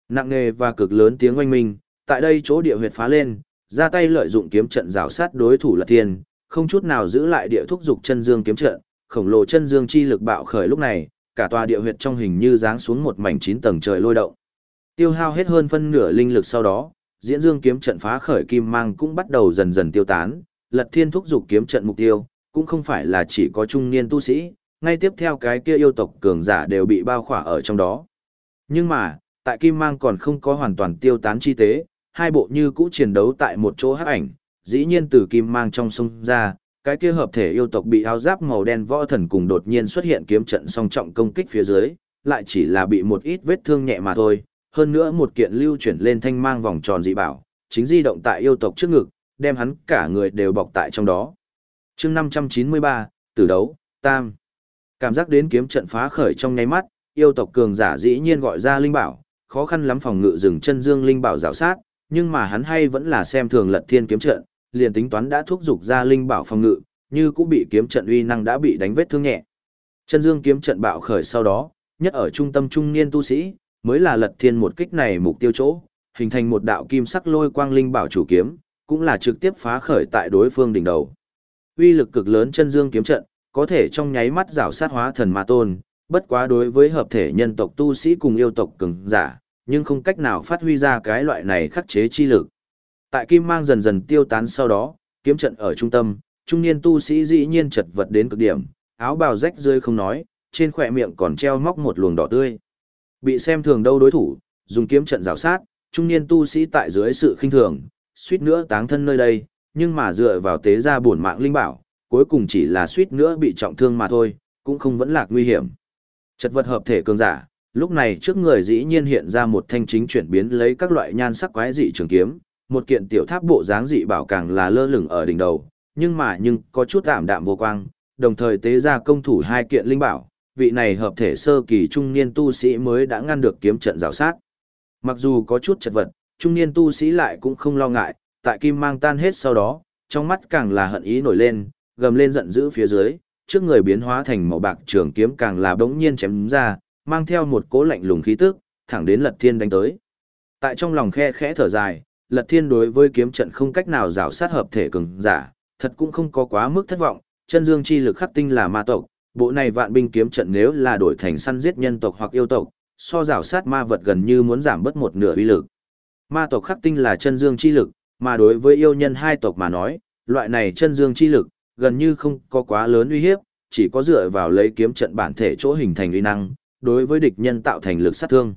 Nặng nề và cực lớn tiếng oanh minh, tại đây chỗ địa huyệt phá lên, ra tay lợi dụng kiếm trận rào sát đối thủ là thiên, không chút nào giữ lại địa thúc dục chân dương kiếm trận, khổng lồ chân dương chi lực bạo khởi lúc này, cả tòa địa huyệt trong hình như giáng xuống một mảnh chín tầng trời lôi động. Tiêu hao hết hơn phân nửa linh lực sau đó, diễn dương kiếm trận phá khởi kim mang cũng bắt đầu dần dần tiêu tán, lật thiên thúc dục kiếm trận mục tiêu, cũng không phải là chỉ có trung niên tu sĩ, ngay tiếp theo cái kia yêu tộc cường giả đều bị bao khỏa ở trong đó. Nhưng mà, tại Kim Mang còn không có hoàn toàn tiêu tán chi tế, hai bộ như cũ chiến đấu tại một chỗ hắc ảnh, dĩ nhiên từ Kim Mang trong sông ra, cái kia hợp thể yêu tộc bị áo giáp màu đen võ thần cùng đột nhiên xuất hiện kiếm trận song trọng công kích phía dưới, lại chỉ là bị một ít vết thương nhẹ mà thôi, hơn nữa một kiện lưu chuyển lên thanh mang vòng tròn dị bảo, chính di động tại yêu tộc trước ngực, đem hắn cả người đều bọc tại trong đó. chương 593, tử đấu, tam. Cảm giác đến kiếm trận phá khởi trong nháy mắt, yêu tộc cường giả dĩ nhiên gọi ra linh bảo, khó khăn lắm phòng ngự dừng chân dương linh bảo rào sát, nhưng mà hắn hay vẫn là xem thường lật thiên kiếm trận, liền tính toán đã thúc giục ra linh bảo phòng ngự, như cũng bị kiếm trận uy năng đã bị đánh vết thương nhẹ. Chân dương kiếm trận bạo khởi sau đó, nhất ở trung tâm trung niên tu sĩ, mới là lật thiên một kích này mục tiêu chỗ, hình thành một đạo kim sắc lôi quang linh bảo chủ kiếm, cũng là trực tiếp phá khởi tại đối phương đỉnh đầu. Uy lực cực lớn chân dương kiếm trận, có thể trong nháy mắt rảo sát hóa thần ma tôn, bất quá đối với hợp thể nhân tộc tu sĩ cùng yêu tộc cường giả, nhưng không cách nào phát huy ra cái loại này khắc chế chi lực. Tại kim mang dần dần tiêu tán sau đó, kiếm trận ở trung tâm, trung niên tu sĩ dĩ nhiên chật vật đến cực điểm, áo bào rách rơi không nói, trên khỏe miệng còn treo móc một luồng đỏ tươi. Bị xem thường đâu đối thủ, dùng kiếm trận rào sát, trung niên tu sĩ tại dưới sự khinh thường, suýt nữa táng thân nơi đây, nhưng mà dựa vào tế gia bổn mạng linh bảo, cuối cùng chỉ là suýt nữa bị trọng thương mà thôi, cũng không vẫn lạc nguy hiểm. Chật vật hợp thể cường giả, lúc này trước người dĩ nhiên hiện ra một thanh chính chuyển biến lấy các loại nhan sắc quái dị trường kiếm, một kiện tiểu tháp bộ dáng dị bảo càng là lơ lửng ở đỉnh đầu, nhưng mà nhưng có chút tạm đạm vô quang, đồng thời tế ra công thủ hai kiện linh bảo, vị này hợp thể sơ kỳ trung niên tu sĩ mới đã ngăn được kiếm trận rào sát. Mặc dù có chút chật vật, trung niên tu sĩ lại cũng không lo ngại, tại kim mang tan hết sau đó, trong mắt càng là hận ý nổi lên, gầm lên giận dữ phía dưới, trước người biến hóa thành màu bạc trường kiếm càng là bỗng nhiên chém ra, mang theo một cỗ lạnh lùng khí tức, thẳng đến Lật Thiên đánh tới. Tại trong lòng khe khẽ thở dài, Lật Thiên đối với kiếm trận không cách nào rào sát hợp thể cường giả, thật cũng không có quá mức thất vọng, chân dương chi lực khắc tinh là ma tộc, bộ này vạn binh kiếm trận nếu là đổi thành săn giết nhân tộc hoặc yêu tộc, so rào sát ma vật gần như muốn giảm bớt một nửa uy lực. Ma tộc khắc tinh là chân dương chi lực, mà đối với yêu nhân hai tộc mà nói, loại này chân dương chi lực, gần như không có quá lớn uy hiếp, chỉ có dựa vào lấy kiếm trận bản thể chỗ hình thành uy năng, đối với địch nhân tạo thành lực sát thương.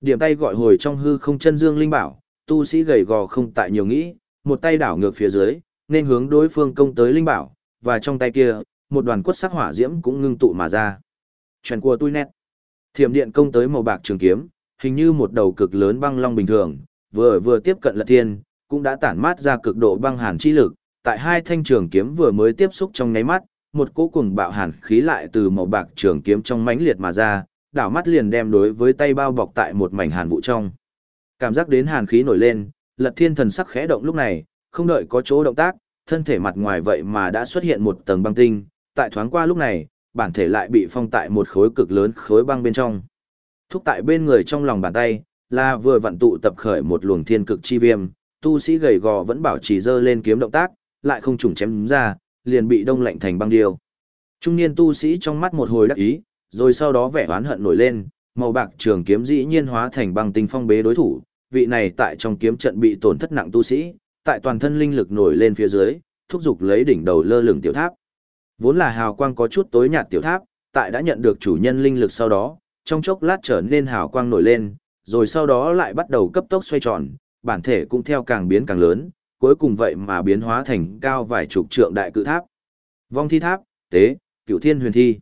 Điểm tay gọi hồi trong hư không chân dương linh bảo, tu sĩ gầy gò không tại nhiều nghĩ, một tay đảo ngược phía dưới, nên hướng đối phương công tới linh bảo, và trong tay kia, một đoàn quất sắc hỏa diễm cũng ngưng tụ mà ra. Chuyển của tôi nét. Thiểm điện công tới màu bạc trường kiếm, hình như một đầu cực lớn băng long bình thường, vừa vừa tiếp cận lật thiên, cũng đã tản mát ra cực độ băng hàn chi lực, tại hai thanh trường kiếm vừa mới tiếp xúc trong nháy mắt, một cỗ cùng bạo hàn khí lại từ màu bạc trường kiếm trong mãnh liệt mà ra, đảo mắt liền đem đối với tay bao bọc tại một mảnh hàn vụ trong. Cảm giác đến hàn khí nổi lên, Lật Thiên thần sắc khẽ động lúc này, không đợi có chỗ động tác, thân thể mặt ngoài vậy mà đã xuất hiện một tầng băng tinh, tại thoáng qua lúc này, bản thể lại bị phong tại một khối cực lớn khối băng bên trong. Thúc tại bên người trong lòng bàn tay, là vừa vận tụ tập khởi một luồng thiên cực chi viêm, tu sĩ gầy gò vẫn bảo trì dơ lên kiếm động tác, lại không trùng chém ra, liền bị đông lạnh thành băng điêu. Trung niên tu sĩ trong mắt một hồi đắc ý, rồi sau đó vẻ oán hận nổi lên, màu bạc trường kiếm dĩ nhiên hóa thành băng tinh phong bế đối thủ, vị này tại trong kiếm trận bị tổn thất nặng tu sĩ, tại toàn thân linh lực nổi lên phía dưới, thúc giục lấy đỉnh đầu lơ lửng tiểu tháp. Vốn là hào quang có chút tối nhạt tiểu tháp, tại đã nhận được chủ nhân linh lực sau đó, trong chốc lát trở nên hào quang nổi lên, rồi sau đó lại bắt đầu cấp tốc xoay tròn, bản thể cũng theo càng biến càng lớn, cuối cùng vậy mà biến hóa thành cao vài chục trượng đại cự tháp. Vong thi tháp, tế, cựu thiên huyền thi.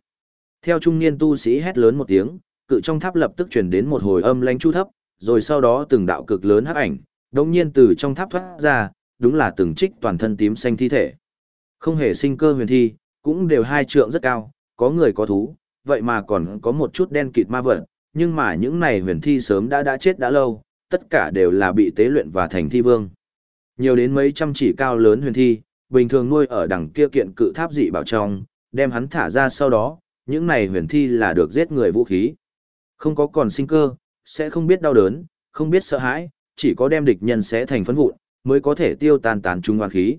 Theo trung niên tu sĩ hét lớn một tiếng, cự trong tháp lập tức truyền đến một hồi âm lãnh chu thấp, rồi sau đó từng đạo cực lớn hắc ảnh, đồng nhiên từ trong tháp thoát ra, đúng là từng trích toàn thân tím xanh thi thể. Không hề sinh cơ huyền thi, cũng đều hai trượng rất cao, có người có thú, vậy mà còn có một chút đen kịt ma vật, nhưng mà những này huyền thi sớm đã đã chết đã lâu, tất cả đều là bị tế luyện và thành thi vương. Nhiều đến mấy trăm chỉ cao lớn huyền thi, bình thường nuôi ở đằng kia kiện cự tháp dị bảo trong, đem hắn thả ra sau đó, những này huyền thi là được giết người vũ khí. Không có còn sinh cơ, sẽ không biết đau đớn, không biết sợ hãi, chỉ có đem địch nhân sẽ thành phấn vụn, mới có thể tiêu tan tán trung oan khí.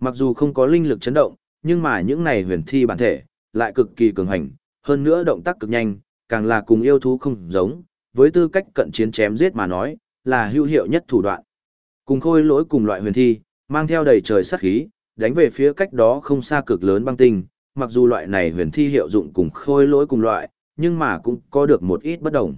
Mặc dù không có linh lực chấn động, nhưng mà những này huyền thi bản thể, lại cực kỳ cường hành, hơn nữa động tác cực nhanh, càng là cùng yêu thú không giống, với tư cách cận chiến chém giết mà nói, là hữu hiệu nhất thủ đoạn. Cùng khôi lỗi cùng loại huyền thi, mang theo đầy trời sát khí, đánh về phía cách đó không xa cực lớn băng tinh, mặc dù loại này huyền thi hiệu dụng cùng khôi lỗi cùng loại, nhưng mà cũng có được một ít bất đồng.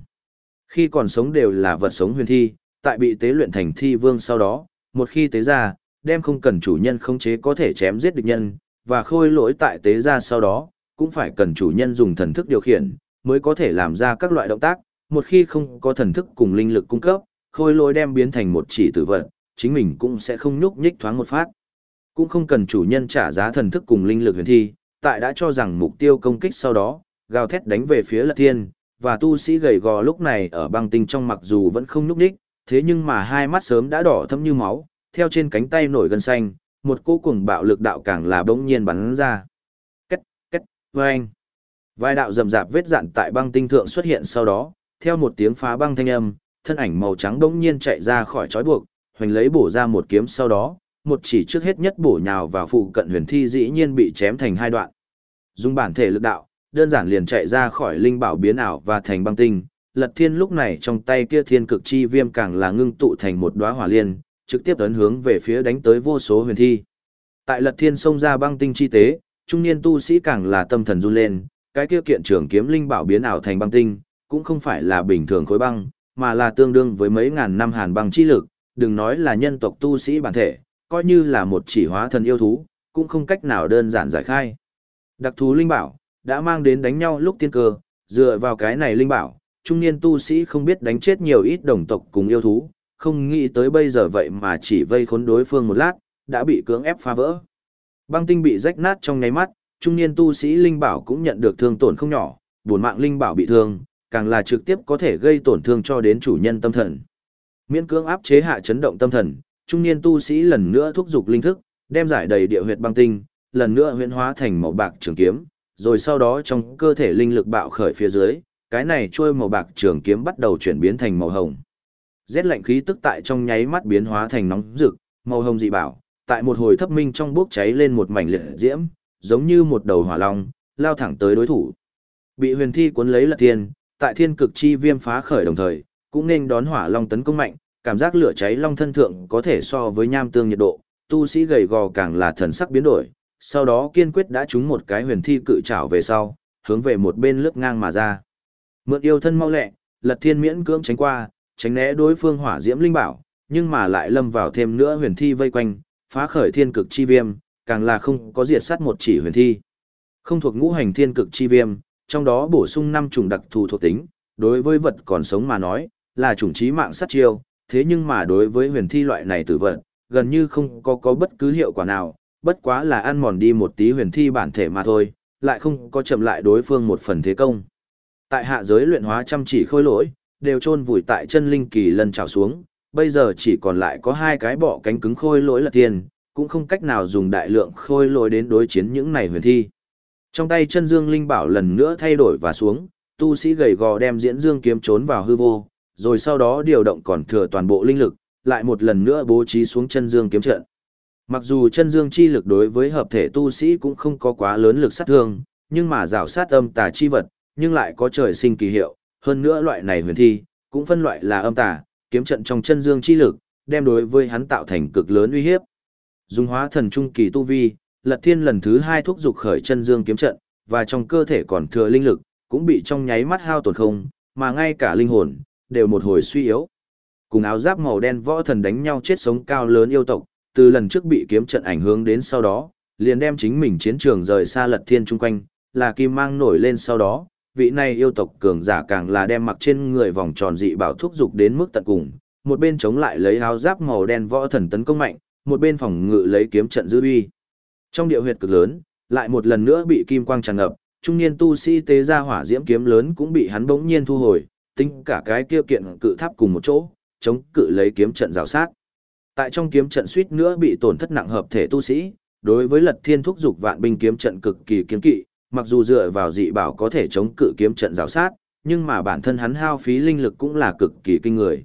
Khi còn sống đều là vật sống huyền thi, tại bị tế luyện thành thi vương sau đó, một khi tế ra, đem không cần chủ nhân khống chế có thể chém giết địch nhân, và khôi lỗi tại tế ra sau đó, cũng phải cần chủ nhân dùng thần thức điều khiển, mới có thể làm ra các loại động tác, một khi không có thần thức cùng linh lực cung cấp, khôi lỗi đem biến thành một chỉ tử vật, chính mình cũng sẽ không nhúc nhích thoáng một phát. Cũng không cần chủ nhân trả giá thần thức cùng linh lực huyền thi, tại đã cho rằng mục tiêu công kích sau đó, gào thét đánh về phía lật thiên, và tu sĩ gầy gò lúc này ở băng tinh trong mặc dù vẫn không nhúc nhích, thế nhưng mà hai mắt sớm đã đỏ thâm như máu, theo trên cánh tay nổi gân xanh, một cô cuồng bạo lực đạo càng là bỗng nhiên bắn ra. Kết, kết, vâng. Vài đạo rầm rạp vết dạn tại băng tinh thượng xuất hiện sau đó, theo một tiếng phá băng thanh âm, thân ảnh màu trắng bỗng nhiên chạy ra khỏi trói buộc, hoành lấy bổ ra một kiếm sau đó, một chỉ trước hết nhất bổ nhào vào phụ cận huyền thi dĩ nhiên bị chém thành hai đoạn. Dùng bản thể lực đạo, đơn giản liền chạy ra khỏi linh bảo biến ảo và thành băng tinh. Lật thiên lúc này trong tay kia thiên cực chi viêm càng là ngưng tụ thành một đóa hỏa liên, trực tiếp ấn hướng về phía đánh tới vô số huyền thi. Tại lật thiên xông ra băng tinh chi tế, trung niên tu sĩ càng là tâm thần run lên, cái kia kiện trưởng kiếm linh bảo biến ảo thành băng tinh, cũng không phải là bình thường khối băng, mà là tương đương với mấy ngàn năm hàn băng chi lực, đừng nói là nhân tộc tu sĩ bản thể, coi như là một chỉ hóa thần yêu thú, cũng không cách nào đơn giản giải khai. Đặc thú linh bảo, đã mang đến đánh nhau lúc tiên cơ, dựa vào cái này linh bảo, trung niên tu sĩ không biết đánh chết nhiều ít đồng tộc cùng yêu thú, không nghĩ tới bây giờ vậy mà chỉ vây khốn đối phương một lát, đã bị cưỡng ép phá vỡ. Băng tinh bị rách nát trong nháy mắt, trung niên tu sĩ linh bảo cũng nhận được thương tổn không nhỏ, buồn mạng linh bảo bị thương, càng là trực tiếp có thể gây tổn thương cho đến chủ nhân tâm thần. Miễn cưỡng áp chế hạ chấn động tâm thần, trung niên tu sĩ lần nữa thúc giục linh thức, đem giải đầy địa huyệt băng tinh, lần nữa huyễn hóa thành màu bạc trường kiếm, rồi sau đó trong cơ thể linh lực bạo khởi phía dưới, cái này trôi màu bạc trường kiếm bắt đầu chuyển biến thành màu hồng. Rét lạnh khí tức tại trong nháy mắt biến hóa thành nóng rực, màu hồng dị bảo, tại một hồi thấp minh trong bốc cháy lên một mảnh liệt diễm, giống như một đầu hỏa long, lao thẳng tới đối thủ. Bị huyền thi cuốn lấy lật thiên, tại thiên cực chi viêm phá khởi đồng thời, cũng nên đón hỏa long tấn công mạnh, cảm giác lửa cháy long thân thượng có thể so với nham tương nhiệt độ, tu sĩ gầy gò càng là thần sắc biến đổi, sau đó kiên quyết đã trúng một cái huyền thi cự trảo về sau, hướng về một bên lướt ngang mà ra. Mượn yêu thân mau lẹ, lật thiên miễn cưỡng tránh qua, tránh né đối phương hỏa diễm linh bảo, nhưng mà lại lâm vào thêm nữa huyền thi vây quanh, phá khởi thiên cực chi viêm, càng là không có diệt sát một chỉ huyền thi. Không thuộc ngũ hành thiên cực chi viêm, trong đó bổ sung năm chủng đặc thù thuộc tính, đối với vật còn sống mà nói, là chủng trí mạng sát chiêu, thế nhưng mà đối với huyền thi loại này tử vật, gần như không có có bất cứ hiệu quả nào, bất quá là ăn mòn đi một tí huyền thi bản thể mà thôi, lại không có chậm lại đối phương một phần thế công. Tại hạ giới luyện hóa chăm chỉ khôi lỗi, đều chôn vùi tại chân linh kỳ lần trào xuống, bây giờ chỉ còn lại có hai cái bọ cánh cứng khôi lỗi là tiền, cũng không cách nào dùng đại lượng khôi lỗi đến đối chiến những này huyền thi. Trong tay chân dương linh bảo lần nữa thay đổi và xuống, tu sĩ gầy gò đem diễn dương kiếm trốn vào hư vô, rồi sau đó điều động còn thừa toàn bộ linh lực, lại một lần nữa bố trí xuống chân dương kiếm trận. Mặc dù chân dương chi lực đối với hợp thể tu sĩ cũng không có quá lớn lực sát thương, nhưng mà rào sát âm tà chi vật, nhưng lại có trời sinh kỳ hiệu, hơn nữa loại này huyền thi, cũng phân loại là âm tà, kiếm trận trong chân dương chi lực, đem đối với hắn tạo thành cực lớn uy hiếp. Dung hóa thần trung kỳ tu vi, Lật Thiên lần thứ hai thúc dục khởi chân dương kiếm trận, và trong cơ thể còn thừa linh lực, cũng bị trong nháy mắt hao tổn không, mà ngay cả linh hồn, đều một hồi suy yếu. Cùng áo giáp màu đen võ thần đánh nhau chết sống cao lớn yêu tộc, từ lần trước bị kiếm trận ảnh hưởng đến sau đó, liền đem chính mình chiến trường rời xa lật thiên chung quanh, là kim mang nổi lên sau đó, vị này yêu tộc cường giả càng là đem mặc trên người vòng tròn dị bảo thúc dục đến mức tận cùng, một bên chống lại lấy áo giáp màu đen võ thần tấn công mạnh, một bên phòng ngự lấy kiếm trận giữ uy. Trong địa huyệt cực lớn, lại một lần nữa bị kim quang tràn ngập, trung niên tu sĩ tế ra hỏa diễm kiếm lớn cũng bị hắn bỗng nhiên thu hồi, tính cả cái kia kiện cự tháp cùng một chỗ, chống cự lấy kiếm trận rào sát. Tại trong kiếm trận suýt nữa bị tổn thất nặng hợp thể tu sĩ, đối với Lật Thiên thúc dục vạn binh kiếm trận cực kỳ kiên kỵ, mặc dù dựa vào dị bảo có thể chống cự kiếm trận rào sát, nhưng mà bản thân hắn hao phí linh lực cũng là cực kỳ kinh người.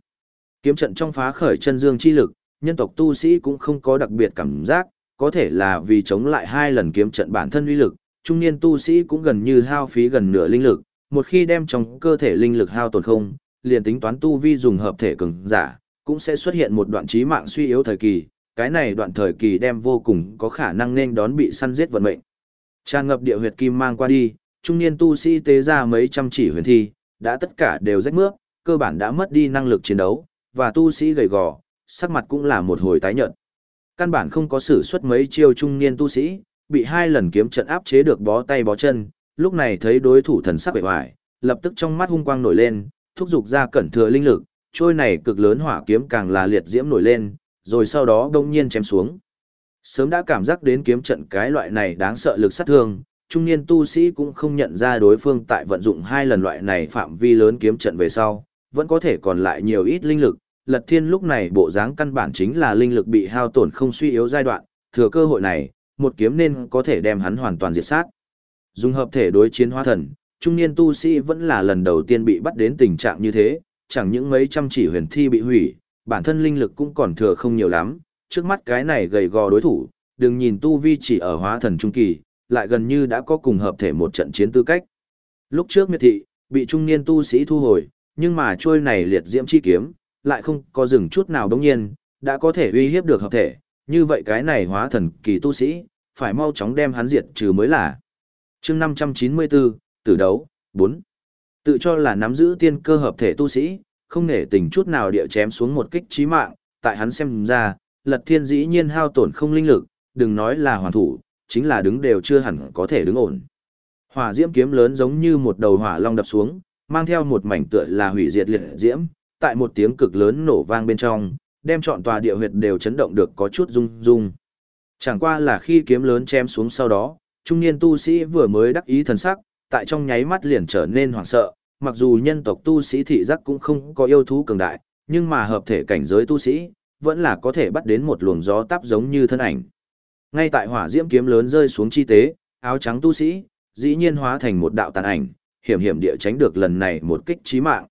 Kiếm trận trong phá khởi chân dương chi lực, nhân tộc tu sĩ cũng không có đặc biệt cảm giác, có thể là vì chống lại hai lần kiếm trận bản thân uy lực, trung niên tu sĩ cũng gần như hao phí gần nửa linh lực, một khi đem trong cơ thể linh lực hao tổn không, liền tính toán tu vi dùng hợp thể cường giả, cũng sẽ xuất hiện một đoạn trí mạng suy yếu thời kỳ, cái này đoạn thời kỳ đem vô cùng có khả năng nên đón bị săn giết vận mệnh. Tràn ngập địa huyệt kim mang qua đi, trung niên tu sĩ tế ra mấy trăm chỉ huyền thi, đã tất cả đều rách mướp, cơ bản đã mất đi năng lực chiến đấu, và tu sĩ gầy gò, sắc mặt cũng là một hồi tái nhợt. Căn bản không có sử xuất mấy chiêu trung niên tu sĩ, bị hai lần kiếm trận áp chế được bó tay bó chân, lúc này thấy đối thủ thần sắc bệ hoài, lập tức trong mắt hung quang nổi lên, thúc giục ra cẩn thừa linh lực, trôi này cực lớn hỏa kiếm càng là liệt diễm nổi lên, rồi sau đó đông nhiên chém xuống. Sớm đã cảm giác đến kiếm trận cái loại này đáng sợ lực sát thương, trung niên tu sĩ cũng không nhận ra đối phương tại vận dụng hai lần loại này phạm vi lớn kiếm trận về sau, vẫn có thể còn lại nhiều ít linh lực. Lật thiên lúc này bộ dáng căn bản chính là linh lực bị hao tổn không suy yếu giai đoạn, thừa cơ hội này, một kiếm nên có thể đem hắn hoàn toàn diệt sát. Dùng hợp thể đối chiến hóa thần, trung niên tu sĩ vẫn là lần đầu tiên bị bắt đến tình trạng như thế, chẳng những mấy trăm chỉ huyền thi bị hủy, bản thân linh lực cũng còn thừa không nhiều lắm, trước mắt cái này gầy gò đối thủ, đừng nhìn tu vi chỉ ở hóa thần trung kỳ, lại gần như đã có cùng hợp thể một trận chiến tư cách. Lúc trước miệt thị, bị trung niên tu sĩ thu hồi, nhưng mà trôi này liệt diễm chi kiếm, lại không có dừng chút nào đống nhiên, đã có thể uy hiếp được hợp thể, như vậy cái này hóa thần kỳ tu sĩ, phải mau chóng đem hắn diệt trừ mới là. chương 594, tử đấu, 4. Tự cho là nắm giữ tiên cơ hợp thể tu sĩ, không nể tình chút nào địa chém xuống một kích chí mạng, tại hắn xem ra, lật thiên dĩ nhiên hao tổn không linh lực, đừng nói là hoàn thủ, chính là đứng đều chưa hẳn có thể đứng ổn. Hỏa diễm kiếm lớn giống như một đầu hỏa long đập xuống, mang theo một mảnh tựa là hủy diệt liệt diễm, tại một tiếng cực lớn nổ vang bên trong, đem trọn tòa địa huyệt đều chấn động được có chút rung rung. Chẳng qua là khi kiếm lớn chém xuống sau đó, trung niên tu sĩ vừa mới đắc ý thần sắc, tại trong nháy mắt liền trở nên hoảng sợ, mặc dù nhân tộc tu sĩ thị giác cũng không có yêu thú cường đại, nhưng mà hợp thể cảnh giới tu sĩ, vẫn là có thể bắt đến một luồng gió táp giống như thân ảnh. Ngay tại hỏa diễm kiếm lớn rơi xuống chi tế, áo trắng tu sĩ, dĩ nhiên hóa thành một đạo tàn ảnh, hiểm hiểm địa tránh được lần này một kích chí mạng.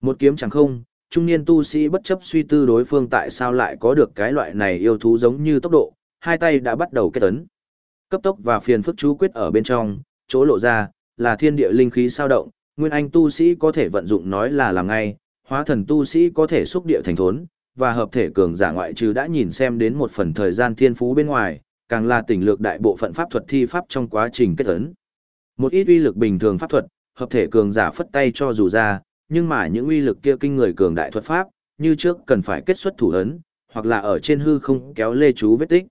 Một kiếm chẳng không, trung niên tu sĩ bất chấp suy tư đối phương tại sao lại có được cái loại này yêu thú giống như tốc độ, hai tay đã bắt đầu kết tấn. Cấp tốc và phiền phức chú quyết ở bên trong, chỗ lộ ra, là thiên địa linh khí sao động, nguyên anh tu sĩ có thể vận dụng nói là làm ngay, hóa thần tu sĩ có thể xúc địa thành thốn, và hợp thể cường giả ngoại trừ đã nhìn xem đến một phần thời gian thiên phú bên ngoài, càng là tỉnh lược đại bộ phận pháp thuật thi pháp trong quá trình kết ấn. Một ít uy lực bình thường pháp thuật, hợp thể cường giả phất tay cho dù ra, nhưng mà những uy lực kia kinh người cường đại thuật pháp, như trước cần phải kết xuất thủ ấn, hoặc là ở trên hư không kéo lê chú vết tích.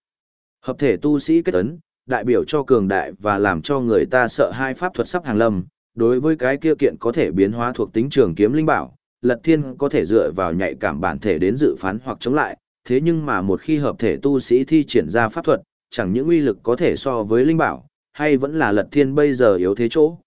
Hợp thể tu sĩ kết ấn, đại biểu cho cường đại và làm cho người ta sợ hai pháp thuật sắp hàng lâm, đối với cái kia kiện có thể biến hóa thuộc tính trường kiếm linh bảo, Lật Thiên có thể dựa vào nhạy cảm bản thể đến dự phán hoặc chống lại, thế nhưng mà một khi hợp thể tu sĩ thi triển ra pháp thuật, chẳng những uy lực có thể so với linh bảo, hay vẫn là Lật Thiên bây giờ yếu thế chỗ.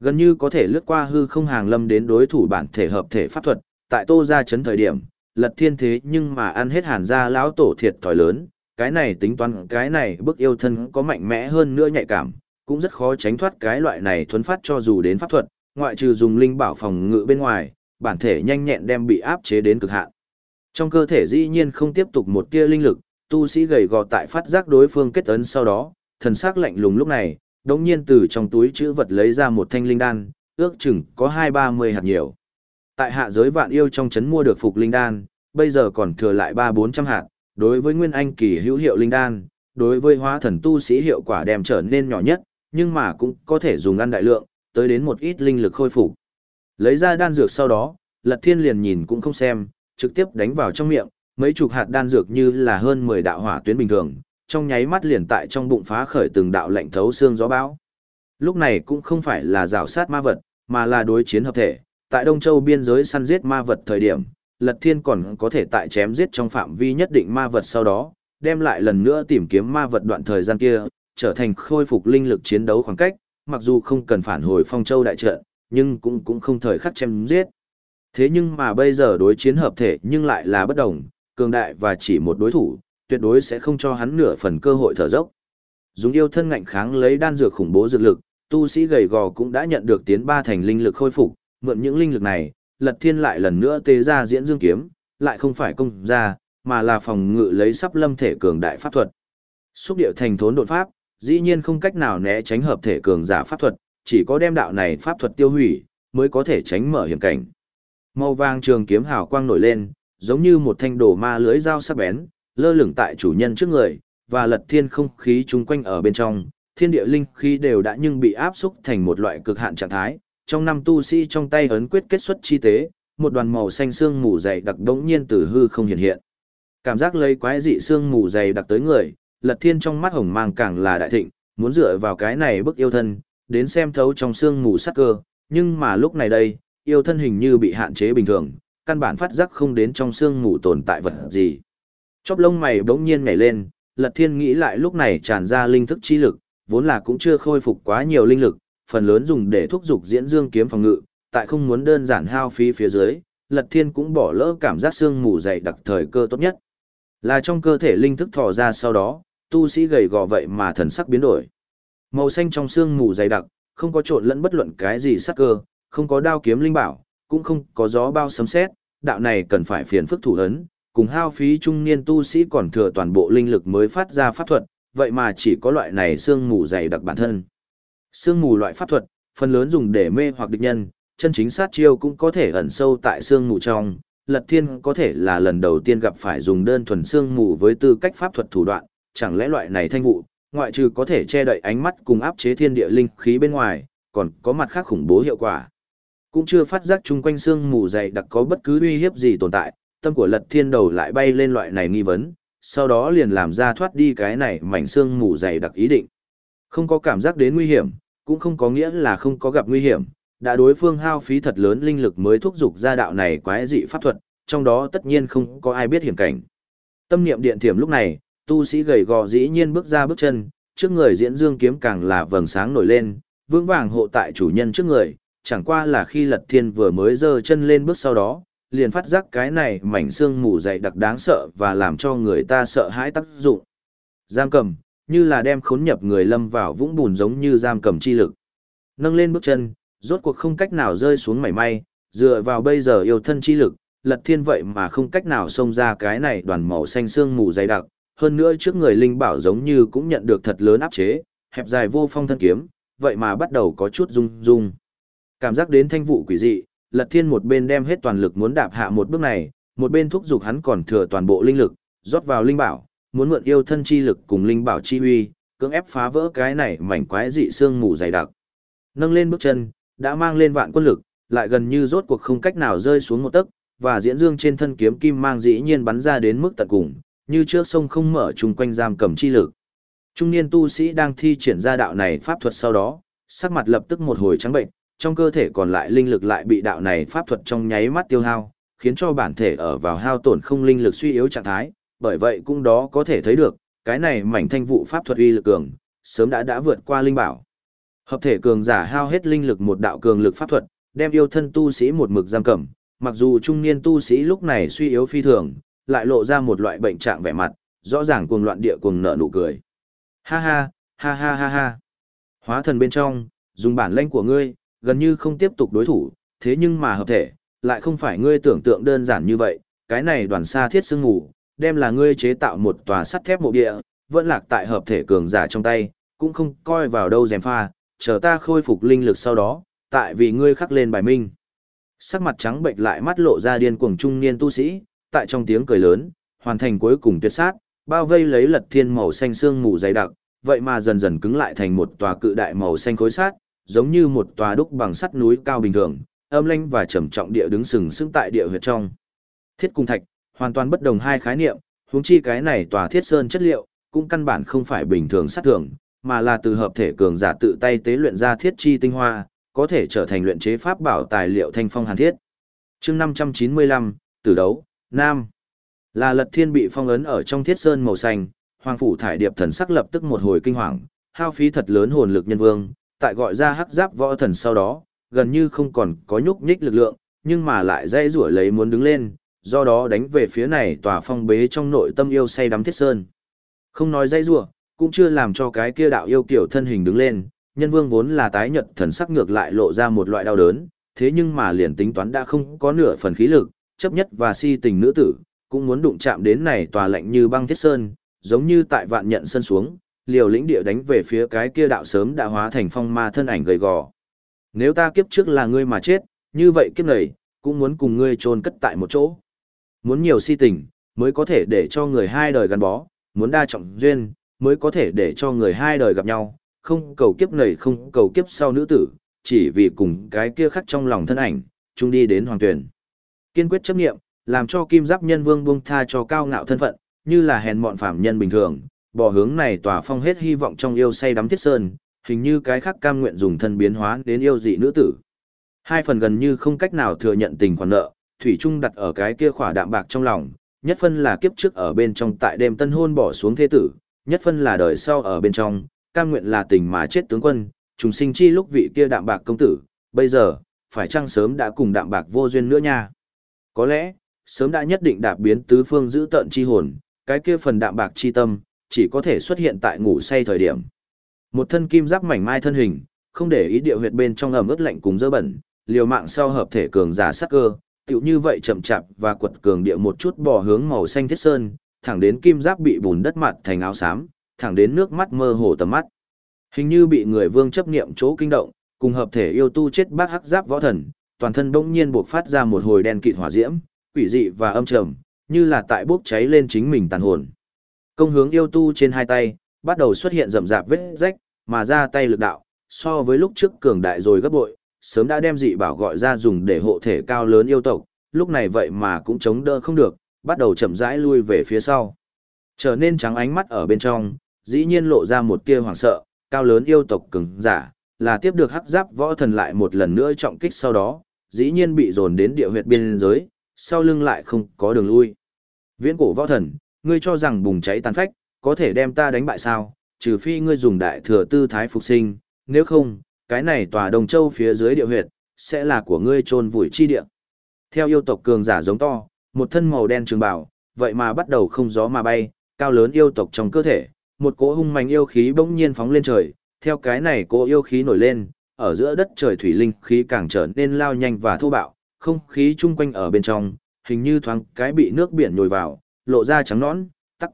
Gần như có thể lướt qua hư không hàng lâm đến đối thủ bản thể hợp thể pháp thuật, tại Tô gia chấn thời điểm, Lật Thiên thế nhưng mà ăn hết hàn gia lão tổ thiệt thòi lớn, cái này tính toán cái này bức yêu thân có mạnh mẽ hơn nữa nhạy cảm, cũng rất khó tránh thoát cái loại này thuấn phát cho dù đến pháp thuật, ngoại trừ dùng linh bảo phòng ngự bên ngoài, bản thể nhanh nhẹn đem bị áp chế đến cực hạn. Trong cơ thể dĩ nhiên không tiếp tục một tia linh lực, tu sĩ gầy gò tại phát giác đối phương kết ấn sau đó, thần sắc lạnh lùng lúc này, đống nhiên từ trong túi chữ vật lấy ra một thanh linh đan, ước chừng có hai ba mươi hạt nhiều. Tại hạ giới vạn yêu trong chấn mua được phục linh đan, bây giờ còn thừa lại ba bốn trăm hạt, đối với nguyên anh kỳ hữu hiệu linh đan, đối với hóa thần tu sĩ hiệu quả đem trở nên nhỏ nhất, nhưng mà cũng có thể dùng ăn đại lượng, tới đến một ít linh lực khôi phục. Lấy ra đan dược sau đó, Lật Thiên liền nhìn cũng không xem, trực tiếp đánh vào trong miệng, mấy chục hạt đan dược như là hơn 10 đạo hỏa tuyến bình thường, trong nháy mắt liền tại trong bụng phá khởi từng đạo lạnh thấu xương gió bão. Lúc này cũng không phải là rào sát ma vật, mà là đối chiến hợp thể. Tại Đông Châu biên giới săn giết ma vật thời điểm, Lật Thiên còn có thể tại chém giết trong phạm vi nhất định ma vật sau đó, đem lại lần nữa tìm kiếm ma vật đoạn thời gian kia, trở thành khôi phục linh lực chiến đấu khoảng cách, mặc dù không cần phản hồi phong châu đại trận, nhưng cũng cũng không thời khắc chém giết. Thế nhưng mà bây giờ đối chiến hợp thể nhưng lại là bất đồng, cường đại và chỉ một đối thủ, tuyệt đối sẽ không cho hắn nửa phần cơ hội thở dốc. Dùng yêu thân ngạnh kháng lấy đan dược khủng bố dược lực, tu sĩ gầy gò cũng đã nhận được tiến ba thành linh lực khôi phục, mượn những linh lực này, Lật Thiên lại lần nữa tế ra diễn dương kiếm, lại không phải công ra, mà là phòng ngự lấy sắp lâm thể cường đại pháp thuật. Xúc điệu thành thốn đột pháp, dĩ nhiên không cách nào né tránh hợp thể cường giả pháp thuật, chỉ có đem đạo này pháp thuật tiêu hủy, mới có thể tránh mở hiểm cảnh. Màu vàng trường kiếm hào quang nổi lên, giống như một thanh đồ ma lưới dao sắc bén, lơ lửng tại chủ nhân trước người, và lật thiên không khí chung quanh ở bên trong, thiên địa linh khí đều đã nhưng bị áp xúc thành một loại cực hạn trạng thái, trong năm tu sĩ trong tay ấn quyết kết xuất chi tế, một đoàn màu xanh xương mù dày đặc đống nhiên từ hư không hiện hiện. Cảm giác lấy quái dị xương mù dày đặc tới người, Lật Thiên trong mắt hồng mang càng là đại thịnh, muốn dựa vào cái này bức yêu thân, đến xem thấu trong xương mù sắc cơ, nhưng mà lúc này đây, yêu thân hình như bị hạn chế bình thường, căn bản phát giác không đến trong xương mù tồn tại vật gì. Chóp lông mày bỗng nhiên nhảy lên, Lật Thiên nghĩ lại lúc này tràn ra linh thức chi lực, vốn là cũng chưa khôi phục quá nhiều linh lực, phần lớn dùng để thúc giục diễn dương kiếm phòng ngự, tại không muốn đơn giản hao phí phía dưới, Lật Thiên cũng bỏ lỡ cảm giác xương mù dày đặc thời cơ tốt nhất. Là trong cơ thể linh thức thò ra sau đó, tu sĩ gầy gò vậy mà thần sắc biến đổi. Màu xanh trong xương mù dày đặc, không có trộn lẫn bất luận cái gì sắc cơ, không có đao kiếm linh bảo, cũng không có gió bao sấm sét, đạo này cần phải phiền phức thủ ấn, cùng hao phí trung niên tu sĩ còn thừa toàn bộ linh lực mới phát ra pháp thuật, vậy mà chỉ có loại này xương mù dày đặc bản thân. Sương mù loại pháp thuật, phần lớn dùng để mê hoặc địch nhân, chân chính sát chiêu cũng có thể ẩn sâu tại sương mù trong. Lật Thiên có thể là lần đầu tiên gặp phải dùng đơn thuần sương mù với tư cách pháp thuật thủ đoạn, chẳng lẽ loại này thanh vụ, ngoại trừ có thể che đậy ánh mắt cùng áp chế thiên địa linh khí bên ngoài, còn có mặt khác khủng bố hiệu quả. Cũng chưa phát giác chung quanh sương mù dày đặc có bất cứ uy hiếp gì tồn tại, tâm của Lật Thiên đầu lại bay lên loại này nghi vấn, sau đó liền làm ra thoát đi cái này mảnh sương mù dày đặc ý định. Không có cảm giác đến nguy hiểm, cũng không có nghĩa là không có gặp nguy hiểm, đã đối phương hao phí thật lớn linh lực mới thúc dục ra đạo này quái dị pháp thuật, trong đó tất nhiên không có ai biết hiểm cảnh. Tâm niệm điện thiểm lúc này, tu sĩ gầy gò dĩ nhiên bước ra bước chân, trước người diễn dương kiếm càng là vầng sáng nổi lên, vững vàng hộ tại chủ nhân trước người, chẳng qua là khi lật thiên vừa mới giơ chân lên bước sau đó, liền phát giác cái này mảnh xương mù dày đặc đáng sợ và làm cho người ta sợ hãi tác dụng. Giam cầm, như là đem khốn nhập người lâm vào vũng bùn giống như giam cầm chi lực. Nâng lên bước chân, rốt cuộc không cách nào rơi xuống mảy may, dựa vào bây giờ yêu thân chi lực, lật thiên vậy mà không cách nào xông ra cái này đoàn màu xanh xương mù dày đặc, hơn nữa trước người linh bảo giống như cũng nhận được thật lớn áp chế, hẹp dài vô phong thân kiếm, vậy mà bắt đầu có chút rung rung. Cảm giác đến thanh vụ quỷ dị, Lật Thiên một bên đem hết toàn lực muốn đạp hạ một bước này, một bên thúc giục hắn còn thừa toàn bộ linh lực, rót vào linh bảo, muốn mượn yêu thân chi lực cùng linh bảo chi uy, cưỡng ép phá vỡ cái này mảnh quái dị xương mù dày đặc. Nâng lên bước chân, đã mang lên vạn quân lực, lại gần như rốt cuộc không cách nào rơi xuống một tấc, và diễn dương trên thân kiếm kim mang dĩ nhiên bắn ra đến mức tận cùng, như trước sông không mở chung quanh giam cầm chi lực. Trung niên tu sĩ đang thi triển ra đạo này pháp thuật sau đó, sắc mặt lập tức một hồi trắng bệnh, trong cơ thể còn lại linh lực lại bị đạo này pháp thuật trong nháy mắt tiêu hao, khiến cho bản thể ở vào hao tổn không linh lực suy yếu trạng thái, bởi vậy cũng đó có thể thấy được, cái này mảnh thanh vụ pháp thuật uy lực cường, sớm đã đã vượt qua linh bảo. Hợp thể cường giả hao hết linh lực một đạo cường lực pháp thuật, đem yêu thân tu sĩ một mực giam cầm, mặc dù trung niên tu sĩ lúc này suy yếu phi thường, lại lộ ra một loại bệnh trạng vẻ mặt, rõ ràng cuồng loạn địa cuồng nở nụ cười. Ha ha, ha ha ha ha. Hóa thần bên trong, dùng bản lĩnh của ngươi, gần như không tiếp tục đối thủ, thế nhưng mà hợp thể, lại không phải ngươi tưởng tượng đơn giản như vậy, cái này đoàn xa thiết sương ngủ, đem là ngươi chế tạo một tòa sắt thép mộ địa, vẫn lạc tại hợp thể cường giả trong tay, cũng không coi vào đâu dèm pha, chờ ta khôi phục linh lực sau đó, tại vì ngươi khắc lên bài minh. Sắc mặt trắng bệnh lại mắt lộ ra điên cuồng trung niên tu sĩ, tại trong tiếng cười lớn, hoàn thành cuối cùng tuyệt sát, bao vây lấy lật thiên màu xanh xương mù dày đặc, vậy mà dần dần cứng lại thành một tòa cự đại màu xanh khối sát, giống như một tòa đúc bằng sắt núi cao bình thường, âm lãnh và trầm trọng địa đứng sừng sững tại địa huyệt trong. Thiết cung thạch, hoàn toàn bất đồng hai khái niệm, huống chi cái này tòa thiết sơn chất liệu, cũng căn bản không phải bình thường sắt thường, mà là từ hợp thể cường giả tự tay tế luyện ra thiết chi tinh hoa, có thể trở thành luyện chế pháp bảo tài liệu thanh phong hàn thiết. Chương 595, Tử đấu, Nam. Là Lật Thiên bị phong ấn ở trong thiết sơn màu xanh, Hoàng phủ thải điệp thần sắc lập tức một hồi kinh hoàng, hao phí thật lớn hồn lực nhân vương, tại gọi ra hắc giáp võ thần sau đó, gần như không còn có nhúc nhích lực lượng, nhưng mà lại dây rủa lấy muốn đứng lên, do đó đánh về phía này tòa phong bế trong nội tâm yêu say đắm thiết sơn. Không nói dây rủa, cũng chưa làm cho cái kia đạo yêu kiểu thân hình đứng lên, nhân vương vốn là tái nhật thần sắc ngược lại lộ ra một loại đau đớn, thế nhưng mà liền tính toán đã không có nửa phần khí lực, chấp nhất và si tình nữ tử, cũng muốn đụng chạm đến này tòa lạnh như băng thiết sơn, giống như tại vạn nhận sân xuống, liều lĩnh địa đánh về phía cái kia đạo sớm đã hóa thành phong ma thân ảnh gầy gò. Nếu ta kiếp trước là ngươi mà chết, như vậy kiếp này, cũng muốn cùng ngươi chôn cất tại một chỗ. Muốn nhiều si tình, mới có thể để cho người hai đời gắn bó, muốn đa trọng duyên, mới có thể để cho người hai đời gặp nhau, không cầu kiếp này không cầu kiếp sau nữ tử, chỉ vì cùng cái kia khắc trong lòng thân ảnh, chung đi đến hoàng tuyển. Kiên quyết chấp nghiệm, làm cho kim giáp nhân vương buông tha cho cao ngạo thân phận, như là hèn mọn phạm nhân bình thường, bỏ hướng này tỏa phong hết hy vọng trong yêu say đắm thiết sơn, hình như cái khác cam nguyện dùng thân biến hóa đến yêu dị nữ tử. Hai phần gần như không cách nào thừa nhận tình khoản nợ, Thủy Trung đặt ở cái kia khỏa đạm bạc trong lòng, nhất phân là kiếp trước ở bên trong tại đêm tân hôn bỏ xuống thế tử, nhất phân là đời sau ở bên trong, cam nguyện là tình mà chết tướng quân, trùng sinh chi lúc vị kia đạm bạc công tử, bây giờ, phải chăng sớm đã cùng đạm bạc vô duyên nữa nha. Có lẽ, sớm đã nhất định đạp biến tứ phương giữ tận chi hồn, cái kia phần đạm bạc chi tâm, chỉ có thể xuất hiện tại ngủ say thời điểm. Một thân kim giáp mảnh mai thân hình, không để ý địa huyệt bên trong ẩm ướt lạnh cùng dơ bẩn, liều mạng sau hợp thể cường giả sắc cơ, tựu như vậy chậm chạp và quật cường địa một chút bỏ hướng màu xanh thiết sơn, thẳng đến kim giáp bị bùn đất mặt thành áo xám, thẳng đến nước mắt mơ hồ tầm mắt. Hình như bị người vương chấp niệm chỗ kinh động, cùng hợp thể yêu tu chết bác hắc giáp võ thần, toàn thân bỗng nhiên bộc phát ra một hồi đen kịt hỏa diễm, quỷ dị và âm trầm, như là tại bốc cháy lên chính mình tàn hồn. Công hướng yêu tu trên hai tay, bắt đầu xuất hiện rậm rạp vết rách, mà ra tay lực đạo, so với lúc trước cường đại rồi gấp bội, sớm đã đem dị bảo gọi ra dùng để hộ thể cao lớn yêu tộc, lúc này vậy mà cũng chống đỡ không được, bắt đầu chậm rãi lui về phía sau. Trở nên trắng ánh mắt ở bên trong, dĩ nhiên lộ ra một tia hoảng sợ, cao lớn yêu tộc cứng giả, là tiếp được hắc giáp võ thần lại một lần nữa trọng kích sau đó, dĩ nhiên bị dồn đến địa huyệt biên giới, sau lưng lại không có đường lui. Viễn cổ võ thần, ngươi cho rằng bùng cháy tàn phách, có thể đem ta đánh bại sao, trừ phi ngươi dùng đại thừa tư thái phục sinh, nếu không, cái này tòa đồng châu phía dưới địa huyệt, sẽ là của ngươi trôn vùi chi địa. Theo yêu tộc cường giả giống to, một thân màu đen trường bảo, vậy mà bắt đầu không gió mà bay, cao lớn yêu tộc trong cơ thể, một cỗ hung mạnh yêu khí bỗng nhiên phóng lên trời, theo cái này cỗ yêu khí nổi lên, ở giữa đất trời thủy linh khí càng trở nên lao nhanh và thô bạo, không khí chung quanh ở bên trong, hình như thoáng cái bị nước biển nhồi vào, lộ ra trắng nõn, tắc.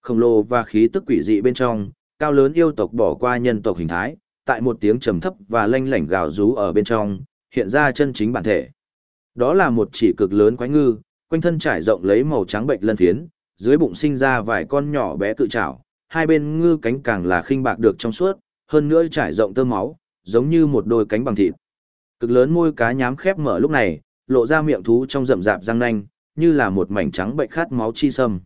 Khổng lồ và khí tức quỷ dị bên trong, cao lớn yêu tộc bỏ qua nhân tộc hình thái, tại một tiếng trầm thấp và lanh lảnh gào rú ở bên trong, hiện ra chân chính bản thể. Đó là một chỉ cực lớn quái ngư, quanh thân trải rộng lấy màu trắng bệnh lân phiến, dưới bụng sinh ra vài con nhỏ bé cự trảo, hai bên ngư cánh càng là khinh bạc được trong suốt, hơn nữa trải rộng tơ máu, giống như một đôi cánh bằng thịt. Cực lớn môi cá nhám khép mở lúc này, lộ ra miệng thú trong rậm rạp răng nanh, như là một mảnh trắng bệnh khát máu chi sâm.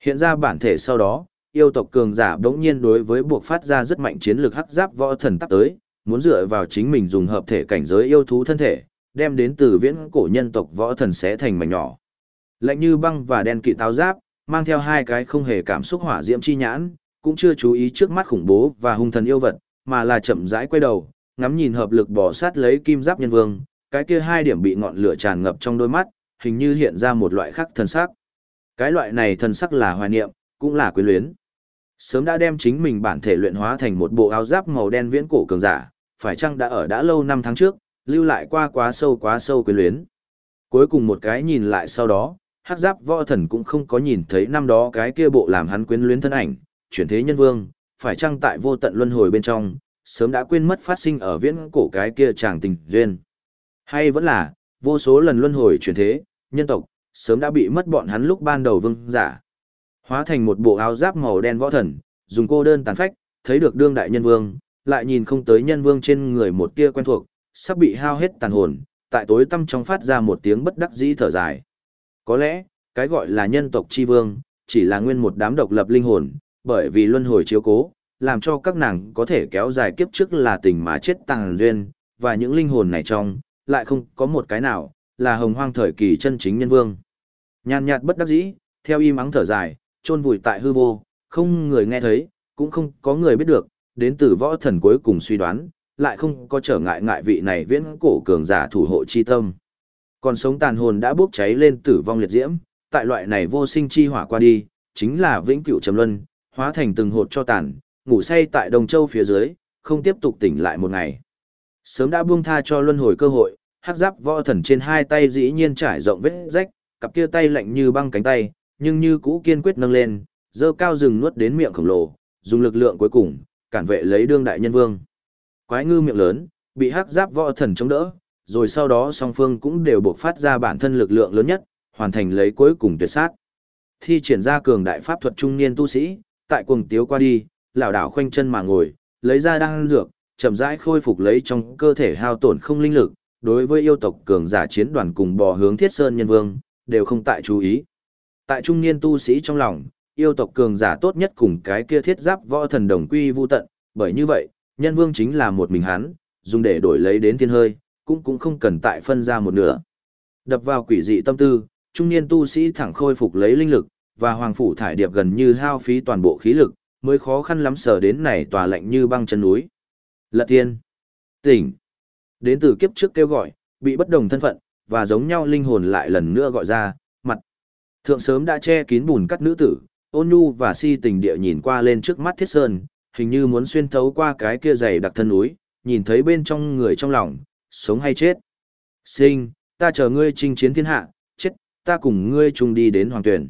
Hiện ra bản thể sau đó, yêu tộc cường giả đống nhiên đối với buộc phát ra rất mạnh chiến lược hắc giáp võ thần tắc tới, muốn dựa vào chính mình dùng hợp thể cảnh giới yêu thú thân thể, đem đến từ viễn cổ nhân tộc võ thần sẽ thành mảnh nhỏ. Lạnh như băng và đen kỵ táo giáp, mang theo hai cái không hề cảm xúc hỏa diễm chi nhãn, cũng chưa chú ý trước mắt khủng bố và hung thần yêu vật, mà là chậm rãi quay đầu, ngắm nhìn hợp lực bỏ sát lấy kim giáp nhân vương, cái kia hai điểm bị ngọn lửa tràn ngập trong đôi mắt, hình như hiện ra một loại khác thần sắc. Cái loại này thần sắc là hoài niệm, cũng là quyến luyến. Sớm đã đem chính mình bản thể luyện hóa thành một bộ áo giáp màu đen viễn cổ cường giả, phải chăng đã ở đã lâu năm tháng trước, lưu lại qua quá sâu quá sâu quyến luyến. Cuối cùng một cái nhìn lại sau đó, hắc giáp võ thần cũng không có nhìn thấy năm đó cái kia bộ làm hắn quyến luyến thân ảnh, chuyển thế nhân vương, phải chăng tại vô tận luân hồi bên trong, sớm đã quên mất phát sinh ở viễn cổ cái kia chàng tình duyên. Hay vẫn là, vô số lần luân hồi chuyển thế, nhân tộc, sớm đã bị mất bọn hắn lúc ban đầu vương giả. Hóa thành một bộ áo giáp màu đen võ thần, dùng cô đơn tàn phách, thấy được đương đại nhân vương, lại nhìn không tới nhân vương trên người một tia quen thuộc, sắp bị hao hết tàn hồn, tại tối tâm trong phát ra một tiếng bất đắc dĩ thở dài. Có lẽ, cái gọi là nhân tộc chi vương, chỉ là nguyên một đám độc lập linh hồn, bởi vì luân hồi chiếu cố, làm cho các nàng có thể kéo dài kiếp trước là tình mà chết tàng duyên, và những linh hồn này trong, lại không có một cái nào, là hồng hoang thời kỳ chân chính nhân vương. Nhàn nhạt bất đắc dĩ, theo im ắng thở dài, chôn vùi tại hư vô, không người nghe thấy, cũng không có người biết được, đến từ võ thần cuối cùng suy đoán, lại không có trở ngại ngại vị này viễn cổ cường giả thủ hộ chi tâm. Còn sống tàn hồn đã bốc cháy lên tử vong liệt diễm, tại loại này vô sinh chi hỏa qua đi, chính là vĩnh cửu trầm luân, hóa thành từng hột cho tàn, ngủ say tại Đồng Châu phía dưới, không tiếp tục tỉnh lại một ngày. Sớm đã buông tha cho luân hồi cơ hội, hắc giáp võ thần trên hai tay dĩ nhiên trải rộng vết rách, cặp kia tay lạnh như băng cánh tay, nhưng như cũ kiên quyết nâng lên, dơ cao rừng nuốt đến miệng khổng lồ, dùng lực lượng cuối cùng, cản vệ lấy đương đại nhân vương. Quái ngư miệng lớn, bị hắc giáp võ thần chống đỡ, rồi sau đó song phương cũng đều buộc phát ra bản thân lực lượng lớn nhất, hoàn thành lấy cuối cùng tuyệt sát. Thi triển ra cường đại pháp thuật trung niên tu sĩ, tại cuồng tiếu qua đi, lảo đảo khoanh chân mà ngồi, lấy ra đan dược, chậm rãi khôi phục lấy trong cơ thể hao tổn không linh lực, đối với yêu tộc cường giả chiến đoàn cùng bò hướng Thiết Sơn Nhân Vương, đều không tại chú ý. Tại trung niên tu sĩ trong lòng, yêu tộc cường giả tốt nhất cùng cái kia thiết giáp võ thần đồng quy vu tận, bởi như vậy, Nhân Vương chính là một mình hắn, dùng để đổi lấy đến thiên hơi, cũng cũng không cần tại phân ra một nửa. Đập vào quỷ dị tâm tư, trung niên tu sĩ thẳng khôi phục lấy linh lực, và hoàng phủ thải điệp gần như hao phí toàn bộ khí lực, mới khó khăn lắm sở đến này tòa lạnh như băng chân núi. Lật thiên, tỉnh, đến từ kiếp trước kêu gọi, bị bất đồng thân phận, và giống nhau linh hồn lại lần nữa gọi ra. Thượng sớm đã che kín bùn cắt nữ tử, ôn nhu và si tình địa nhìn qua lên trước mắt thiết sơn, hình như muốn xuyên thấu qua cái kia dày đặc thân núi, nhìn thấy bên trong người trong lòng, sống hay chết. Sinh, ta chờ ngươi chinh chiến thiên hạ, chết, ta cùng ngươi chung đi đến hoàng tuyển.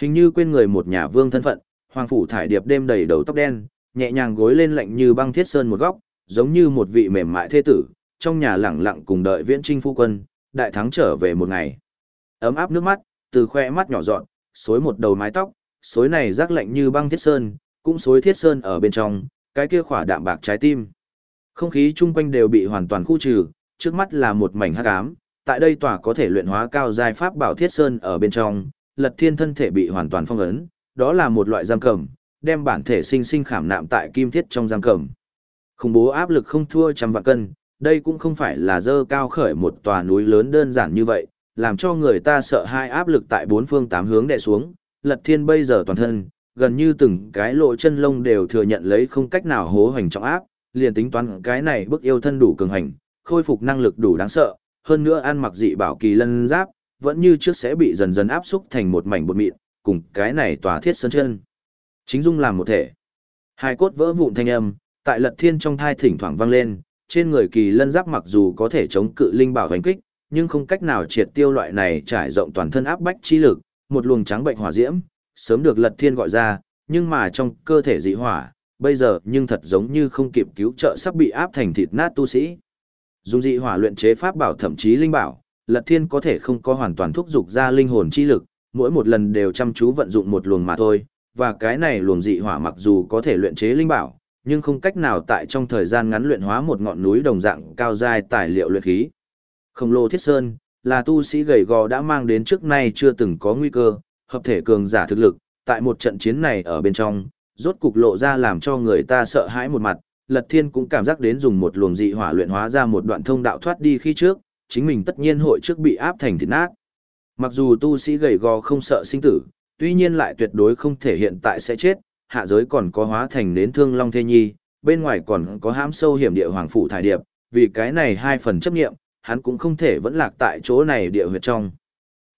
Hình như quên người một nhà vương thân phận, hoàng phủ thải điệp đêm đầy đầu tóc đen, nhẹ nhàng gối lên lạnh như băng thiết sơn một góc, giống như một vị mềm mại thế tử, trong nhà lẳng lặng cùng đợi viễn trinh phu quân, đại thắng trở về một ngày. Ấm áp nước mắt, từ khoe mắt nhỏ dọn, xối một đầu mái tóc, xối này rác lạnh như băng thiết sơn, cũng xối thiết sơn ở bên trong, cái kia khỏa đạm bạc trái tim. Không khí chung quanh đều bị hoàn toàn khu trừ, trước mắt là một mảnh hắc ám, tại đây tòa có thể luyện hóa cao giai pháp bảo thiết sơn ở bên trong, Lật Thiên thân thể bị hoàn toàn phong ấn, đó là một loại giam cầm, đem bản thể sinh sinh khảm nạm tại kim thiết trong giam cầm. Khủng bố áp lực không thua trăm vạn cân, đây cũng không phải là dơ cao khởi một tòa núi lớn đơn giản như vậy, làm cho người ta sợ hai áp lực tại bốn phương tám hướng đè xuống, Lật Thiên bây giờ toàn thân, gần như từng cái lộ chân lông đều thừa nhận lấy không cách nào hố hoành trọng áp, liền tính toán cái này bức yêu thân đủ cường hành, khôi phục năng lực đủ đáng sợ, hơn nữa ăn mặc dị bảo kỳ lân giáp, vẫn như trước sẽ bị dần dần áp xúc thành một mảnh bột mịn, cùng cái này tòa thiết sơn chân. Chính dung làm một thể. Hai cốt vỡ vụn thanh âm, tại lật thiên trong thai thỉnh thoảng vang lên, trên người kỳ lân giáp mặc dù có thể chống cự linh bảo hành kích, nhưng không cách nào triệt tiêu loại này trải rộng toàn thân áp bách chi lực, một luồng trắng bệnh hỏa diễm, sớm được lật thiên gọi ra, nhưng mà trong cơ thể dị hỏa, bây giờ nhưng thật giống như không kịp cứu trợ sắp bị áp thành thịt nát tu sĩ. Dùng dị hỏa luyện chế pháp bảo thậm chí linh bảo, Lật Thiên có thể không có hoàn toàn thúc dục ra linh hồn chi lực, mỗi một lần đều chăm chú vận dụng một luồng mà thôi, và cái này luồng dị hỏa mặc dù có thể luyện chế linh bảo, nhưng không cách nào tại trong thời gian ngắn luyện hóa một ngọn núi đồng dạng cao dài tài liệu luyện khí. Khổng lồ Thiết Sơn là tu sĩ gầy gò đã mang đến trước nay chưa từng có nguy cơ, hợp thể cường giả thực lực, tại một trận chiến này ở bên trong, rốt cục lộ ra làm cho người ta sợ hãi một mặt, Lật Thiên cũng cảm giác đến dùng một luồng dị hỏa luyện hóa ra một đoạn thông đạo thoát đi khi trước, chính mình tất nhiên hội trước bị áp thành thịt nát. Mặc dù tu sĩ gầy gò không sợ sinh tử, tuy nhiên lại tuyệt đối không thể hiện tại sẽ chết, hạ giới còn có hóa thành nến thương long thê nhi, bên ngoài còn có hãm sâu hiểm địa hoàng phủ thải điệp, vì cái này hai phần chấp nghiệm, hắn cũng không thể vẫn lạc tại chỗ này địa huyệt trong.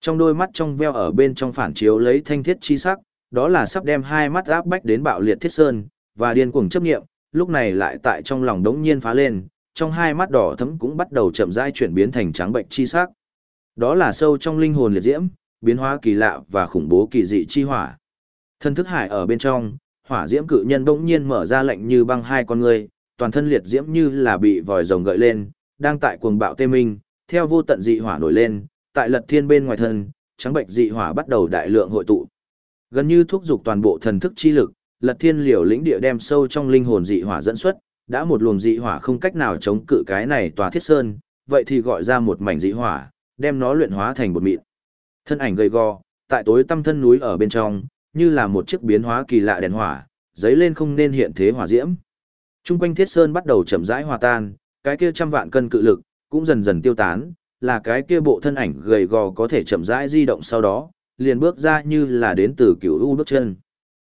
Trong đôi mắt trong veo ở bên trong phản chiếu lấy thanh thiết chi sắc, đó là sắp đem hai mắt áp bách đến bạo liệt thiết sơn, và điên cuồng chấp nghiệm, lúc này lại tại trong lòng đống nhiên phá lên, trong hai mắt đỏ thấm cũng bắt đầu chậm rãi chuyển biến thành trắng bệnh chi sắc. Đó là sâu trong linh hồn liệt diễm, biến hóa kỳ lạ và khủng bố kỳ dị chi hỏa. Thân thức hải ở bên trong, hỏa diễm cự nhân bỗng nhiên mở ra lạnh như băng hai con người, toàn thân liệt diễm như là bị vòi rồng gợi lên, đang tại cuồng bạo tê minh, theo vô tận dị hỏa nổi lên, tại lật thiên bên ngoài thân, trắng bệnh dị hỏa bắt đầu đại lượng hội tụ. Gần như thúc dục toàn bộ thần thức chi lực, lật thiên liều lĩnh địa đem sâu trong linh hồn dị hỏa dẫn xuất, đã một luồng dị hỏa không cách nào chống cự cái này tòa thiết sơn, vậy thì gọi ra một mảnh dị hỏa, đem nó luyện hóa thành bột mịn. Thân ảnh gầy gò, tại tối tăm thân núi ở bên trong, như là một chiếc biến hóa kỳ lạ đèn hỏa, giấy lên không nên hiện thế hỏa diễm. Trung quanh thiết sơn bắt đầu chậm rãi hòa tan, cái kia trăm vạn cân cự lực cũng dần dần tiêu tán, là cái kia bộ thân ảnh gầy gò có thể chậm rãi di động sau đó, liền bước ra như là đến từ cửu u bước chân.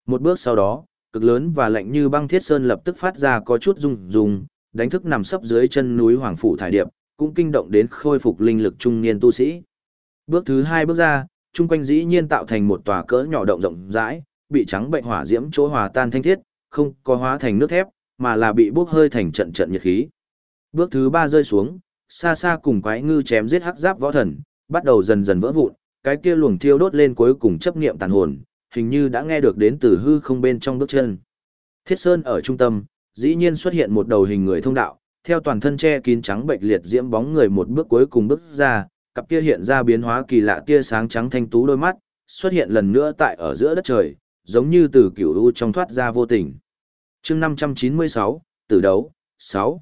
Một bước sau đó, cực lớn và lạnh như băng thiết sơn lập tức phát ra có chút rung rung, đánh thức nằm sấp dưới chân núi Hoàng Phủ Thải Điệp, cũng kinh động đến khôi phục linh lực trung niên tu sĩ. Bước thứ hai bước ra, trung quanh dĩ nhiên tạo thành một tòa cỡ nhỏ động rộng rãi, bị trắng bệnh hỏa diễm chỗ hòa tan thanh thiết, không có hóa thành nước thép, mà là bị bốc hơi thành trận trận nhiệt khí. Bước thứ ba rơi xuống, xa xa cùng quái ngư chém giết hắc giáp võ thần, bắt đầu dần dần vỡ vụn, cái kia luồng thiêu đốt lên cuối cùng chấp niệm tàn hồn, hình như đã nghe được đến từ hư không bên trong bước chân. Thiết Sơn ở trung tâm, dĩ nhiên xuất hiện một đầu hình người thông đạo, theo toàn thân che kín trắng bệnh liệt diễm bóng người một bước cuối cùng bước ra, cặp kia hiện ra biến hóa kỳ lạ tia sáng trắng thanh tú đôi mắt, xuất hiện lần nữa tại ở giữa đất trời, giống như từ cửu u trong thoát ra vô tình. chương 596, tử đấu, 6.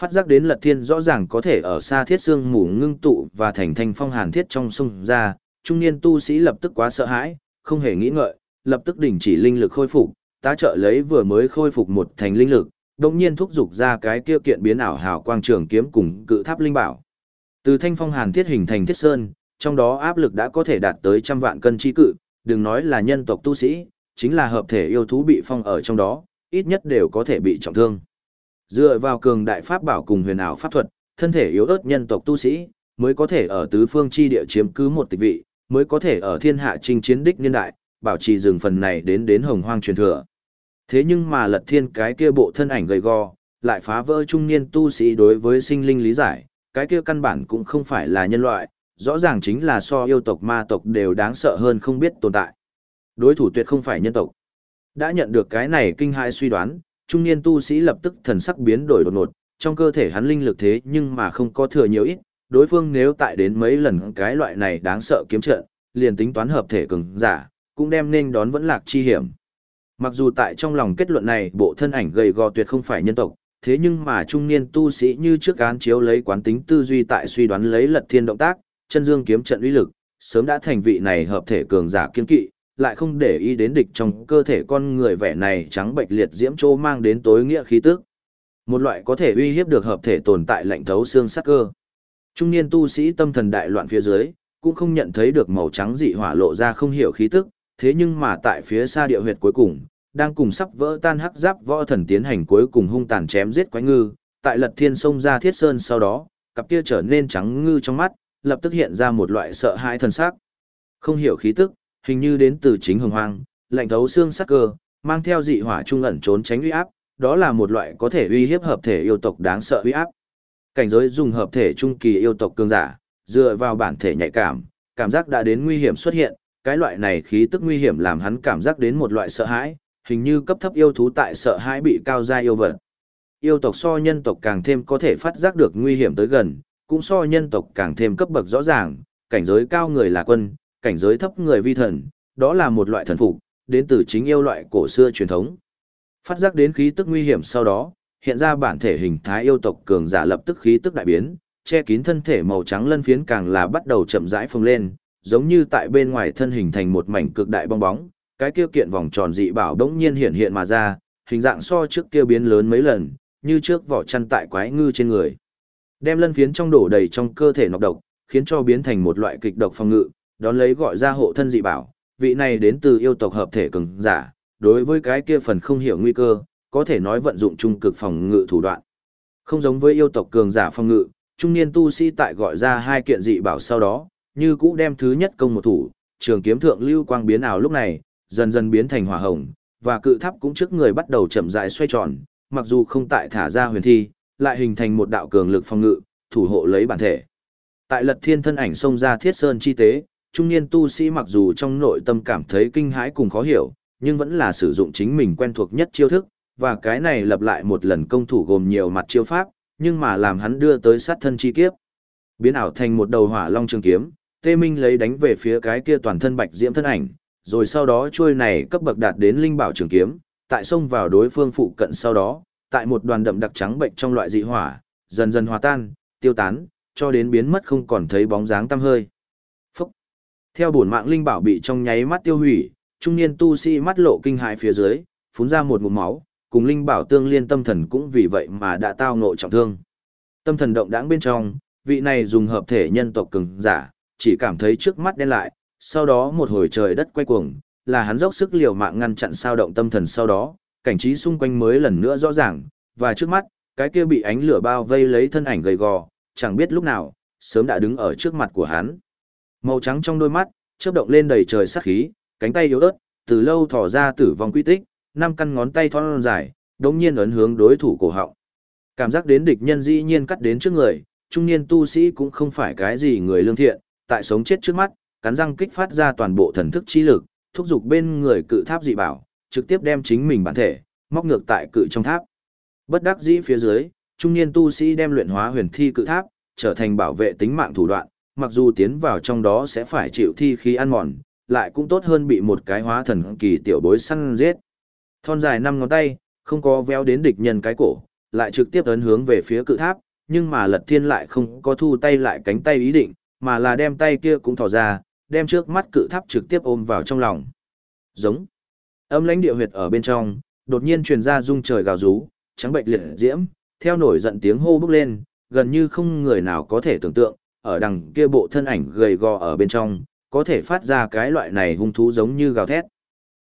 Phát giác đến lật thiên rõ ràng có thể ở xa thiết xương mù ngưng tụ và thành thanh phong hàn thiết trong sông ra, trung niên tu sĩ lập tức quá sợ hãi, không hề nghĩ ngợi, lập tức đình chỉ linh lực khôi phục, tá trợ lấy vừa mới khôi phục một thành linh lực, đồng nhiên thúc giục ra cái kia kiện biến ảo hào quang trường kiếm cùng cự tháp linh bảo. Từ thanh phong hàn thiết hình thành thiết sơn, trong đó áp lực đã có thể đạt tới trăm vạn cân chi cự, đừng nói là nhân tộc tu sĩ, chính là hợp thể yêu thú bị phong ở trong đó, ít nhất đều có thể bị trọng thương. Dựa vào cường đại pháp bảo cùng huyền ảo pháp thuật, thân thể yếu ớt nhân tộc tu sĩ, mới có thể ở tứ phương chi địa chiếm cứ một tịch vị, mới có thể ở thiên hạ chinh chiến đích niên đại, bảo trì rừng phần này đến đến hồng hoang truyền thừa. Thế nhưng mà lật thiên cái kia bộ thân ảnh gầy gò, lại phá vỡ trung niên tu sĩ đối với sinh linh lý giải, cái kia căn bản cũng không phải là nhân loại, rõ ràng chính là so yêu tộc ma tộc đều đáng sợ hơn không biết tồn tại. Đối thủ tuyệt không phải nhân tộc. Đã nhận được cái này kinh hãi suy đoán, trung niên tu sĩ lập tức thần sắc biến đổi đột ngột, trong cơ thể hắn linh lực thế nhưng mà không có thừa nhiều ít, đối phương nếu tại đến mấy lần cái loại này đáng sợ kiếm trận, liền tính toán hợp thể cường giả, cũng đem nên đón vẫn lạc chi hiểm. Mặc dù tại trong lòng kết luận này bộ thân ảnh gầy gò tuyệt không phải nhân tộc, thế nhưng mà trung niên tu sĩ như trước án chiếu lấy quán tính tư duy tại suy đoán lấy lật thiên động tác, chân dương kiếm trận uy lực, sớm đã thành vị này hợp thể cường giả kiên kỵ, lại không để ý đến địch trong cơ thể con người vẻ này trắng bệnh liệt diễm trô mang đến tối nghĩa khí tức. Một loại có thể uy hiếp được hợp thể tồn tại lạnh thấu xương sắc cơ. Trung niên tu sĩ tâm thần đại loạn phía dưới, cũng không nhận thấy được màu trắng dị hỏa lộ ra không hiểu khí tức, thế nhưng mà tại phía xa địa huyệt cuối cùng, đang cùng sắp vỡ tan hắc giáp võ thần tiến hành cuối cùng hung tàn chém giết quái ngư, tại lật thiên sông ra thiết sơn sau đó, cặp kia trở nên trắng ngư trong mắt, lập tức hiện ra một loại sợ hãi thần sắc. Không hiểu khí tức, hình như đến từ chính hồng hoang, lạnh thấu xương sắc cơ, mang theo dị hỏa trung ẩn trốn tránh uy áp, đó là một loại có thể uy hiếp hợp thể yêu tộc đáng sợ uy áp. Cảnh giới dùng hợp thể trung kỳ yêu tộc cường giả, dựa vào bản thể nhạy cảm, cảm giác đã đến nguy hiểm xuất hiện, cái loại này khí tức nguy hiểm làm hắn cảm giác đến một loại sợ hãi, hình như cấp thấp yêu thú tại sợ hãi bị cao gia yêu vật. Yêu tộc so nhân tộc càng thêm có thể phát giác được nguy hiểm tới gần, cũng so nhân tộc càng thêm cấp bậc rõ ràng, cảnh giới cao người là quân, cảnh giới thấp người vi thần, đó là một loại thần phục, đến từ chính yêu loại cổ xưa truyền thống. Phát giác đến khí tức nguy hiểm sau đó, hiện ra bản thể hình thái yêu tộc cường giả lập tức khí tức đại biến, che kín thân thể màu trắng lân phiến càng là bắt đầu chậm rãi phồng lên, giống như tại bên ngoài thân hình thành một mảnh cực đại bong bóng, cái kia kiện vòng tròn dị bảo đống nhiên hiện hiện mà ra, hình dạng so trước kia biến lớn mấy lần, như trước vỏ chăn tại quái ngư trên người. Đem lân phiến trong đổ đầy trong cơ thể nọc độc, khiến cho biến thành một loại kịch độc phòng ngự, đón lấy gọi ra hộ thân dị bảo, vị này đến từ yêu tộc hợp thể cường giả, đối với cái kia phần không hiểu nguy cơ, có thể nói vận dụng trung cực phòng ngự thủ đoạn. Không giống với yêu tộc cường giả phòng ngự, trung niên tu sĩ tại gọi ra hai kiện dị bảo sau đó, như cũ đem thứ nhất công một thủ, trường kiếm thượng lưu quang biến ảo lúc này, dần dần biến thành hỏa hồng, và cự tháp cũng trước người bắt đầu chậm rãi xoay tròn, mặc dù không tại thả ra huyền thi, lại hình thành một đạo cường lực phòng ngự, thủ hộ lấy bản thể. Tại Lật Thiên thân ảnh xông ra Thiết Sơn chi tế, trung niên tu sĩ mặc dù trong nội tâm cảm thấy kinh hãi cùng khó hiểu, nhưng vẫn là sử dụng chính mình quen thuộc nhất chiêu thức, và cái này lập lại một lần công thủ gồm nhiều mặt chiêu pháp, nhưng mà làm hắn đưa tới sát thân chi kiếp. Biến ảo thành một đầu hỏa long trường kiếm, Tê Minh lấy đánh về phía cái kia toàn thân bạch diễm thân ảnh, rồi sau đó chuôi này cấp bậc đạt đến linh bảo trường kiếm, tại xông vào đối phương phụ cận sau đó, tại một đoàn đậm đặc trắng bệnh trong loại dị hỏa, dần dần hòa tan, tiêu tán, cho đến biến mất không còn thấy bóng dáng tăm hơi. Theo bổn mạng linh bảo bị trong nháy mắt tiêu hủy, trung niên tu sĩ mắt lộ kinh hãi phía dưới, phun ra một ngụm máu, cùng linh bảo tương liên tâm thần cũng vì vậy mà đã tao ngộ trọng thương. Tâm thần động đãng bên trong, vị này dùng hợp thể nhân tộc cường giả, chỉ cảm thấy trước mắt đen lại, sau đó một hồi trời đất quay cuồng, là hắn dốc sức liều mạng ngăn chặn sao động tâm thần sau đó, cảnh trí xung quanh mới lần nữa rõ ràng, và trước mắt, cái kia bị ánh lửa bao vây lấy thân ảnh gầy gò, chẳng biết lúc nào, sớm đã đứng ở trước mặt của hắn. Màu trắng trong đôi mắt, chớp động lên đầy trời sát khí, cánh tay yếu ớt, từ lâu thò ra tử vong quy tích, năm căn ngón tay thon dài, đống nhiên ấn hướng đối thủ cổ họng. Cảm giác đến địch nhân dĩ nhiên cắt đến trước người, trung niên tu sĩ cũng không phải cái gì người lương thiện, tại sống chết trước mắt, cắn răng kích phát ra toàn bộ thần thức chi lực, thúc giục bên người cự tháp dị bảo, trực tiếp đem chính mình bản thể, móc ngược tại cự trong tháp. Bất đắc dĩ phía dưới, trung niên tu sĩ đem luyện hóa huyền thi cự tháp, trở thành bảo vệ tính mạng thủ đoạn, mặc dù tiến vào trong đó sẽ phải chịu thi khí ăn mòn, lại cũng tốt hơn bị một cái hóa thần kỳ tiểu bối săn giết. Thon dài năm ngón tay, Không có véo đến địch nhân cái cổ, lại trực tiếp ấn hướng về phía cự tháp, nhưng mà lật thiên lại không có thu tay lại cánh tay ý định, mà là đem tay kia cũng thò ra, đem trước mắt cự tháp trực tiếp ôm vào trong lòng. Giống. Âm lãnh địa huyệt ở bên trong, đột nhiên truyền ra rung trời gào rú, trắng bệnh liệt diễm, theo nổi giận tiếng hô bốc lên, gần như không người nào có thể tưởng tượng, ở đằng kia bộ thân ảnh gầy gò ở bên trong, có thể phát ra cái loại này hung thú giống như gào thét.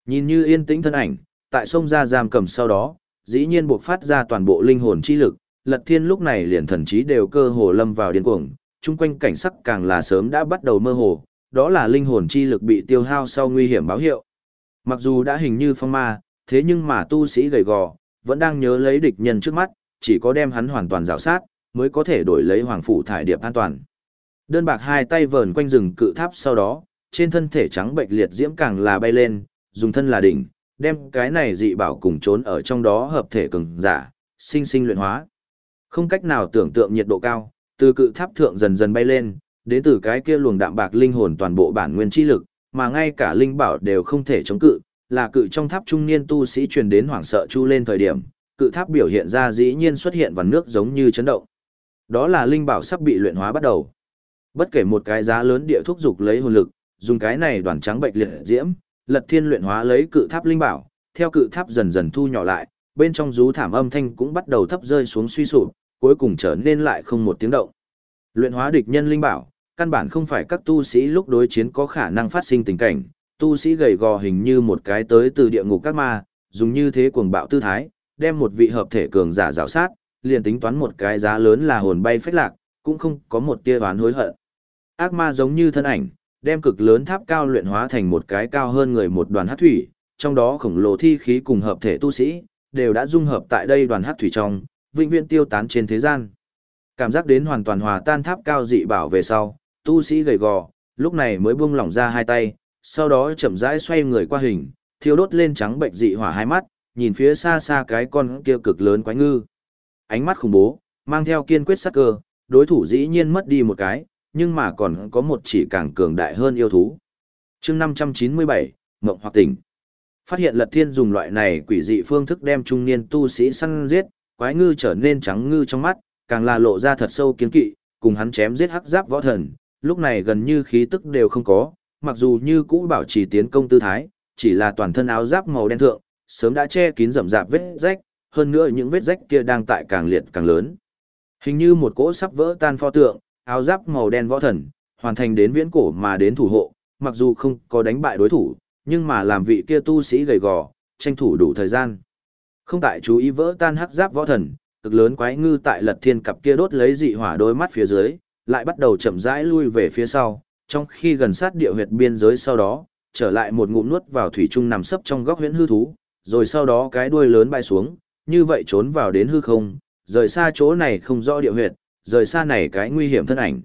Nhìn như yên tĩnh thân ảnh, tại sông ra giam cầm sau đó, dĩ nhiên buộc phát ra toàn bộ linh hồn chi lực, Lật Thiên lúc này liền thần trí đều cơ hồ lâm vào điên cuồng, chung quanh cảnh sắc càng là sớm đã bắt đầu mơ hồ, đó là linh hồn chi lực bị tiêu hao sau nguy hiểm báo hiệu. Mặc dù đã hình như phong ma, thế nhưng mà tu sĩ gầy gò, vẫn đang nhớ lấy địch nhân trước mắt, chỉ có đem hắn hoàn toàn rào sát, mới có thể đổi lấy hoàng phủ thải điệp an toàn. Đơn bạc hai tay vờn quanh rừng cự tháp sau đó, trên thân thể trắng bệnh liệt diễm càng là bay lên, dùng thân là đỉnh, đem cái này dị bảo cùng trốn ở trong đó hợp thể cường giả, sinh sinh luyện hóa. Không cách nào tưởng tượng nhiệt độ cao, từ cự tháp thượng dần dần bay lên, đến từ cái kia luồng đạm bạc linh hồn toàn bộ bản nguyên chi lực, mà ngay cả linh bảo đều không thể chống cự, là cự trong tháp trung niên tu sĩ truyền đến hoảng sợ chu lên thời điểm, cự tháp biểu hiện ra dĩ nhiên xuất hiện vần nước giống như chấn động. Đó là linh bảo sắp bị luyện hóa bắt đầu. Bất kể một cái giá lớn địa thúc dục lấy hồn lực, dùng cái này đoàn trắng bệnh liệt diễm, Lật Thiên luyện hóa lấy cự tháp linh bảo, theo cự tháp dần dần thu nhỏ lại, bên trong rú thảm âm thanh cũng bắt đầu thấp rơi xuống suy sụp, cuối cùng trở nên lại không một tiếng động. Luyện hóa địch nhân linh bảo, căn bản không phải các tu sĩ lúc đối chiến có khả năng phát sinh tình cảnh, tu sĩ gầy gò hình như một cái tới từ địa ngục các ma, dùng như thế cuồng bạo tư thái, đem một vị hợp thể cường giả rào sát, liền tính toán một cái giá lớn là hồn bay phách lạc, cũng không có một tia oán hối hận. Ác ma giống như thân ảnh, đem cực lớn tháp cao luyện hóa thành một cái cao hơn người một đoàn hát thủy, trong đó khổng lồ thi khí cùng hợp thể tu sĩ, đều đã dung hợp tại đây đoàn hát thủy trong, vĩnh viễn tiêu tán trên thế gian. Cảm giác đến hoàn toàn hòa tan tháp cao dị bảo về sau, tu sĩ gầy gò, lúc này mới buông lỏng ra hai tay, sau đó chậm rãi xoay người qua hình, thiêu đốt lên trắng bệnh dị hỏa hai mắt, nhìn phía xa xa cái con kia cực lớn quái ngư. Ánh mắt khủng bố, mang theo kiên quyết sắc cơ, đối thủ dĩ nhiên mất đi một cái, nhưng mà còn có một chỉ càng cường đại hơn yêu thú. chương 597, Mộng Hoặc Tỉnh. Phát hiện Lật Thiên dùng loại này quỷ dị phương thức đem trung niên tu sĩ săn giết, quái ngư trở nên trắng ngư trong mắt, càng là lộ ra thật sâu kiến kỵ, cùng hắn chém giết hắc giáp võ thần, lúc này gần như khí tức đều không có, mặc dù như cũ bảo trì tiến công tư thái, chỉ là toàn thân áo giáp màu đen thượng, sớm đã che kín rậm rạp vết rách, hơn nữa những vết rách kia đang tại càng liệt càng lớn. Hình như một cỗ sắp vỡ tan pho tượng, áo giáp màu đen võ thần, hoàn thành đến viễn cổ mà đến thủ hộ, mặc dù không có đánh bại đối thủ, nhưng mà làm vị kia tu sĩ gầy gò, tranh thủ đủ thời gian. Không tại chú ý vỡ tan hắc giáp võ thần, cực lớn quái ngư tại lật thiên cặp kia đốt lấy dị hỏa đôi mắt phía dưới, lại bắt đầu chậm rãi lui về phía sau, trong khi gần sát địa huyệt biên giới sau đó, trở lại một ngụm nuốt vào thủy trung nằm sấp trong góc huyễn hư thú, rồi sau đó cái đuôi lớn bay xuống, như vậy trốn vào đến hư không, rời xa chỗ này không rõ địa huyệt, rời xa này cái nguy hiểm thân ảnh.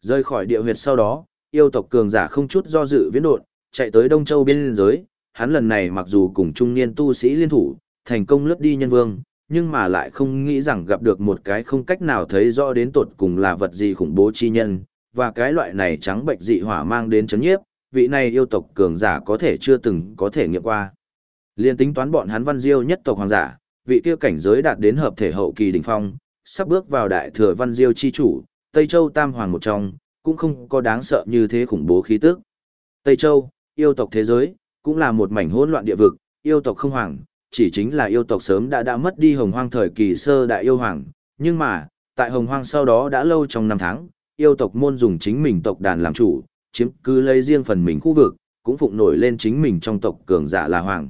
Rời khỏi địa huyệt sau đó, yêu tộc cường giả không chút do dự viễn đột, chạy tới Đông Châu biên giới, hắn lần này mặc dù cùng trung niên tu sĩ liên thủ, thành công lướt đi nhân vương, nhưng mà lại không nghĩ rằng gặp được một cái không cách nào thấy rõ đến tột cùng là vật gì khủng bố chi nhân, và cái loại này trắng bệnh dị hỏa mang đến chấn nhiếp, vị này yêu tộc cường giả có thể chưa từng có thể nghiệm qua. Liên tính toán bọn hắn văn diêu nhất tộc hoàng giả, vị kia cảnh giới đạt đến hợp thể hậu kỳ đỉnh phong, sắp bước vào đại thừa văn diêu chi chủ, Tây Châu Tam Hoàng một trong, cũng không có đáng sợ như thế khủng bố khí tức. Tây Châu, yêu tộc thế giới, cũng là một mảnh hỗn loạn địa vực, yêu tộc không hoàng, chỉ chính là yêu tộc sớm đã đã mất đi hồng hoang thời kỳ sơ đại yêu hoàng, nhưng mà, tại hồng hoang sau đó đã lâu trong năm tháng, yêu tộc môn dùng chính mình tộc đàn làm chủ, chiếm cứ lấy riêng phần mình khu vực, cũng phụng nổi lên chính mình trong tộc cường giả là hoàng.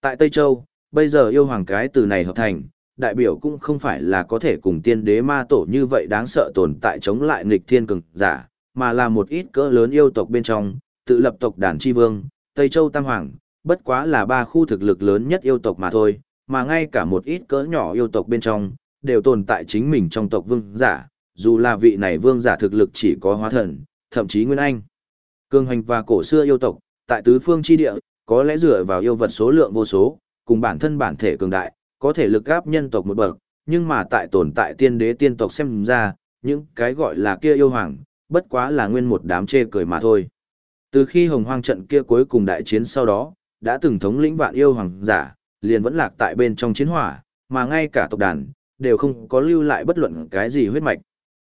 Tại Tây Châu, bây giờ yêu hoàng cái từ này hợp thành, đại biểu cũng không phải là có thể cùng tiên đế ma tổ như vậy đáng sợ tồn tại chống lại nghịch thiên cường giả, mà là một ít cỡ lớn yêu tộc bên trong, tự lập tộc đàn chi vương, Tây Châu Tam Hoàng, bất quá là ba khu thực lực lớn nhất yêu tộc mà thôi, mà ngay cả một ít cỡ nhỏ yêu tộc bên trong, đều tồn tại chính mình trong tộc vương giả, dù là vị này vương giả thực lực chỉ có hóa thần, thậm chí nguyên anh. Cương hành và cổ xưa yêu tộc, tại tứ phương chi địa, có lẽ dựa vào yêu vật số lượng vô số, cùng bản thân bản thể cường đại, có thể lực gáp nhân tộc một bậc, nhưng mà tại tồn tại tiên đế tiên tộc xem ra, những cái gọi là kia yêu hoàng, bất quá là nguyên một đám chê cười mà thôi. Từ khi hồng hoang trận kia cuối cùng đại chiến sau đó, đã từng thống lĩnh vạn yêu hoàng giả, liền vẫn lạc tại bên trong chiến hỏa, mà ngay cả tộc đàn, đều không có lưu lại bất luận cái gì huyết mạch.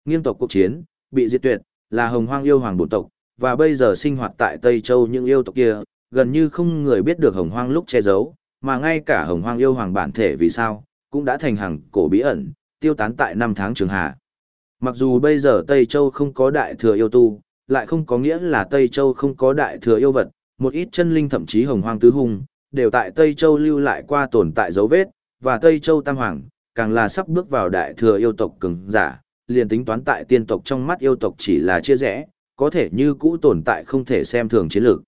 Nghiêm tộc cuộc chiến, bị diệt tuyệt, là hồng hoang yêu hoàng bổn tộc, và bây giờ sinh hoạt tại Tây Châu những yêu tộc kia, gần như không người biết được hồng hoang lúc che giấu, mà ngay cả hồng hoang yêu hoàng bản thể vì sao, cũng đã thành hàng cổ bí ẩn, tiêu tán tại năm tháng trường hạ. Mặc dù bây giờ Tây Châu không có đại thừa yêu tu, lại không có nghĩa là Tây Châu không có đại thừa yêu vật, một ít chân linh thậm chí hồng hoang tứ hung, đều tại Tây Châu lưu lại qua tồn tại dấu vết, và Tây Châu Tam Hoàng, càng là sắp bước vào đại thừa yêu tộc cường giả, liền tính toán tại tiên tộc trong mắt yêu tộc chỉ là chia rẽ, có thể như cũ tồn tại không thể xem thường chiến lược.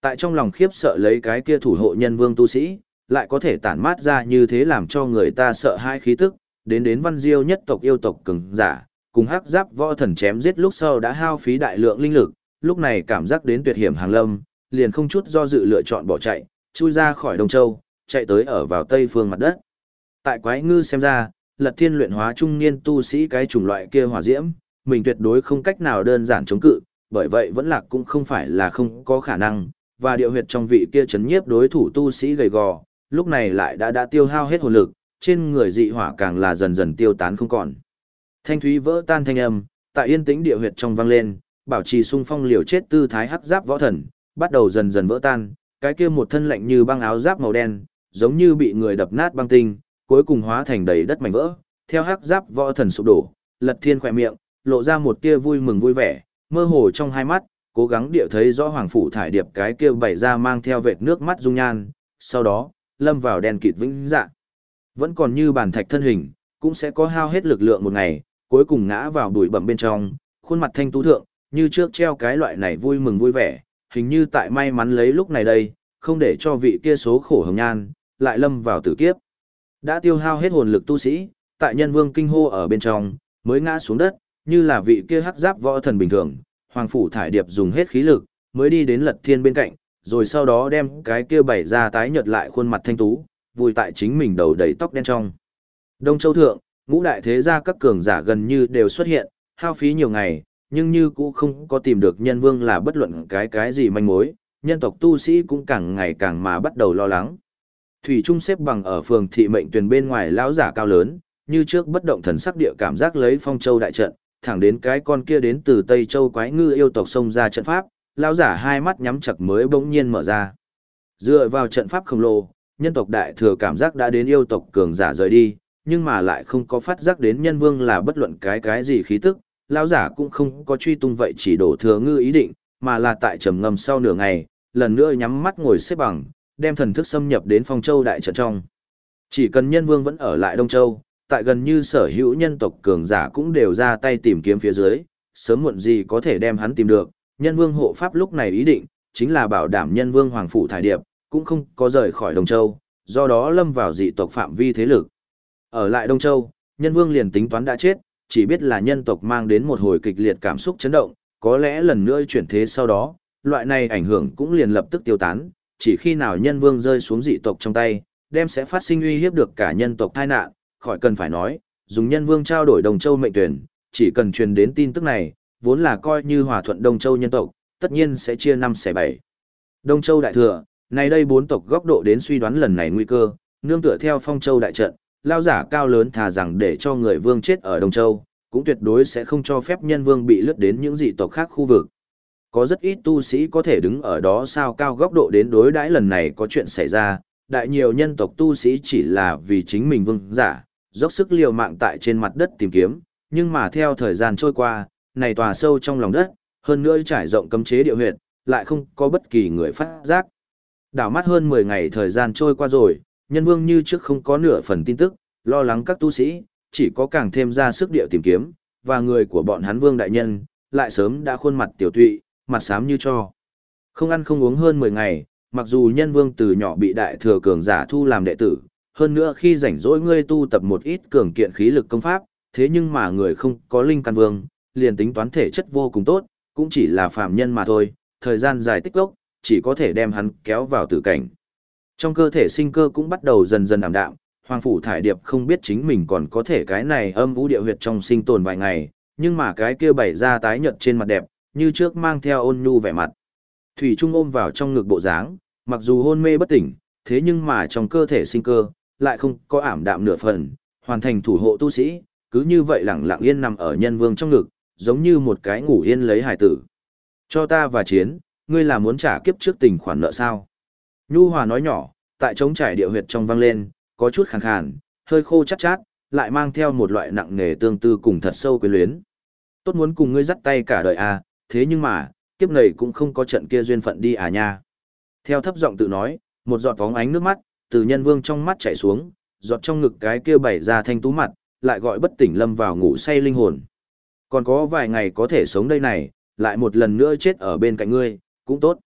Tại trong lòng khiếp sợ lấy cái kia thủ hộ nhân vương tu sĩ, lại có thể tản mát ra như thế làm cho người ta sợ hai khí tức, đến đến văn diêu nhất tộc yêu tộc cường giả, cùng hắc giáp võ thần chém giết lúc sau đã hao phí đại lượng linh lực, lúc này cảm giác đến tuyệt hiểm hàng lâm, liền không chút do dự lựa chọn bỏ chạy, chui ra khỏi Đông Châu, chạy tới ở vào tây phương mặt đất. Tại quái ngư xem ra, lật thiên luyện hóa trung niên tu sĩ cái chủng loại kia hỏa diễm, mình tuyệt đối không cách nào đơn giản chống cự, bởi vậy vẫn lạc cũng không phải là không có khả năng, và điệu huyệt trong vị kia chấn nhiếp đối thủ tu sĩ gầy gò, lúc này lại đã đã tiêu hao hết hồn lực, trên người dị hỏa càng là dần dần tiêu tán không còn. Thanh thúy vỡ tan thanh âm, tại yên tĩnh địa huyệt trong vang lên, bảo trì sung phong liều chết tư thái hắc giáp võ thần, bắt đầu dần dần vỡ tan, cái kia một thân lạnh như băng áo giáp màu đen, giống như bị người đập nát băng tinh, cuối cùng hóa thành đầy đất mảnh vỡ. Theo hắc giáp võ thần sụp đổ, Lật Thiên khỏe miệng, lộ ra một tia vui mừng vui vẻ, mơ hồ trong hai mắt, cố gắng địa thấy rõ hoàng phủ thải điệp cái kia bày ra mang theo vệt nước mắt dung nhan, sau đó, lâm vào đèn kịt vĩnh dạ. Vẫn còn như bản thạch thân hình, cũng sẽ có hao hết lực lượng một ngày, cuối cùng ngã vào bụi bẩm bên trong, khuôn mặt thanh tú thượng, như trước treo cái loại này vui mừng vui vẻ, hình như tại may mắn lấy lúc này đây, không để cho vị kia số khổ hồng nhan, lại lâm vào tử kiếp. Đã tiêu hao hết hồn lực tu sĩ, tại nhân vương kinh hô ở bên trong, mới ngã xuống đất, như là vị kia hắc giáp võ thần bình thường, hoàng phủ thải điệp dùng hết khí lực, mới đi đến lật thiên bên cạnh, rồi sau đó đem cái kia bảy ra tái nhợt lại khuôn mặt thanh tú, vùi tại chính mình đầu đầy tóc đen trong. Đông Châu Thượng, ngũ đại thế gia các cường giả gần như đều xuất hiện, hao phí nhiều ngày, nhưng như cũ không có tìm được nhân vương là bất luận cái cái gì manh mối, nhân tộc tu sĩ cũng càng ngày càng mà bắt đầu lo lắng. Thủy Trung xếp bằng ở phường thị mệnh tuyển bên ngoài lão giả cao lớn, như trước bất động thần sắc địa cảm giác lấy phong châu đại trận, thẳng đến cái con kia đến từ Tây Châu quái ngư yêu tộc sông ra trận pháp, lão giả hai mắt nhắm chặt mới bỗng nhiên mở ra. Dựa vào trận pháp khổng lồ, nhân tộc đại thừa cảm giác đã đến yêu tộc cường giả rời đi, nhưng mà lại không có phát giác đến nhân vương là bất luận cái cái gì khí tức, lão giả cũng không có truy tung vậy chỉ đổ thừa ngư ý định, mà là tại trầm ngâm sau nửa ngày, lần nữa nhắm mắt ngồi xếp bằng, đem thần thức xâm nhập đến phong châu đại trận trong. Chỉ cần nhân vương vẫn ở lại Đông Châu, tại gần như sở hữu nhân tộc cường giả cũng đều ra tay tìm kiếm phía dưới, sớm muộn gì có thể đem hắn tìm được, nhân vương hộ pháp lúc này ý định, chính là bảo đảm nhân vương hoàng phủ thải điệp, cũng không có rời khỏi Đông Châu, do đó lâm vào dị tộc phạm vi thế lực. Ở lại Đông Châu, nhân vương liền tính toán đã chết, chỉ biết là nhân tộc mang đến một hồi kịch liệt cảm xúc chấn động, có lẽ lần nữa chuyển thế sau đó, loại này ảnh hưởng cũng liền lập tức tiêu tán, chỉ khi nào nhân vương rơi xuống dị tộc trong tay, đem sẽ phát sinh uy hiếp được cả nhân tộc tai nạn, khỏi cần phải nói, dùng nhân vương trao đổi đồng châu mệnh tuyển, chỉ cần truyền đến tin tức này, vốn là coi như hòa thuận Đông Châu nhân tộc, tất nhiên sẽ chia năm xẻ bảy. Đông Châu đại thừa, này đây bốn tộc góc độ đến suy đoán lần này nguy cơ, nương tựa theo phong châu đại trận, lao giả cao lớn thà rằng để cho người vương chết ở Đông Châu, cũng tuyệt đối sẽ không cho phép nhân vương bị lướt đến những dị tộc khác khu vực. Có rất ít tu sĩ có thể đứng ở đó sao cao góc độ đến đối đãi lần này có chuyện xảy ra, đại nhiều nhân tộc tu sĩ chỉ là vì chính mình vương giả, dốc sức liều mạng tại trên mặt đất tìm kiếm, nhưng mà theo thời gian trôi qua, này tòa sâu trong lòng đất, hơn nữa trải rộng cấm chế địa huyệt, lại không có bất kỳ người phát giác. Đảo mắt hơn 10 ngày thời gian trôi qua rồi, nhân vương như trước không có nửa phần tin tức, lo lắng các tu sĩ, chỉ có càng thêm ra sức địa tìm kiếm, và người của bọn hắn vương đại nhân, lại sớm đã khuôn mặt tiểu tụy, mặt xám như cho. Không ăn không uống hơn 10 ngày, mặc dù nhân vương từ nhỏ bị đại thừa cường giả thu làm đệ tử, hơn nữa khi rảnh rỗi ngươi tu tập một ít cường kiện khí lực công pháp, thế nhưng mà người không có linh căn vương, liền tính toán thể chất vô cùng tốt, cũng chỉ là phàm nhân mà thôi, thời gian dài tích lốc, chỉ có thể đem hắn kéo vào tử cảnh. Trong cơ thể sinh cơ cũng bắt đầu dần dần ảm đạm, Hoàng Phủ Thải Điệp không biết chính mình còn có thể cái này âm vũ địa huyệt trong sinh tồn vài ngày, nhưng mà cái kia bày ra tái nhợt trên mặt đẹp, như trước mang theo ôn nhu vẻ mặt. Thủy Trung ôm vào trong ngực bộ dáng, mặc dù hôn mê bất tỉnh, thế nhưng mà trong cơ thể sinh cơ, lại không có ảm đạm nửa phần, hoàn thành thủ hộ tu sĩ, cứ như vậy lặng lặng yên nằm ở nhân vương trong ngực, giống như một cái ngủ yên lấy hải tử. Cho ta và chiến, ngươi là muốn trả kiếp trước tình khoản nợ sao? Nhu Hòa nói nhỏ, tại trống trải địa huyệt trong vang lên, có chút khàn khàn, hơi khô chát chát, lại mang theo một loại nặng nề tương tư cùng thật sâu quyến luyến. Tốt muốn cùng ngươi dắt tay cả đời à, thế nhưng mà, kiếp này cũng không có trận kia duyên phận đi à nha. Theo thấp giọng tự nói, một giọt vóng ánh nước mắt, từ nhân vương trong mắt chảy xuống, giọt trong ngực cái kia bảy ra thanh tú mặt, lại gọi bất tỉnh lâm vào ngủ say linh hồn. Còn có vài ngày có thể sống đây này, lại một lần nữa chết ở bên cạnh ngươi, cũng tốt.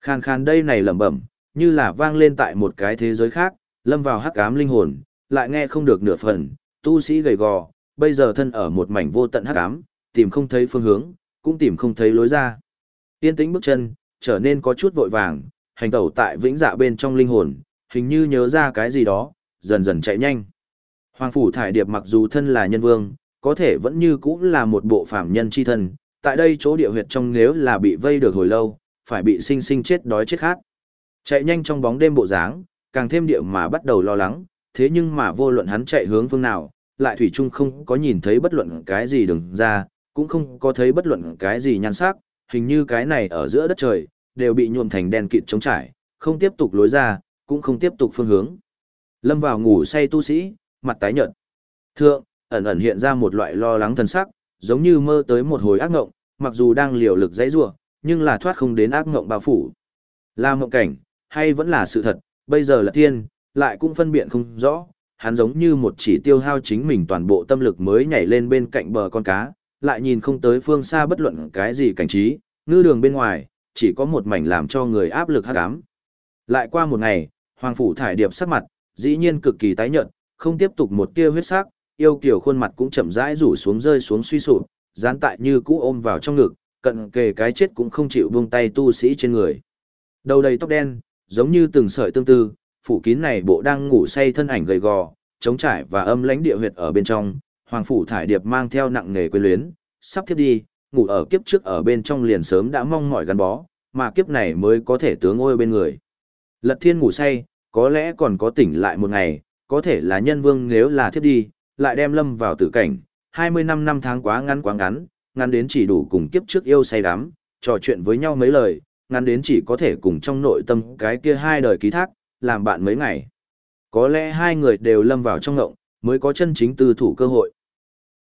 Khan khan đây này lẩm bẩm, như là vang lên tại một cái thế giới khác, lâm vào hắc ám linh hồn, lại nghe không được nửa phần, tu sĩ gầy gò, bây giờ thân ở một mảnh vô tận hắc ám, tìm không thấy phương hướng, cũng tìm không thấy lối ra. Yên tĩnh bước chân, trở nên có chút vội vàng, hành tẩu tại vĩnh dạ bên trong linh hồn, hình như nhớ ra cái gì đó, dần dần chạy nhanh. Hoàng phủ thải điệp mặc dù thân là nhân vương, có thể vẫn như cũ là một bộ phàm nhân chi thân, tại đây chỗ địa huyệt trong nếu là bị vây được hồi lâu, phải bị sinh sinh chết đói chết khát. Chạy nhanh trong bóng đêm bộ dáng, càng thêm địa mà bắt đầu lo lắng, thế nhưng mà vô luận hắn chạy hướng phương nào, lại thủy chung không có nhìn thấy bất luận cái gì đừng ra, cũng không có thấy bất luận cái gì nhan sắc, hình như cái này ở giữa đất trời, đều bị nhuộm thành đen kịt trống trải, không tiếp tục lối ra, cũng không tiếp tục phương hướng. Lâm vào ngủ say tu sĩ, mặt tái nhợt. Thượng, ẩn ẩn hiện ra một loại lo lắng thần sắc, giống như mơ tới một hồi ác ngộng, mặc dù đang liều lực dãy rủa, nhưng là thoát không đến ác ngộng bao phủ. Là mộng cảnh, hay vẫn là sự thật, bây giờ là thiên, lại cũng phân biện không rõ, hắn giống như một chỉ tiêu hao chính mình toàn bộ tâm lực mới nhảy lên bên cạnh bờ con cá, lại nhìn không tới phương xa bất luận cái gì cảnh trí, ngư đường bên ngoài, chỉ có một mảnh làm cho người áp lực hắc ám. Lại qua một ngày, Hoàng phủ thải điệp sắc mặt, dĩ nhiên cực kỳ tái nhợt, không tiếp tục một tia huyết sắc, yêu kiểu khuôn mặt cũng chậm rãi rủ xuống rơi xuống suy sụp, dán tại như cũ ôm vào trong ngực, cận kề cái chết cũng không chịu buông tay tu sĩ trên người. Đầu đầy tóc đen, giống như từng sợi tương tư, phủ kín này bộ đang ngủ say thân ảnh gầy gò, chống trải và âm lãnh địa huyệt ở bên trong, hoàng phủ thải điệp mang theo nặng nghề quyến luyến, sắp thiết đi, ngủ ở kiếp trước ở bên trong liền sớm đã mong mỏi gắn bó, mà kiếp này mới có thể tướng ngôi bên người. Lật thiên ngủ say, có lẽ còn có tỉnh lại một ngày, có thể là nhân vương nếu là thiết đi, lại đem lâm vào tử cảnh, 20 năm năm tháng quá ngắn quá ngắn, ngắn đến chỉ đủ cùng kiếp trước yêu say đắm, trò chuyện với nhau mấy lời, ngắn đến chỉ có thể cùng trong nội tâm cái kia hai đời ký thác, làm bạn mấy ngày. Có lẽ hai người đều lâm vào trong ngộng, mới có chân chính tư thủ cơ hội.